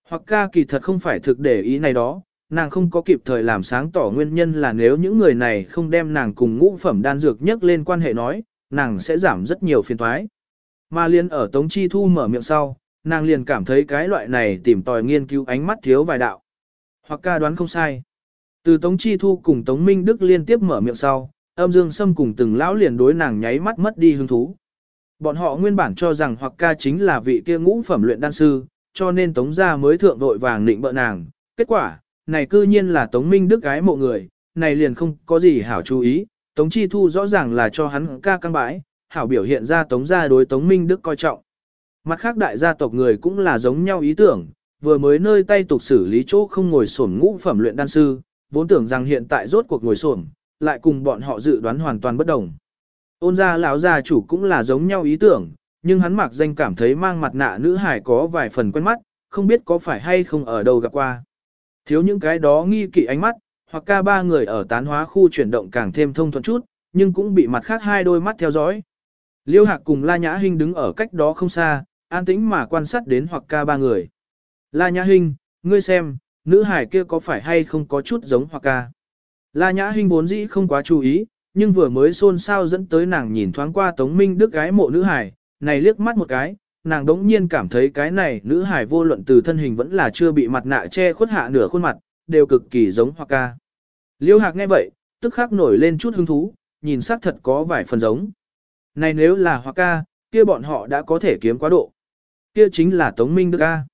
Hoặc ca kỳ thật không phải thực để ý này đó, nàng không có kịp thời làm sáng tỏ nguyên nhân là nếu những người này không đem nàng cùng ngũ phẩm đan dược nhất lên quan hệ nói, nàng sẽ giảm rất nhiều phiền toái. Mà liên ở Tống Chi Thu mở miệng sau, nàng liền cảm thấy cái loại này tìm tòi nghiên cứu ánh mắt thiếu vài đạo. Hoặc ca đoán không sai. Từ Tống Chi Thu cùng Tống Minh Đức liên tiếp mở miệng sau, âm dương sâm cùng từng lão liền đối nàng nháy mắt mất đi hứng thú. Bọn họ nguyên bản cho rằng hoặc ca chính là vị kia ngũ phẩm luyện đan sư, cho nên Tống gia mới thượng vội vàng định bợ nàng. Kết quả, này cư nhiên là Tống Minh Đức gái mộ người, này liền không có gì hảo chú ý, Tống Chi Thu rõ ràng là cho hắn ca căng bãi, hảo biểu hiện ra Tống gia đối Tống Minh Đức coi trọng. Mặt khác đại gia tộc người cũng là giống nhau ý tưởng, vừa mới nơi tay tục xử lý chỗ không ngồi sổm ngũ phẩm luyện đan sư, vốn tưởng rằng hiện tại rốt cuộc ngồi sổm, lại cùng bọn họ dự đoán hoàn toàn bất đồng. Ôn gia lão gia chủ cũng là giống nhau ý tưởng, nhưng hắn mặc danh cảm thấy mang mặt nạ nữ hải có vài phần quen mắt, không biết có phải hay không ở đâu gặp qua. Thiếu những cái đó nghi kỵ ánh mắt, hoặc ca ba người ở tán hóa khu chuyển động càng thêm thông thuận chút, nhưng cũng bị mặt khác hai đôi mắt theo dõi. Liêu Hạc cùng La Nhã Hinh đứng ở cách đó không xa, an tĩnh mà quan sát đến hoặc ca ba người. La Nhã Hinh, ngươi xem, nữ hải kia có phải hay không có chút giống hoặc ca. La Nhã Hinh vốn dĩ không quá chú ý, nhưng vừa mới xôn xao dẫn tới nàng nhìn thoáng qua Tống Minh Đức gái mộ nữ hải, này liếc mắt một cái, nàng đống nhiên cảm thấy cái này nữ hải vô luận từ thân hình vẫn là chưa bị mặt nạ che khuất hạ nửa khuôn mặt, đều cực kỳ giống Hoa ca. Liêu Hạc nghe vậy, tức khắc nổi lên chút hứng thú, nhìn sắc thật có vài phần giống. Này nếu là Hoa ca, kia bọn họ đã có thể kiếm quá độ. Kia chính là Tống Minh Đức ca.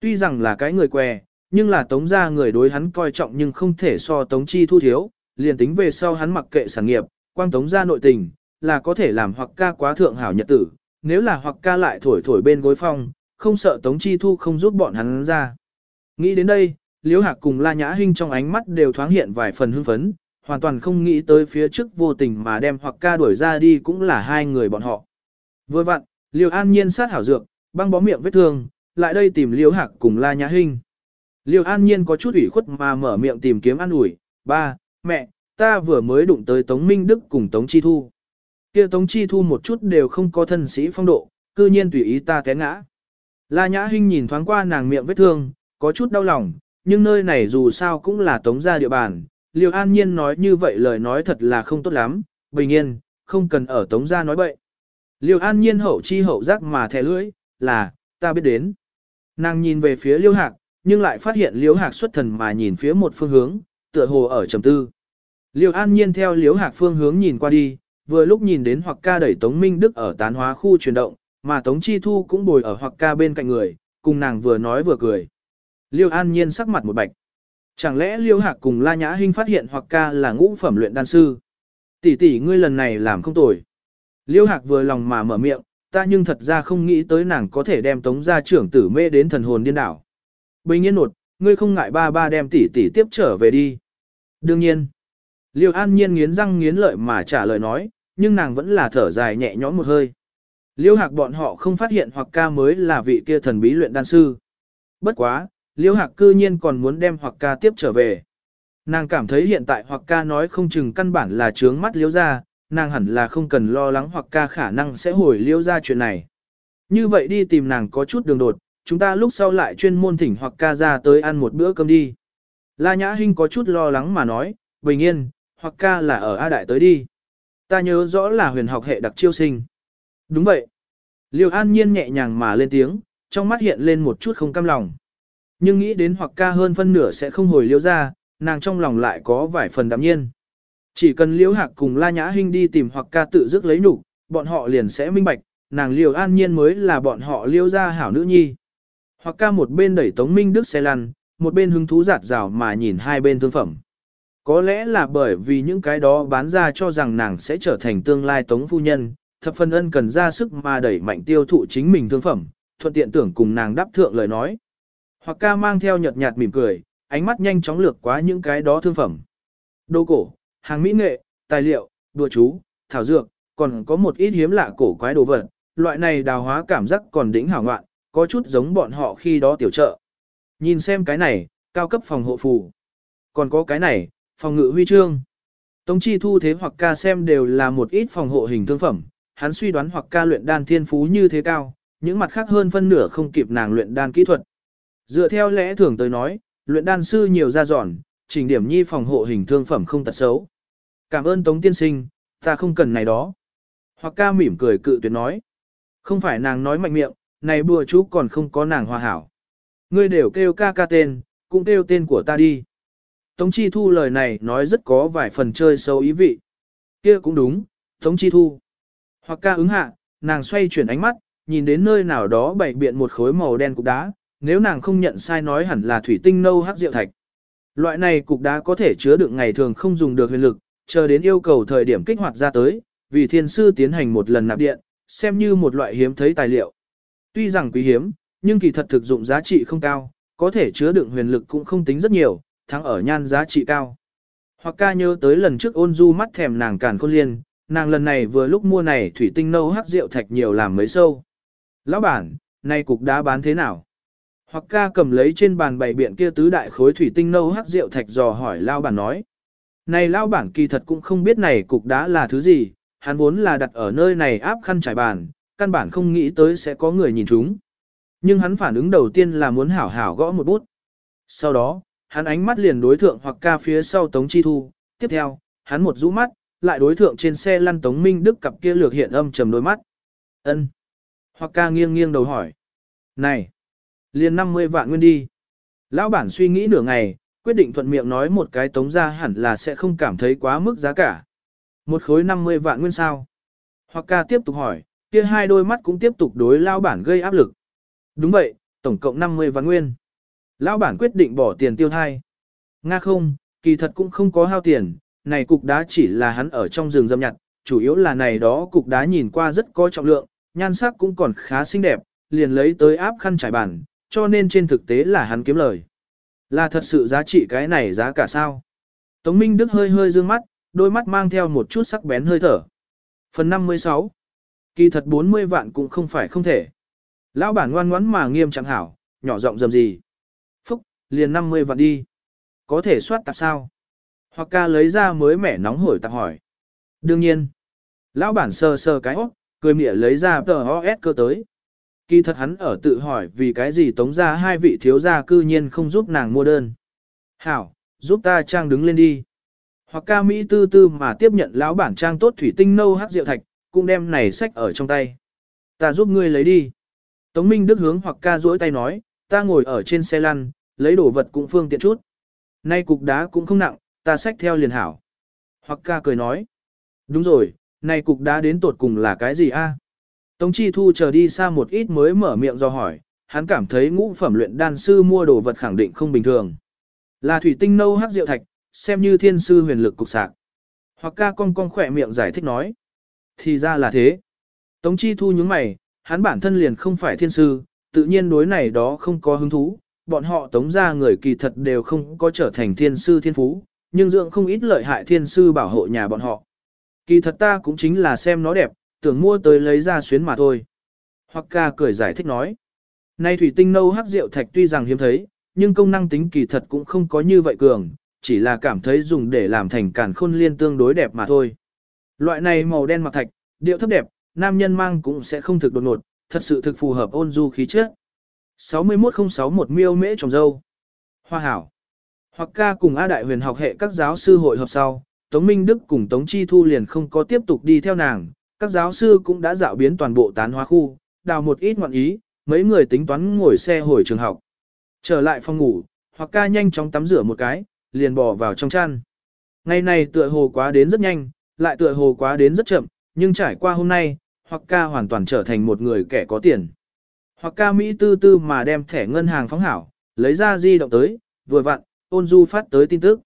Tuy rằng là cái người què, nhưng là Tống gia người đối hắn coi trọng nhưng không thể so Tống Chi thu thiếu, liền tính về sau hắn mặc kệ sản nghiệp, quang Tống ra nội tình, là có thể làm hoặc ca quá thượng hảo nhật tử, nếu là hoặc ca lại thổi thổi bên gối phong, không sợ Tống Chi Thu không giúp bọn hắn ra. Nghĩ đến đây, Liễu Hạc cùng La Nhã Hinh trong ánh mắt đều thoáng hiện vài phần hưng phấn, hoàn toàn không nghĩ tới phía trước vô tình mà đem hoặc ca đuổi ra đi cũng là hai người bọn họ. Vừa vặn, liễu An Nhiên sát hảo dược, băng bó miệng vết thương, lại đây tìm Liễu Hạc cùng La Nhã Hinh. liễu An Nhiên có chút ủy khuất mà mở miệng tìm kiếm an ủi, ba, mẹ, ta vừa mới đụng tới Tống Minh Đức cùng Tống Chi Thu kia Tống Chi Thu một chút đều không có thân sĩ phong độ, cư nhiên tùy ý ta té ngã. La Nhã Hinh nhìn thoáng qua nàng miệng vết thương, có chút đau lòng, nhưng nơi này dù sao cũng là Tống gia địa bàn. Liêu An Nhiên nói như vậy lời nói thật là không tốt lắm, bình yên, không cần ở Tống gia nói bậy. Liêu An Nhiên hậu chi hậu giác mà thẻ lưỡi, là, ta biết đến. Nàng nhìn về phía Liêu Hạc, nhưng lại phát hiện Liêu Hạc xuất thần mà nhìn phía một phương hướng, tựa hồ ở trầm tư. Liêu An Nhiên theo Liêu Hạc phương hướng nhìn qua đi, vừa lúc nhìn đến hoặc ca đẩy Tống Minh Đức ở tán hóa khu chuyển động, mà Tống Chi Thu cũng bồi ở hoặc ca bên cạnh người, cùng nàng vừa nói vừa cười. Liêu An Nhiên sắc mặt một bạch. Chẳng lẽ Liêu Hạc cùng La Nhã Hinh phát hiện hoặc ca là ngũ phẩm luyện đan sư? Tỷ tỷ ngươi lần này làm không tồi. Liêu Hạc vừa lòng mà mở miệng, ta nhưng thật ra không nghĩ tới nàng có thể đem Tống gia trưởng tử mê đến thần hồn điên đảo. Bình yên nột, ngươi không ngại ba ba đem tỷ tỷ tiếp trở về đi. Đương nhiên. Liêu An Nhiên nghiến răng nghiến lợi mà trả lời nói, nhưng nàng vẫn là thở dài nhẹ nhõm một hơi. Liêu Hạc bọn họ không phát hiện hoặc ca mới là vị kia thần bí luyện đan sư. Bất quá, Liêu Hạc cư nhiên còn muốn đem hoặc ca tiếp trở về. Nàng cảm thấy hiện tại hoặc ca nói không chừng căn bản là trướng mắt liêu ra, nàng hẳn là không cần lo lắng hoặc ca khả năng sẽ hồi liêu ra chuyện này. Như vậy đi tìm nàng có chút đường đột, chúng ta lúc sau lại chuyên môn thỉnh hoặc ca ra tới ăn một bữa cơm đi. La Nhã Hinh có chút lo lắng mà nói, bình yên, hoặc ca là ở A Đại tới đi. Ta nhớ rõ là huyền học hệ đặc chiêu sinh. Đúng vậy. Liêu an nhiên nhẹ nhàng mà lên tiếng, trong mắt hiện lên một chút không cam lòng. Nhưng nghĩ đến hoặc ca hơn phân nửa sẽ không hồi liêu ra, nàng trong lòng lại có vài phần đạm nhiên. Chỉ cần liễu hạc cùng la nhã hinh đi tìm hoặc ca tự dứt lấy nụ, bọn họ liền sẽ minh bạch, nàng liêu an nhiên mới là bọn họ liêu ra hảo nữ nhi. Hoặc ca một bên đẩy tống minh đức xe lăn, một bên hứng thú giạt rào mà nhìn hai bên thương phẩm. Có lẽ là bởi vì những cái đó bán ra cho rằng nàng sẽ trở thành tương lai tống phu nhân, thập phần ân cần ra sức mà đẩy mạnh tiêu thụ chính mình thương phẩm, thuận tiện tưởng cùng nàng đáp thượng lời nói. Hoặc ca mang theo nhợt nhạt mỉm cười, ánh mắt nhanh chóng lược qua những cái đó thương phẩm. Đồ cổ, hàng mỹ nghệ, tài liệu, đùa chú, thảo dược, còn có một ít hiếm lạ cổ quái đồ vật, loại này đào hóa cảm giác còn đỉnh hảo ngoạn, có chút giống bọn họ khi đó tiểu trợ. Nhìn xem cái này, cao cấp phòng hộ phù. Còn có cái này, Phòng ngự huy chương. Tống chi thu thế hoặc ca xem đều là một ít phòng hộ hình thương phẩm, hắn suy đoán hoặc ca luyện đan thiên phú như thế cao, những mặt khác hơn phân nửa không kịp nàng luyện đan kỹ thuật. Dựa theo lẽ thường tới nói, luyện đan sư nhiều ra dọn, trình điểm nhi phòng hộ hình thương phẩm không tật xấu. Cảm ơn Tống tiên sinh, ta không cần này đó. Hoặc ca mỉm cười cự tuyệt nói. Không phải nàng nói mạnh miệng, này bùa chú còn không có nàng hòa hảo. Ngươi đều kêu ca ca tên, cũng kêu tên của ta đi. Tống Chi Thu lời này nói rất có vài phần chơi sâu ý vị. kia cũng đúng, Tống Chi Thu. Hoặc ca ứng hạ, nàng xoay chuyển ánh mắt, nhìn đến nơi nào đó bày biện một khối màu đen cục đá, nếu nàng không nhận sai nói hẳn là thủy tinh nâu hắc rượu thạch. Loại này cục đá có thể chứa đựng ngày thường không dùng được huyền lực, chờ đến yêu cầu thời điểm kích hoạt ra tới, vì thiên sư tiến hành một lần nạp điện, xem như một loại hiếm thấy tài liệu. Tuy rằng quý hiếm, nhưng kỳ thật thực dụng giá trị không cao, có thể chứa đựng huyền lực cũng không tính rất nhiều, thắng ở nhan giá trị cao. Hoặc ca nhớ tới lần trước ôn du mắt thèm nàng càn khôn liên, nàng lần này vừa lúc mua này thủy tinh nâu hắc rượu thạch nhiều làm mấy sâu. Lão bản, nay cục đá bán thế nào? Hoặc ca cầm lấy trên bàn bày biện kia tứ đại khối thủy tinh nâu hắc rượu thạch dò hỏi lao bản nói. Này lao bản kỳ thật cũng không biết này cục đá là thứ gì, hắn vốn là đặt ở nơi này áp khăn trải bàn, căn bản không nghĩ tới sẽ có người nhìn chúng. Nhưng hắn phản ứng đầu tiên là muốn hảo hảo gõ một bút. Sau đó, hắn ánh mắt liền đối thượng hoặc ca phía sau Tống Chi Thu, tiếp theo, hắn một rũ mắt, lại đối thượng trên xe lăn Tống Minh Đức cặp kia lược hiện âm trầm đôi mắt. ân Hoặc ca nghiêng nghiêng đầu hỏi. Này! Liền 50 vạn nguyên đi. Lão bản suy nghĩ nửa ngày, quyết định thuận miệng nói một cái tống ra hẳn là sẽ không cảm thấy quá mức giá cả. Một khối 50 vạn nguyên sao. Hoặc ca tiếp tục hỏi, kia hai đôi mắt cũng tiếp tục đối lão bản gây áp lực. Đúng vậy, tổng cộng 50 vạn nguyên. Lão bản quyết định bỏ tiền tiêu thai. Nga không, kỳ thật cũng không có hao tiền, này cục đá chỉ là hắn ở trong rừng dâm nhặt, chủ yếu là này đó cục đá nhìn qua rất có trọng lượng, nhan sắc cũng còn khá xinh đẹp, liền lấy tới áp khăn trải bàn, cho nên trên thực tế là hắn kiếm lời. Là thật sự giá trị cái này giá cả sao? Tống Minh Đức hơi hơi dương mắt, đôi mắt mang theo một chút sắc bén hơi thở. Phần 56 Kỳ thật 40 vạn cũng không phải không thể. Lão bản ngoan ngoãn mà nghiêm chẳng hảo, nhỏ giọng dầm gì. Liền 50 vạn đi. Có thể soát tạp sao? Hoặc ca lấy ra mới mẻ nóng hổi tạp hỏi. Đương nhiên. Lão bản sờ sờ cái óc, cười mỉa lấy ra tờ OS cơ tới. Kỳ thật hắn ở tự hỏi vì cái gì tống ra hai vị thiếu gia cư nhiên không giúp nàng mua đơn. Hảo, giúp ta trang đứng lên đi. Hoặc ca Mỹ tư tư mà tiếp nhận lão bản trang tốt thủy tinh nâu hát rượu thạch, cũng đem này sách ở trong tay. Ta giúp ngươi lấy đi. Tống Minh Đức hướng hoặc ca duỗi tay nói, ta ngồi ở trên xe lăn, lấy đồ vật cũng phương tiện chút. Nay cục đá cũng không nặng, ta xách theo liền hảo. Hoặc ca cười nói, đúng rồi, nay cục đá đến tột cùng là cái gì a? Tống Chi Thu chờ đi xa một ít mới mở miệng do hỏi, hắn cảm thấy ngũ phẩm luyện đan sư mua đồ vật khẳng định không bình thường. Là thủy tinh nâu hắc rượu thạch, xem như thiên sư huyền lực cục sạc. Hoặc ca cong cong khỏe miệng giải thích nói. Thì ra là thế. Tống Chi Thu nhướng mày, hắn bản thân liền không phải thiên sư, tự nhiên đối này đó không có hứng thú. Bọn họ tống ra người kỳ thật đều không có trở thành thiên sư thiên phú, nhưng dưỡng không ít lợi hại thiên sư bảo hộ nhà bọn họ. Kỳ thật ta cũng chính là xem nó đẹp, tưởng mua tới lấy ra xuyến mà thôi. Hoặc ca cười giải thích nói. Nay thủy tinh nâu hắc rượu thạch tuy rằng hiếm thấy, nhưng công năng tính kỳ thật cũng không có như vậy cường, chỉ là cảm thấy dùng để làm thành cản khôn liên tương đối đẹp mà thôi. Loại này màu đen mặc thạch, điệu thấp đẹp, nam nhân mang cũng sẽ không thực đột ngột, thật sự thực phù hợp ôn du khí chất. 61061 miêu mễ trồng dâu. Hoa hảo. Hoặc ca cùng A Đại huyền học hệ các giáo sư hội họp sau, Tống Minh Đức cùng Tống Chi Thu liền không có tiếp tục đi theo nàng, các giáo sư cũng đã dạo biến toàn bộ tán hóa khu, đào một ít ngọn ý, mấy người tính toán ngồi xe hồi trường học. Trở lại phòng ngủ, hoặc ca nhanh chóng tắm rửa một cái, liền bỏ vào trong chăn. Ngày này tựa hồ quá đến rất nhanh, lại tựa hồ quá đến rất chậm, nhưng trải qua hôm nay, hoặc ca hoàn toàn trở thành một người kẻ có tiền. Hoặc ca Mỹ tư tư mà đem thẻ ngân hàng phóng hảo, lấy ra di động tới, vừa vặn, ôn du phát tới tin tức.